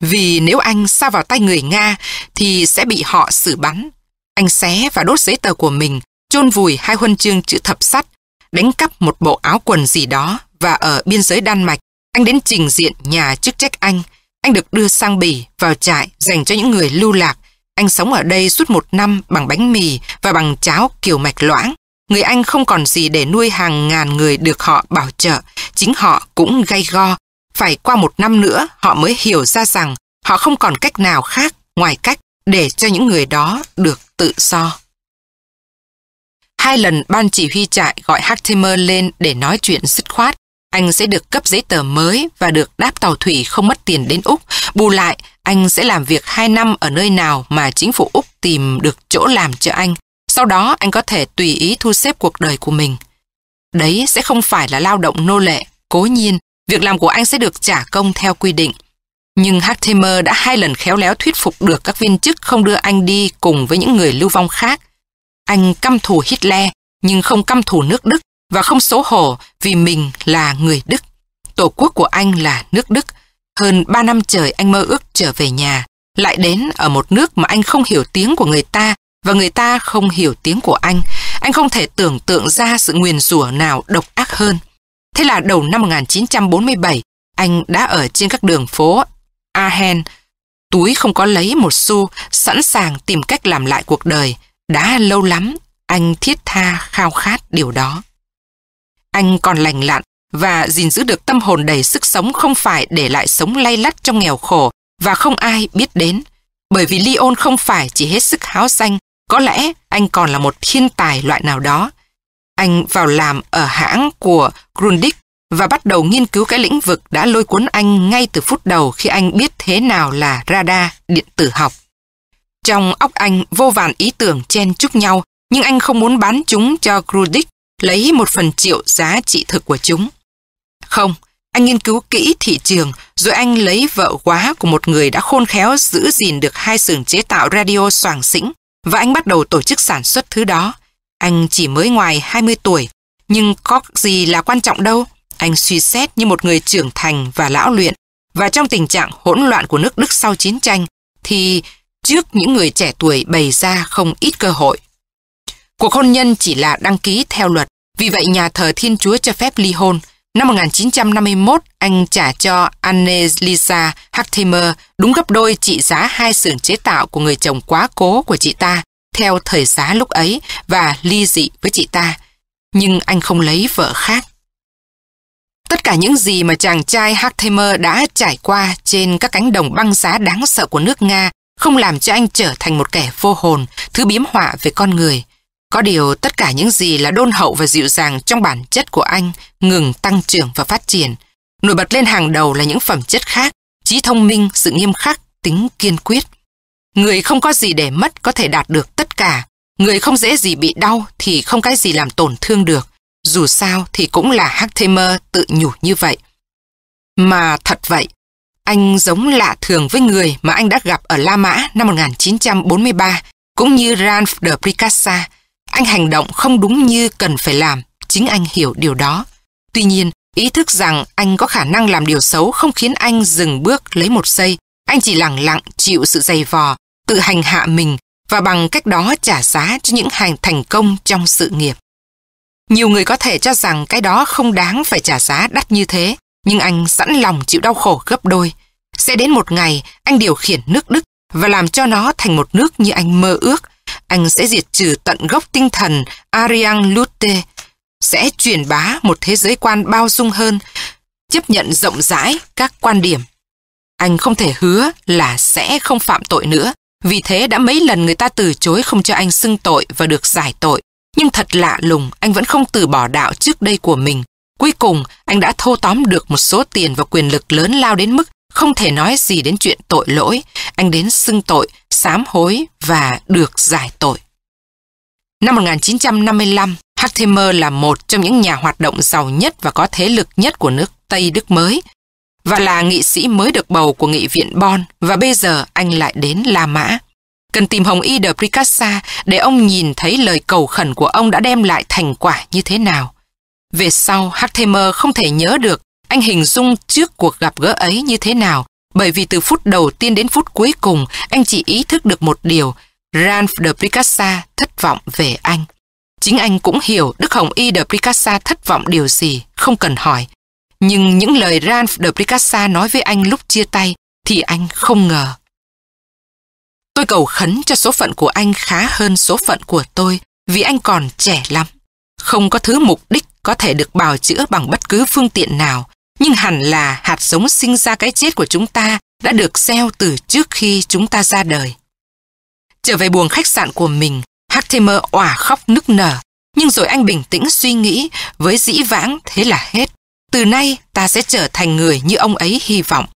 Vì nếu anh xa vào tay người Nga thì sẽ bị họ xử bắn. Anh xé và đốt giấy tờ của mình, chôn vùi hai huân chương chữ thập sắt, đánh cắp một bộ áo quần gì đó và ở biên giới Đan Mạch, anh đến trình diện nhà chức trách anh. Anh được đưa sang Bỉ vào trại dành cho những người lưu lạc. Anh sống ở đây suốt một năm bằng bánh mì và bằng cháo kiểu mạch loãng. Người Anh không còn gì để nuôi hàng ngàn người được họ bảo trợ. Chính họ cũng gay go phải qua một năm nữa, họ mới hiểu ra rằng họ không còn cách nào khác ngoài cách để cho những người đó được tự do. Hai lần ban chỉ huy trại gọi Hartimer lên để nói chuyện dứt khoát. Anh sẽ được cấp giấy tờ mới và được đáp tàu thủy không mất tiền đến Úc. Bù lại, anh sẽ làm việc hai năm ở nơi nào mà chính phủ Úc tìm được chỗ làm cho anh. Sau đó anh có thể tùy ý thu xếp cuộc đời của mình. Đấy sẽ không phải là lao động nô lệ, cố nhiên việc làm của anh sẽ được trả công theo quy định. Nhưng Hartimer đã hai lần khéo léo thuyết phục được các viên chức không đưa anh đi cùng với những người lưu vong khác. Anh căm thù Hitler nhưng không căm thù nước Đức và không xấu hổ vì mình là người Đức. Tổ quốc của anh là nước Đức. Hơn ba năm trời anh mơ ước trở về nhà, lại đến ở một nước mà anh không hiểu tiếng của người ta và người ta không hiểu tiếng của anh. Anh không thể tưởng tượng ra sự nguyền rủa nào độc ác hơn. Thế là đầu năm 1947, anh đã ở trên các đường phố Ahen, túi không có lấy một xu, sẵn sàng tìm cách làm lại cuộc đời. Đã lâu lắm, anh thiết tha khao khát điều đó. Anh còn lành lặn và gìn giữ được tâm hồn đầy sức sống không phải để lại sống lay lắt trong nghèo khổ và không ai biết đến. Bởi vì Leon không phải chỉ hết sức háo danh, có lẽ anh còn là một thiên tài loại nào đó. Anh vào làm ở hãng của Grundig và bắt đầu nghiên cứu cái lĩnh vực đã lôi cuốn anh ngay từ phút đầu khi anh biết thế nào là radar điện tử học. Trong óc anh vô vàn ý tưởng chen chúc nhau, nhưng anh không muốn bán chúng cho Grundig lấy một phần triệu giá trị thực của chúng. Không, anh nghiên cứu kỹ thị trường, rồi anh lấy vợ quá của một người đã khôn khéo giữ gìn được hai xưởng chế tạo radio soàng xĩnh, và anh bắt đầu tổ chức sản xuất thứ đó. Anh chỉ mới ngoài 20 tuổi, nhưng có gì là quan trọng đâu. Anh suy xét như một người trưởng thành và lão luyện, và trong tình trạng hỗn loạn của nước Đức sau chiến tranh, thì trước những người trẻ tuổi bày ra không ít cơ hội. Cuộc hôn nhân chỉ là đăng ký theo luật, vì vậy nhà thờ Thiên Chúa cho phép ly hôn. Năm 1951, anh trả cho Annelisa Hartimer đúng gấp đôi trị giá hai xưởng chế tạo của người chồng quá cố của chị ta theo thời giá lúc ấy và ly dị với chị ta. Nhưng anh không lấy vợ khác. Tất cả những gì mà chàng trai Hartimer đã trải qua trên các cánh đồng băng giá đáng sợ của nước Nga không làm cho anh trở thành một kẻ vô hồn, thứ biếm họa về con người. Có điều tất cả những gì là đôn hậu và dịu dàng trong bản chất của anh ngừng tăng trưởng và phát triển. Nổi bật lên hàng đầu là những phẩm chất khác, trí thông minh, sự nghiêm khắc, tính kiên quyết. Người không có gì để mất có thể đạt được tất cả. người không dễ gì bị đau thì không cái gì làm tổn thương được. Dù sao thì cũng là Hartemer tự nhủ như vậy. Mà thật vậy, anh giống lạ thường với người mà anh đã gặp ở La Mã năm 1943, cũng như Ranf de Pricassa. Anh hành động không đúng như cần phải làm, chính anh hiểu điều đó. Tuy nhiên, ý thức rằng anh có khả năng làm điều xấu không khiến anh dừng bước lấy một giây. Anh chỉ lặng lặng chịu sự dày vò, tự hành hạ mình và bằng cách đó trả giá cho những hành thành công trong sự nghiệp. Nhiều người có thể cho rằng cái đó không đáng phải trả giá đắt như thế, nhưng anh sẵn lòng chịu đau khổ gấp đôi. Sẽ đến một ngày anh điều khiển nước Đức và làm cho nó thành một nước như anh mơ ước. Anh sẽ diệt trừ tận gốc tinh thần Ariang Lute, sẽ truyền bá một thế giới quan bao dung hơn, chấp nhận rộng rãi các quan điểm. Anh không thể hứa là sẽ không phạm tội nữa, vì thế đã mấy lần người ta từ chối không cho anh xưng tội và được giải tội. Nhưng thật lạ lùng, anh vẫn không từ bỏ đạo trước đây của mình. Cuối cùng, anh đã thô tóm được một số tiền và quyền lực lớn lao đến mức không thể nói gì đến chuyện tội lỗi. Anh đến xưng tội, sám hối và được giải tội. Năm 1955, Hartemer là một trong những nhà hoạt động giàu nhất và có thế lực nhất của nước Tây Đức mới và là nghị sĩ mới được bầu của nghị viện Bonn và bây giờ anh lại đến La Mã. Cần tìm Hồng Y de Pricassa để ông nhìn thấy lời cầu khẩn của ông đã đem lại thành quả như thế nào. Về sau, Hartemer không thể nhớ được anh hình dung trước cuộc gặp gỡ ấy như thế nào, bởi vì từ phút đầu tiên đến phút cuối cùng, anh chỉ ý thức được một điều, Ralph de Pricassa thất vọng về anh. Chính anh cũng hiểu Đức Hồng Y de Pricassa thất vọng điều gì, không cần hỏi. Nhưng những lời Ralph de Pricassa nói với anh lúc chia tay thì anh không ngờ. Tôi cầu khấn cho số phận của anh khá hơn số phận của tôi vì anh còn trẻ lắm. Không có thứ mục đích có thể được bào chữa bằng bất cứ phương tiện nào, nhưng hẳn là hạt giống sinh ra cái chết của chúng ta đã được gieo từ trước khi chúng ta ra đời. Trở về buồng khách sạn của mình, Hartimer òa khóc nức nở, nhưng rồi anh bình tĩnh suy nghĩ với dĩ vãng thế là hết. Từ nay ta sẽ trở thành người như ông ấy hy vọng.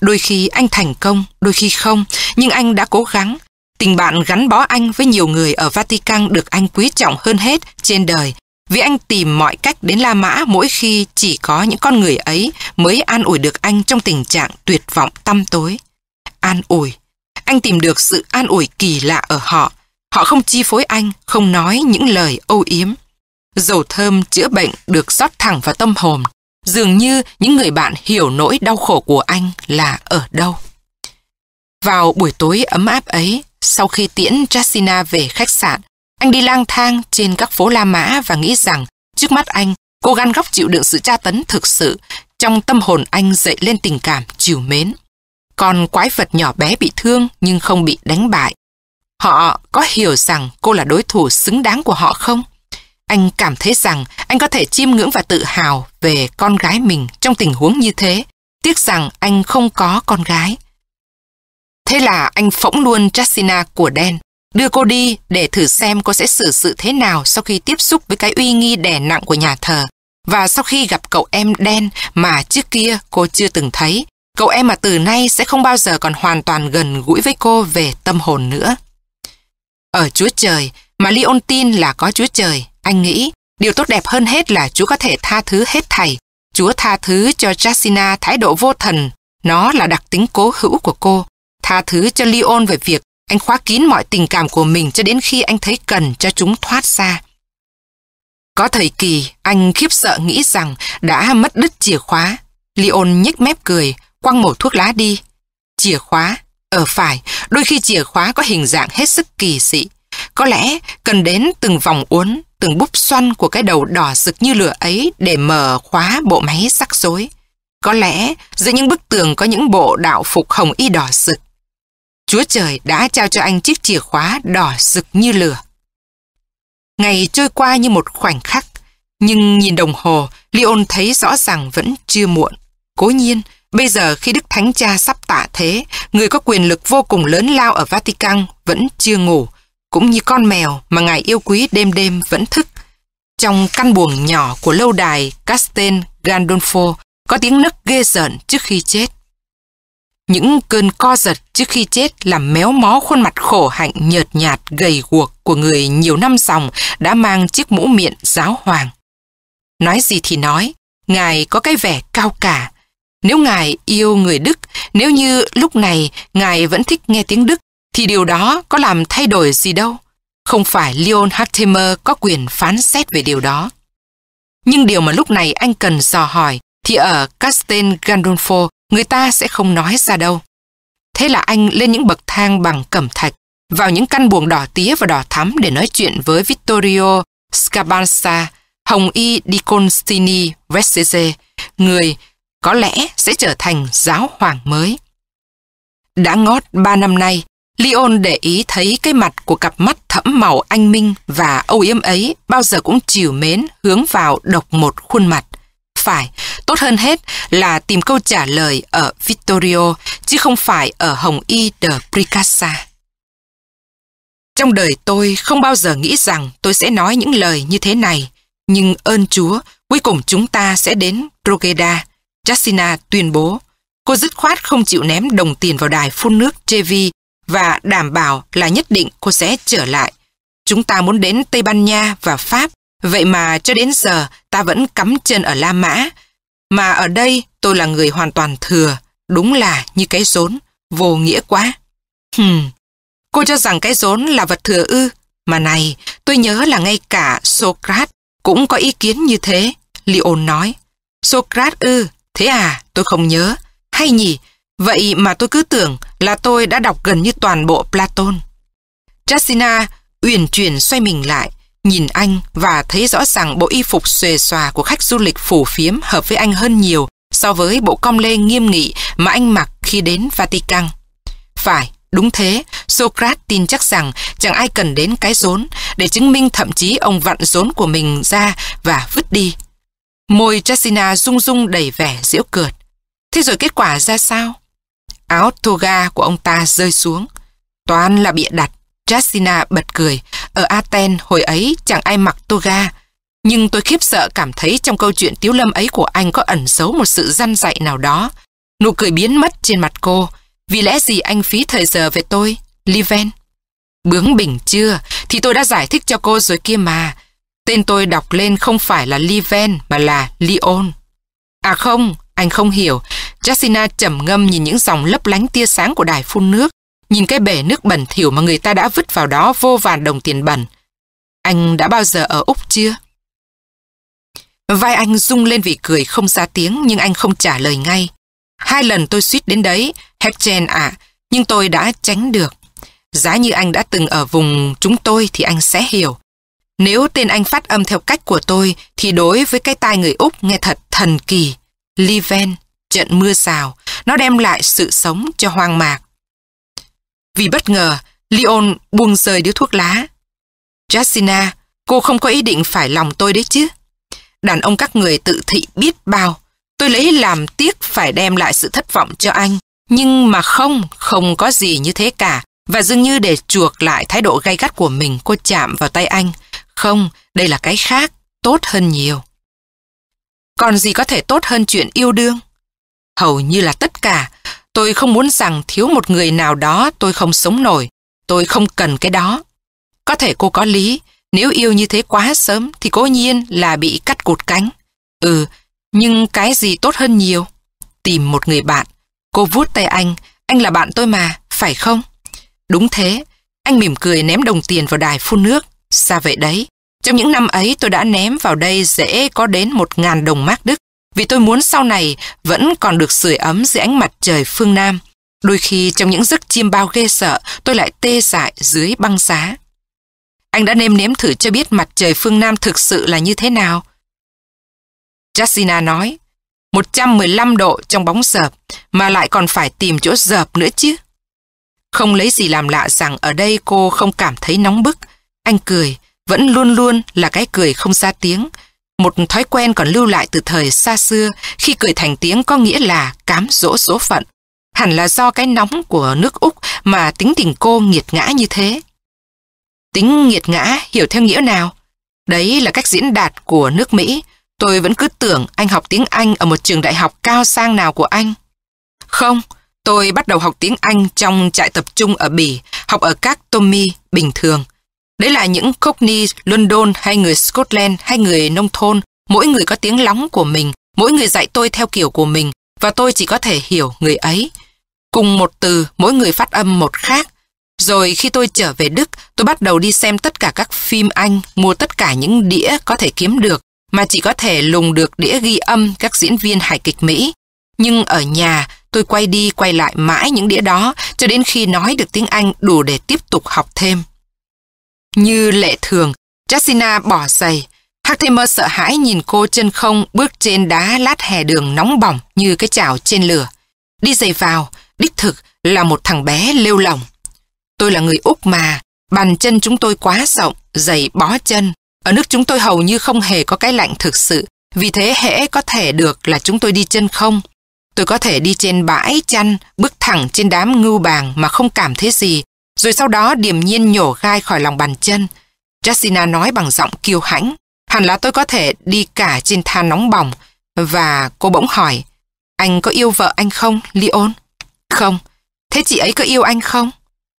Đôi khi anh thành công, đôi khi không, nhưng anh đã cố gắng. Tình bạn gắn bó anh với nhiều người ở Vatican được anh quý trọng hơn hết trên đời vì anh tìm mọi cách đến La Mã mỗi khi chỉ có những con người ấy mới an ủi được anh trong tình trạng tuyệt vọng tăm tối. An ủi. Anh tìm được sự an ủi kỳ lạ ở họ. Họ không chi phối anh, không nói những lời âu yếm. Dầu thơm chữa bệnh được rót thẳng vào tâm hồn. Dường như những người bạn hiểu nỗi đau khổ của anh là ở đâu. Vào buổi tối ấm áp ấy, sau khi tiễn Jacina về khách sạn, anh đi lang thang trên các phố La Mã và nghĩ rằng trước mắt anh, cô gan góc chịu đựng sự tra tấn thực sự, trong tâm hồn anh dậy lên tình cảm chiều mến. Còn quái vật nhỏ bé bị thương nhưng không bị đánh bại. Họ có hiểu rằng cô là đối thủ xứng đáng của họ không? Anh cảm thấy rằng anh có thể chiêm ngưỡng và tự hào về con gái mình trong tình huống như thế. Tiếc rằng anh không có con gái. Thế là anh phỗng luôn Jassina của đen đưa cô đi để thử xem cô sẽ xử sự thế nào sau khi tiếp xúc với cái uy nghi đè nặng của nhà thờ và sau khi gặp cậu em đen mà trước kia cô chưa từng thấy. Cậu em mà từ nay sẽ không bao giờ còn hoàn toàn gần gũi với cô về tâm hồn nữa. Ở Chúa Trời, mà Leon tin là có Chúa Trời, anh nghĩ điều tốt đẹp hơn hết là Chúa có thể tha thứ hết thảy. Chúa tha thứ cho Jacina thái độ vô thần, nó là đặc tính cố hữu của cô. Tha thứ cho Leon về việc anh khóa kín mọi tình cảm của mình cho đến khi anh thấy cần cho chúng thoát ra. Có thời kỳ, anh khiếp sợ nghĩ rằng đã mất đứt chìa khóa. Leon nhếch mép cười, quăng một thuốc lá đi. Chìa khóa, ở phải, đôi khi chìa khóa có hình dạng hết sức kỳ dị. Có lẽ cần đến từng vòng uốn, từng búp xoăn của cái đầu đỏ rực như lửa ấy để mở khóa bộ máy rắc rối. Có lẽ giữa những bức tường có những bộ đạo phục hồng y đỏ rực. Chúa Trời đã trao cho anh chiếc chìa khóa đỏ rực như lửa. Ngày trôi qua như một khoảnh khắc, nhưng nhìn đồng hồ, Leon thấy rõ ràng vẫn chưa muộn. Cố nhiên, bây giờ khi Đức Thánh Cha sắp tạ thế, người có quyền lực vô cùng lớn lao ở Vatican vẫn chưa ngủ, cũng như con mèo mà ngài yêu quý đêm đêm vẫn thức. Trong căn buồng nhỏ của lâu đài Castel Gandolfo có tiếng nấc ghê rợn trước khi chết. Những cơn co giật trước khi chết làm méo mó khuôn mặt khổ hạnh nhợt nhạt gầy guộc của người nhiều năm dòng đã mang chiếc mũ miệng giáo hoàng. Nói gì thì nói, Ngài có cái vẻ cao cả. Nếu Ngài yêu người Đức, nếu như lúc này Ngài vẫn thích nghe tiếng Đức, thì điều đó có làm thay đổi gì đâu. Không phải Leon Hartemer có quyền phán xét về điều đó. Nhưng điều mà lúc này anh cần dò hỏi thì ở Castel Gandolfo người ta sẽ không nói ra đâu. Thế là anh lên những bậc thang bằng cẩm thạch, vào những căn buồng đỏ tía và đỏ thắm để nói chuyện với Vittorio Scabanza, Hồng Y Di Constini Vestese, người có lẽ sẽ trở thành giáo hoàng mới. Đã ngót ba năm nay, Leon để ý thấy cái mặt của cặp mắt thẫm màu anh minh và âu yếm ấy bao giờ cũng chiều mến hướng vào độc một khuôn mặt. Phải, tốt hơn hết là tìm câu trả lời ở Vittorio, chứ không phải ở Hồng Y de Pricassa. Trong đời tôi không bao giờ nghĩ rằng tôi sẽ nói những lời như thế này, nhưng ơn Chúa, cuối cùng chúng ta sẽ đến Rogeda. Jacina tuyên bố, cô dứt khoát không chịu ném đồng tiền vào đài phun nước JV và đảm bảo là nhất định cô sẽ trở lại. Chúng ta muốn đến Tây Ban Nha và Pháp, vậy mà cho đến giờ ta vẫn cắm chân ở La Mã. Mà ở đây tôi là người hoàn toàn thừa, đúng là như cái rốn, vô nghĩa quá. Hừm, cô cho rằng cái rốn là vật thừa ư, mà này, tôi nhớ là ngay cả Socrates cũng có ý kiến như thế, Leon nói. Socrates ư, thế à, tôi không nhớ. Hay nhỉ, Vậy mà tôi cứ tưởng là tôi đã đọc gần như toàn bộ Platon. Jasina uyển chuyển xoay mình lại, nhìn anh và thấy rõ ràng bộ y phục xuề xòa của khách du lịch phủ phiếm hợp với anh hơn nhiều so với bộ com lê nghiêm nghị mà anh mặc khi đến Vatican. Phải, đúng thế, Socrates tin chắc rằng chẳng ai cần đến cái rốn để chứng minh thậm chí ông vặn rốn của mình ra và vứt đi. Môi Jasina rung rung đầy vẻ giễu cợt. Thế rồi kết quả ra sao? Áo toga của ông ta rơi xuống. Toàn là bịa đặt. Jasina bật cười. Ở Aten hồi ấy chẳng ai mặc toga. Nhưng tôi khiếp sợ cảm thấy trong câu chuyện tiếu lâm ấy của anh có ẩn giấu một sự răn dạy nào đó. Nụ cười biến mất trên mặt cô. Vì lẽ gì anh phí thời giờ về tôi, Liven? Bướng bỉnh chưa? Thì tôi đã giải thích cho cô rồi kia mà. Tên tôi đọc lên không phải là Liven mà là Leon. À không, anh không hiểu. Jacina trầm ngâm nhìn những dòng lấp lánh tia sáng của đài phun nước, nhìn cái bể nước bẩn thỉu mà người ta đã vứt vào đó vô vàn đồng tiền bẩn. Anh đã bao giờ ở Úc chưa? Vai anh rung lên vì cười không ra tiếng nhưng anh không trả lời ngay. Hai lần tôi suýt đến đấy, Hepchen ạ, nhưng tôi đã tránh được. Giá như anh đã từng ở vùng chúng tôi thì anh sẽ hiểu. Nếu tên anh phát âm theo cách của tôi thì đối với cái tai người Úc nghe thật thần kỳ. Liven, trận mưa xào, nó đem lại sự sống cho hoang mạc. Vì bất ngờ, Leon buông rơi điếu thuốc lá. Jacina, cô không có ý định phải lòng tôi đấy chứ. Đàn ông các người tự thị biết bao. Tôi lấy làm tiếc phải đem lại sự thất vọng cho anh. Nhưng mà không, không có gì như thế cả. Và dường như để chuộc lại thái độ gay gắt của mình, cô chạm vào tay anh. Không, đây là cái khác, tốt hơn nhiều. Còn gì có thể tốt hơn chuyện yêu đương? Hầu như là tất cả. Tôi không muốn rằng thiếu một người nào đó tôi không sống nổi. Tôi không cần cái đó. Có thể cô có lý. Nếu yêu như thế quá sớm thì cố nhiên là bị cắt cụt cánh. Ừ, nhưng cái gì tốt hơn nhiều? Tìm một người bạn. Cô vuốt tay anh. Anh là bạn tôi mà, phải không? Đúng thế. Anh mỉm cười ném đồng tiền vào đài phun nước. Sao vậy đấy? Trong những năm ấy tôi đã ném vào đây dễ có đến một ngàn đồng mark Đức vì tôi muốn sau này vẫn còn được sưởi ấm dưới ánh mặt trời phương Nam. Đôi khi trong những giấc chiêm bao ghê sợ tôi lại tê dại dưới băng giá. Anh đã nêm nếm thử cho biết mặt trời phương Nam thực sự là như thế nào. Jacina nói, 115 độ trong bóng dợp mà lại còn phải tìm chỗ dợp nữa chứ. Không lấy gì làm lạ rằng ở đây cô không cảm thấy nóng bức. Anh cười, vẫn luôn luôn là cái cười không ra tiếng. Một thói quen còn lưu lại từ thời xa xưa khi cười thành tiếng có nghĩa là cám dỗ số phận. Hẳn là do cái nóng của nước Úc mà tính tình cô nghiệt ngã như thế. Tính nghiệt ngã hiểu theo nghĩa nào? Đấy là cách diễn đạt của nước Mỹ. Tôi vẫn cứ tưởng anh học tiếng Anh ở một trường đại học cao sang nào của anh. Không, Tôi bắt đầu học tiếng Anh trong trại tập trung ở Bỉ, học ở các Tommy bình thường. Đấy là những Cockney, London hay người Scotland hay người nông thôn, mỗi người có tiếng lóng của mình, mỗi người dạy tôi theo kiểu của mình và tôi chỉ có thể hiểu người ấy. Cùng một từ, mỗi người phát âm một khác. Rồi khi tôi trở về Đức, tôi bắt đầu đi xem tất cả các phim Anh, mua tất cả những đĩa có thể kiếm được, mà chỉ có thể lùng được đĩa ghi âm các diễn viên hài kịch Mỹ. Nhưng ở nhà, tôi quay đi quay lại mãi những đĩa đó cho đến khi nói được tiếng Anh đủ để tiếp tục học thêm. Như lệ thường, Jacina bỏ giày. Hartimer sợ hãi nhìn cô chân không bước trên đá lát hè đường nóng bỏng như cái chảo trên lửa. Đi giày vào, đích thực là một thằng bé lêu lỏng. Tôi là người Úc mà, bàn chân chúng tôi quá rộng, giày bó chân. Ở nước chúng tôi hầu như không hề có cái lạnh thực sự, vì thế hễ có thể được là chúng tôi đi chân không. Tôi có thể đi trên bãi chăn, bước thẳng trên đám ngưu bàng mà không cảm thấy gì, rồi sau đó điềm nhiên nhổ gai khỏi lòng bàn chân. Jacina nói bằng giọng kiêu hãnh. Hẳn là tôi có thể đi cả trên than nóng bỏng. Và cô bỗng hỏi, anh có yêu vợ anh không, Leon? Không. Thế chị ấy có yêu anh không?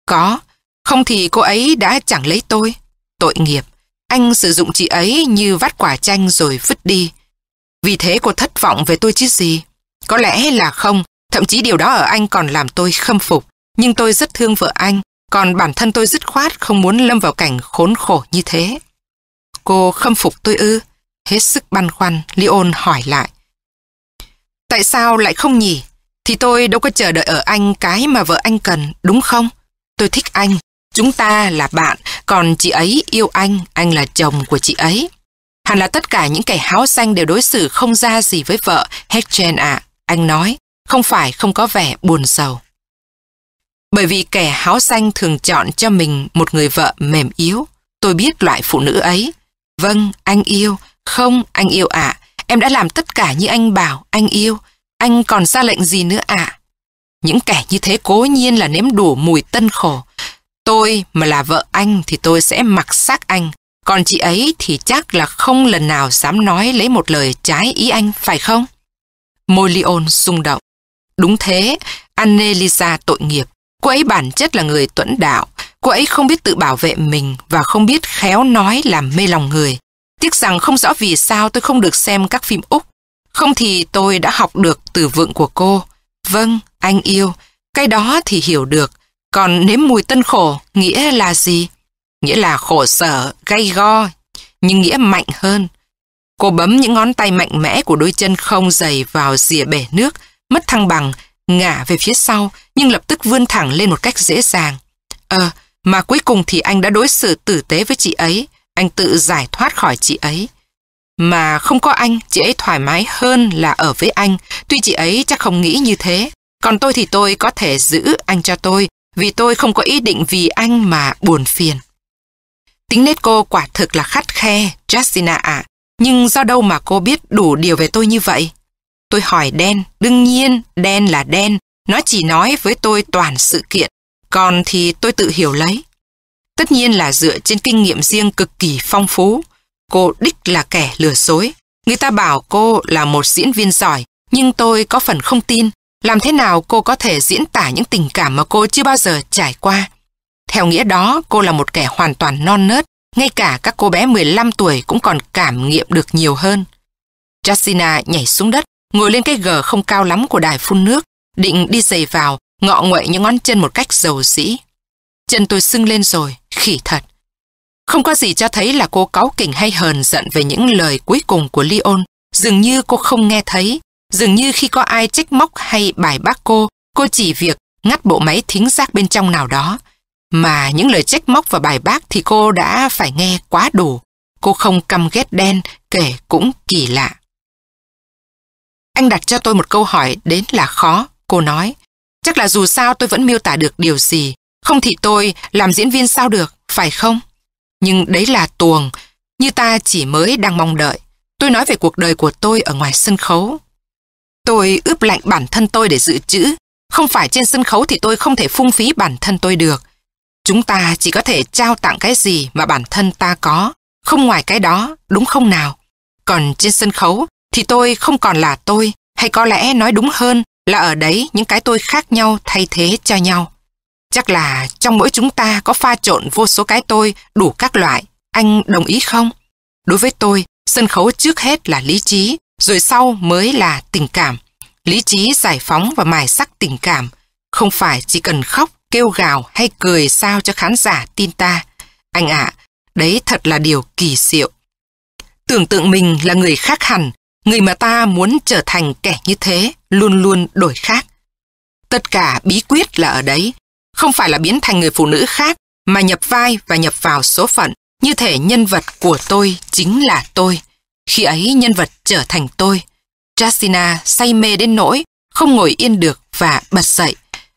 Có. Không thì cô ấy đã chẳng lấy tôi. Tội nghiệp. Anh sử dụng chị ấy như vắt quả chanh rồi vứt đi. Vì thế cô thất vọng về tôi chứ gì? Có lẽ là không, thậm chí điều đó ở anh còn làm tôi khâm phục. Nhưng tôi rất thương vợ anh, còn bản thân tôi dứt khoát không muốn lâm vào cảnh khốn khổ như thế. Cô khâm phục tôi ư? Hết sức băn khoăn, Leon hỏi lại. Tại sao lại không nhỉ? Thì tôi đâu có chờ đợi ở anh cái mà vợ anh cần, đúng không? Tôi thích anh, chúng ta là bạn, còn chị ấy yêu anh, anh là chồng của chị ấy. Hẳn là tất cả những kẻ háo xanh đều đối xử không ra gì với vợ, Hedgen ạ. À? Anh nói, không phải không có vẻ buồn sầu. Bởi vì kẻ háo xanh thường chọn cho mình một người vợ mềm yếu. Tôi biết loại phụ nữ ấy. Vâng, anh yêu. Không, anh yêu ạ. Em đã làm tất cả như anh bảo, anh yêu. Anh còn ra lệnh gì nữa ạ? Những kẻ như thế cố nhiên là nếm đủ mùi tân khổ. Tôi mà là vợ anh thì tôi sẽ mặc xác anh. Còn chị ấy thì chắc là không lần nào dám nói lấy một lời trái ý anh, phải không? Môi Leon rung động. Đúng thế, Annelisa tội nghiệp. Cô ấy bản chất là người tuẫn đạo. Cô ấy không biết tự bảo vệ mình và không biết khéo nói làm mê lòng người. Tiếc rằng không rõ vì sao tôi không được xem các phim Úc. Không thì tôi đã học được từ vựng của cô. Vâng, anh yêu. Cái đó thì hiểu được. Còn nếm mùi tân khổ, nghĩa là gì? Nghĩa là khổ sở, gay go, nhưng nghĩa mạnh hơn. Cô bấm những ngón tay mạnh mẽ của đôi chân không dày vào rìa bể nước, mất thăng bằng, ngả về phía sau, nhưng lập tức vươn thẳng lên một cách dễ dàng. Ờ, mà cuối cùng thì anh đã đối xử tử tế với chị ấy, anh tự giải thoát khỏi chị ấy. Mà không có anh, chị ấy thoải mái hơn là ở với anh, tuy chị ấy chắc không nghĩ như thế. Còn tôi thì tôi có thể giữ anh cho tôi, vì tôi không có ý định vì anh mà buồn phiền. Tính nết cô quả thực là khắt khe, Justina ạ. Nhưng do đâu mà cô biết đủ điều về tôi như vậy? Tôi hỏi đen, đương nhiên, đen là đen. Nó chỉ nói với tôi toàn sự kiện, còn thì tôi tự hiểu lấy. Tất nhiên là dựa trên kinh nghiệm riêng cực kỳ phong phú. Cô đích là kẻ lừa dối. Người ta bảo cô là một diễn viên giỏi, nhưng tôi có phần không tin. Làm thế nào cô có thể diễn tả những tình cảm mà cô chưa bao giờ trải qua? Theo nghĩa đó, cô là một kẻ hoàn toàn non nớt, ngay cả các cô bé 15 tuổi cũng còn cảm nghiệm được nhiều hơn. Jasina nhảy xuống đất, ngồi lên cái gờ không cao lắm của đài phun nước, định đi giày vào, ngọ nguậy những ngón chân một cách dầu dĩ. Chân tôi sưng lên rồi, khỉ thật. Không có gì cho thấy là cô cáu kỉnh hay hờn giận về những lời cuối cùng của Leon. Dường như cô không nghe thấy. Dường như khi có ai trách móc hay bài bác cô, cô chỉ việc ngắt bộ máy thính giác bên trong nào đó. Mà những lời trách móc và bài bác thì cô đã phải nghe quá đủ. Cô không căm ghét đen, kể cũng kỳ lạ. Anh đặt cho tôi một câu hỏi đến là khó, cô nói. Chắc là dù sao tôi vẫn miêu tả được điều gì. Không thì tôi làm diễn viên sao được, phải không? Nhưng đấy là tuồng, như ta chỉ mới đang mong đợi. Tôi nói về cuộc đời của tôi ở ngoài sân khấu. Tôi ướp lạnh bản thân tôi để dự trữ. Không phải trên sân khấu thì tôi không thể phung phí bản thân tôi được. Chúng ta chỉ có thể trao tặng cái gì mà bản thân ta có, không ngoài cái đó, đúng không nào? Còn trên sân khấu thì tôi không còn là tôi, hay có lẽ nói đúng hơn là ở đấy những cái tôi khác nhau thay thế cho nhau. Chắc là trong mỗi chúng ta có pha trộn vô số cái tôi đủ các loại. Anh đồng ý không? Đối với tôi, sân khấu trước hết là lý trí, rồi sau mới là tình cảm. Lý trí giải phóng và mài sắc tình cảm. Không phải chỉ cần khóc, kêu gào hay cười sao cho khán giả tin ta. Anh ạ, đấy thật là điều kỳ diệu. Tưởng tượng mình là người khác hẳn, người mà ta muốn trở thành kẻ như thế, luôn luôn đổi khác. Tất cả bí quyết là ở đấy, không phải là biến thành người phụ nữ khác, mà nhập vai và nhập vào số phận, như thể nhân vật của tôi chính là tôi. Khi ấy nhân vật trở thành tôi. Jacina say mê đến nỗi, không ngồi yên được và bật dậy.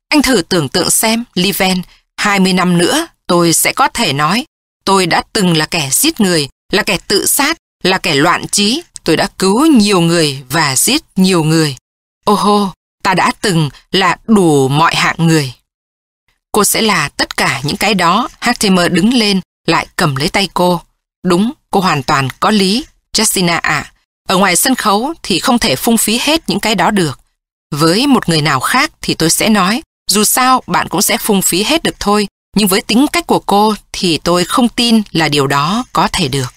Anh thử tưởng tượng xem, Liven, 20 năm nữa tôi sẽ có thể nói tôi đã từng là kẻ giết người, là kẻ tự sát, là kẻ loạn trí. Tôi đã cứu nhiều người và giết nhiều người. Ô hô, ta đã từng là đủ mọi hạng người. Cô sẽ là tất cả những cái đó. Hartimer đứng lên, lại cầm lấy tay cô. Đúng, cô hoàn toàn có lý. jessina ạ, ở ngoài sân khấu thì không thể phung phí hết những cái đó được. Với một người nào khác thì tôi sẽ nói, dù sao bạn cũng sẽ phung phí hết được thôi, nhưng với tính cách của cô thì tôi không tin là điều đó có thể được.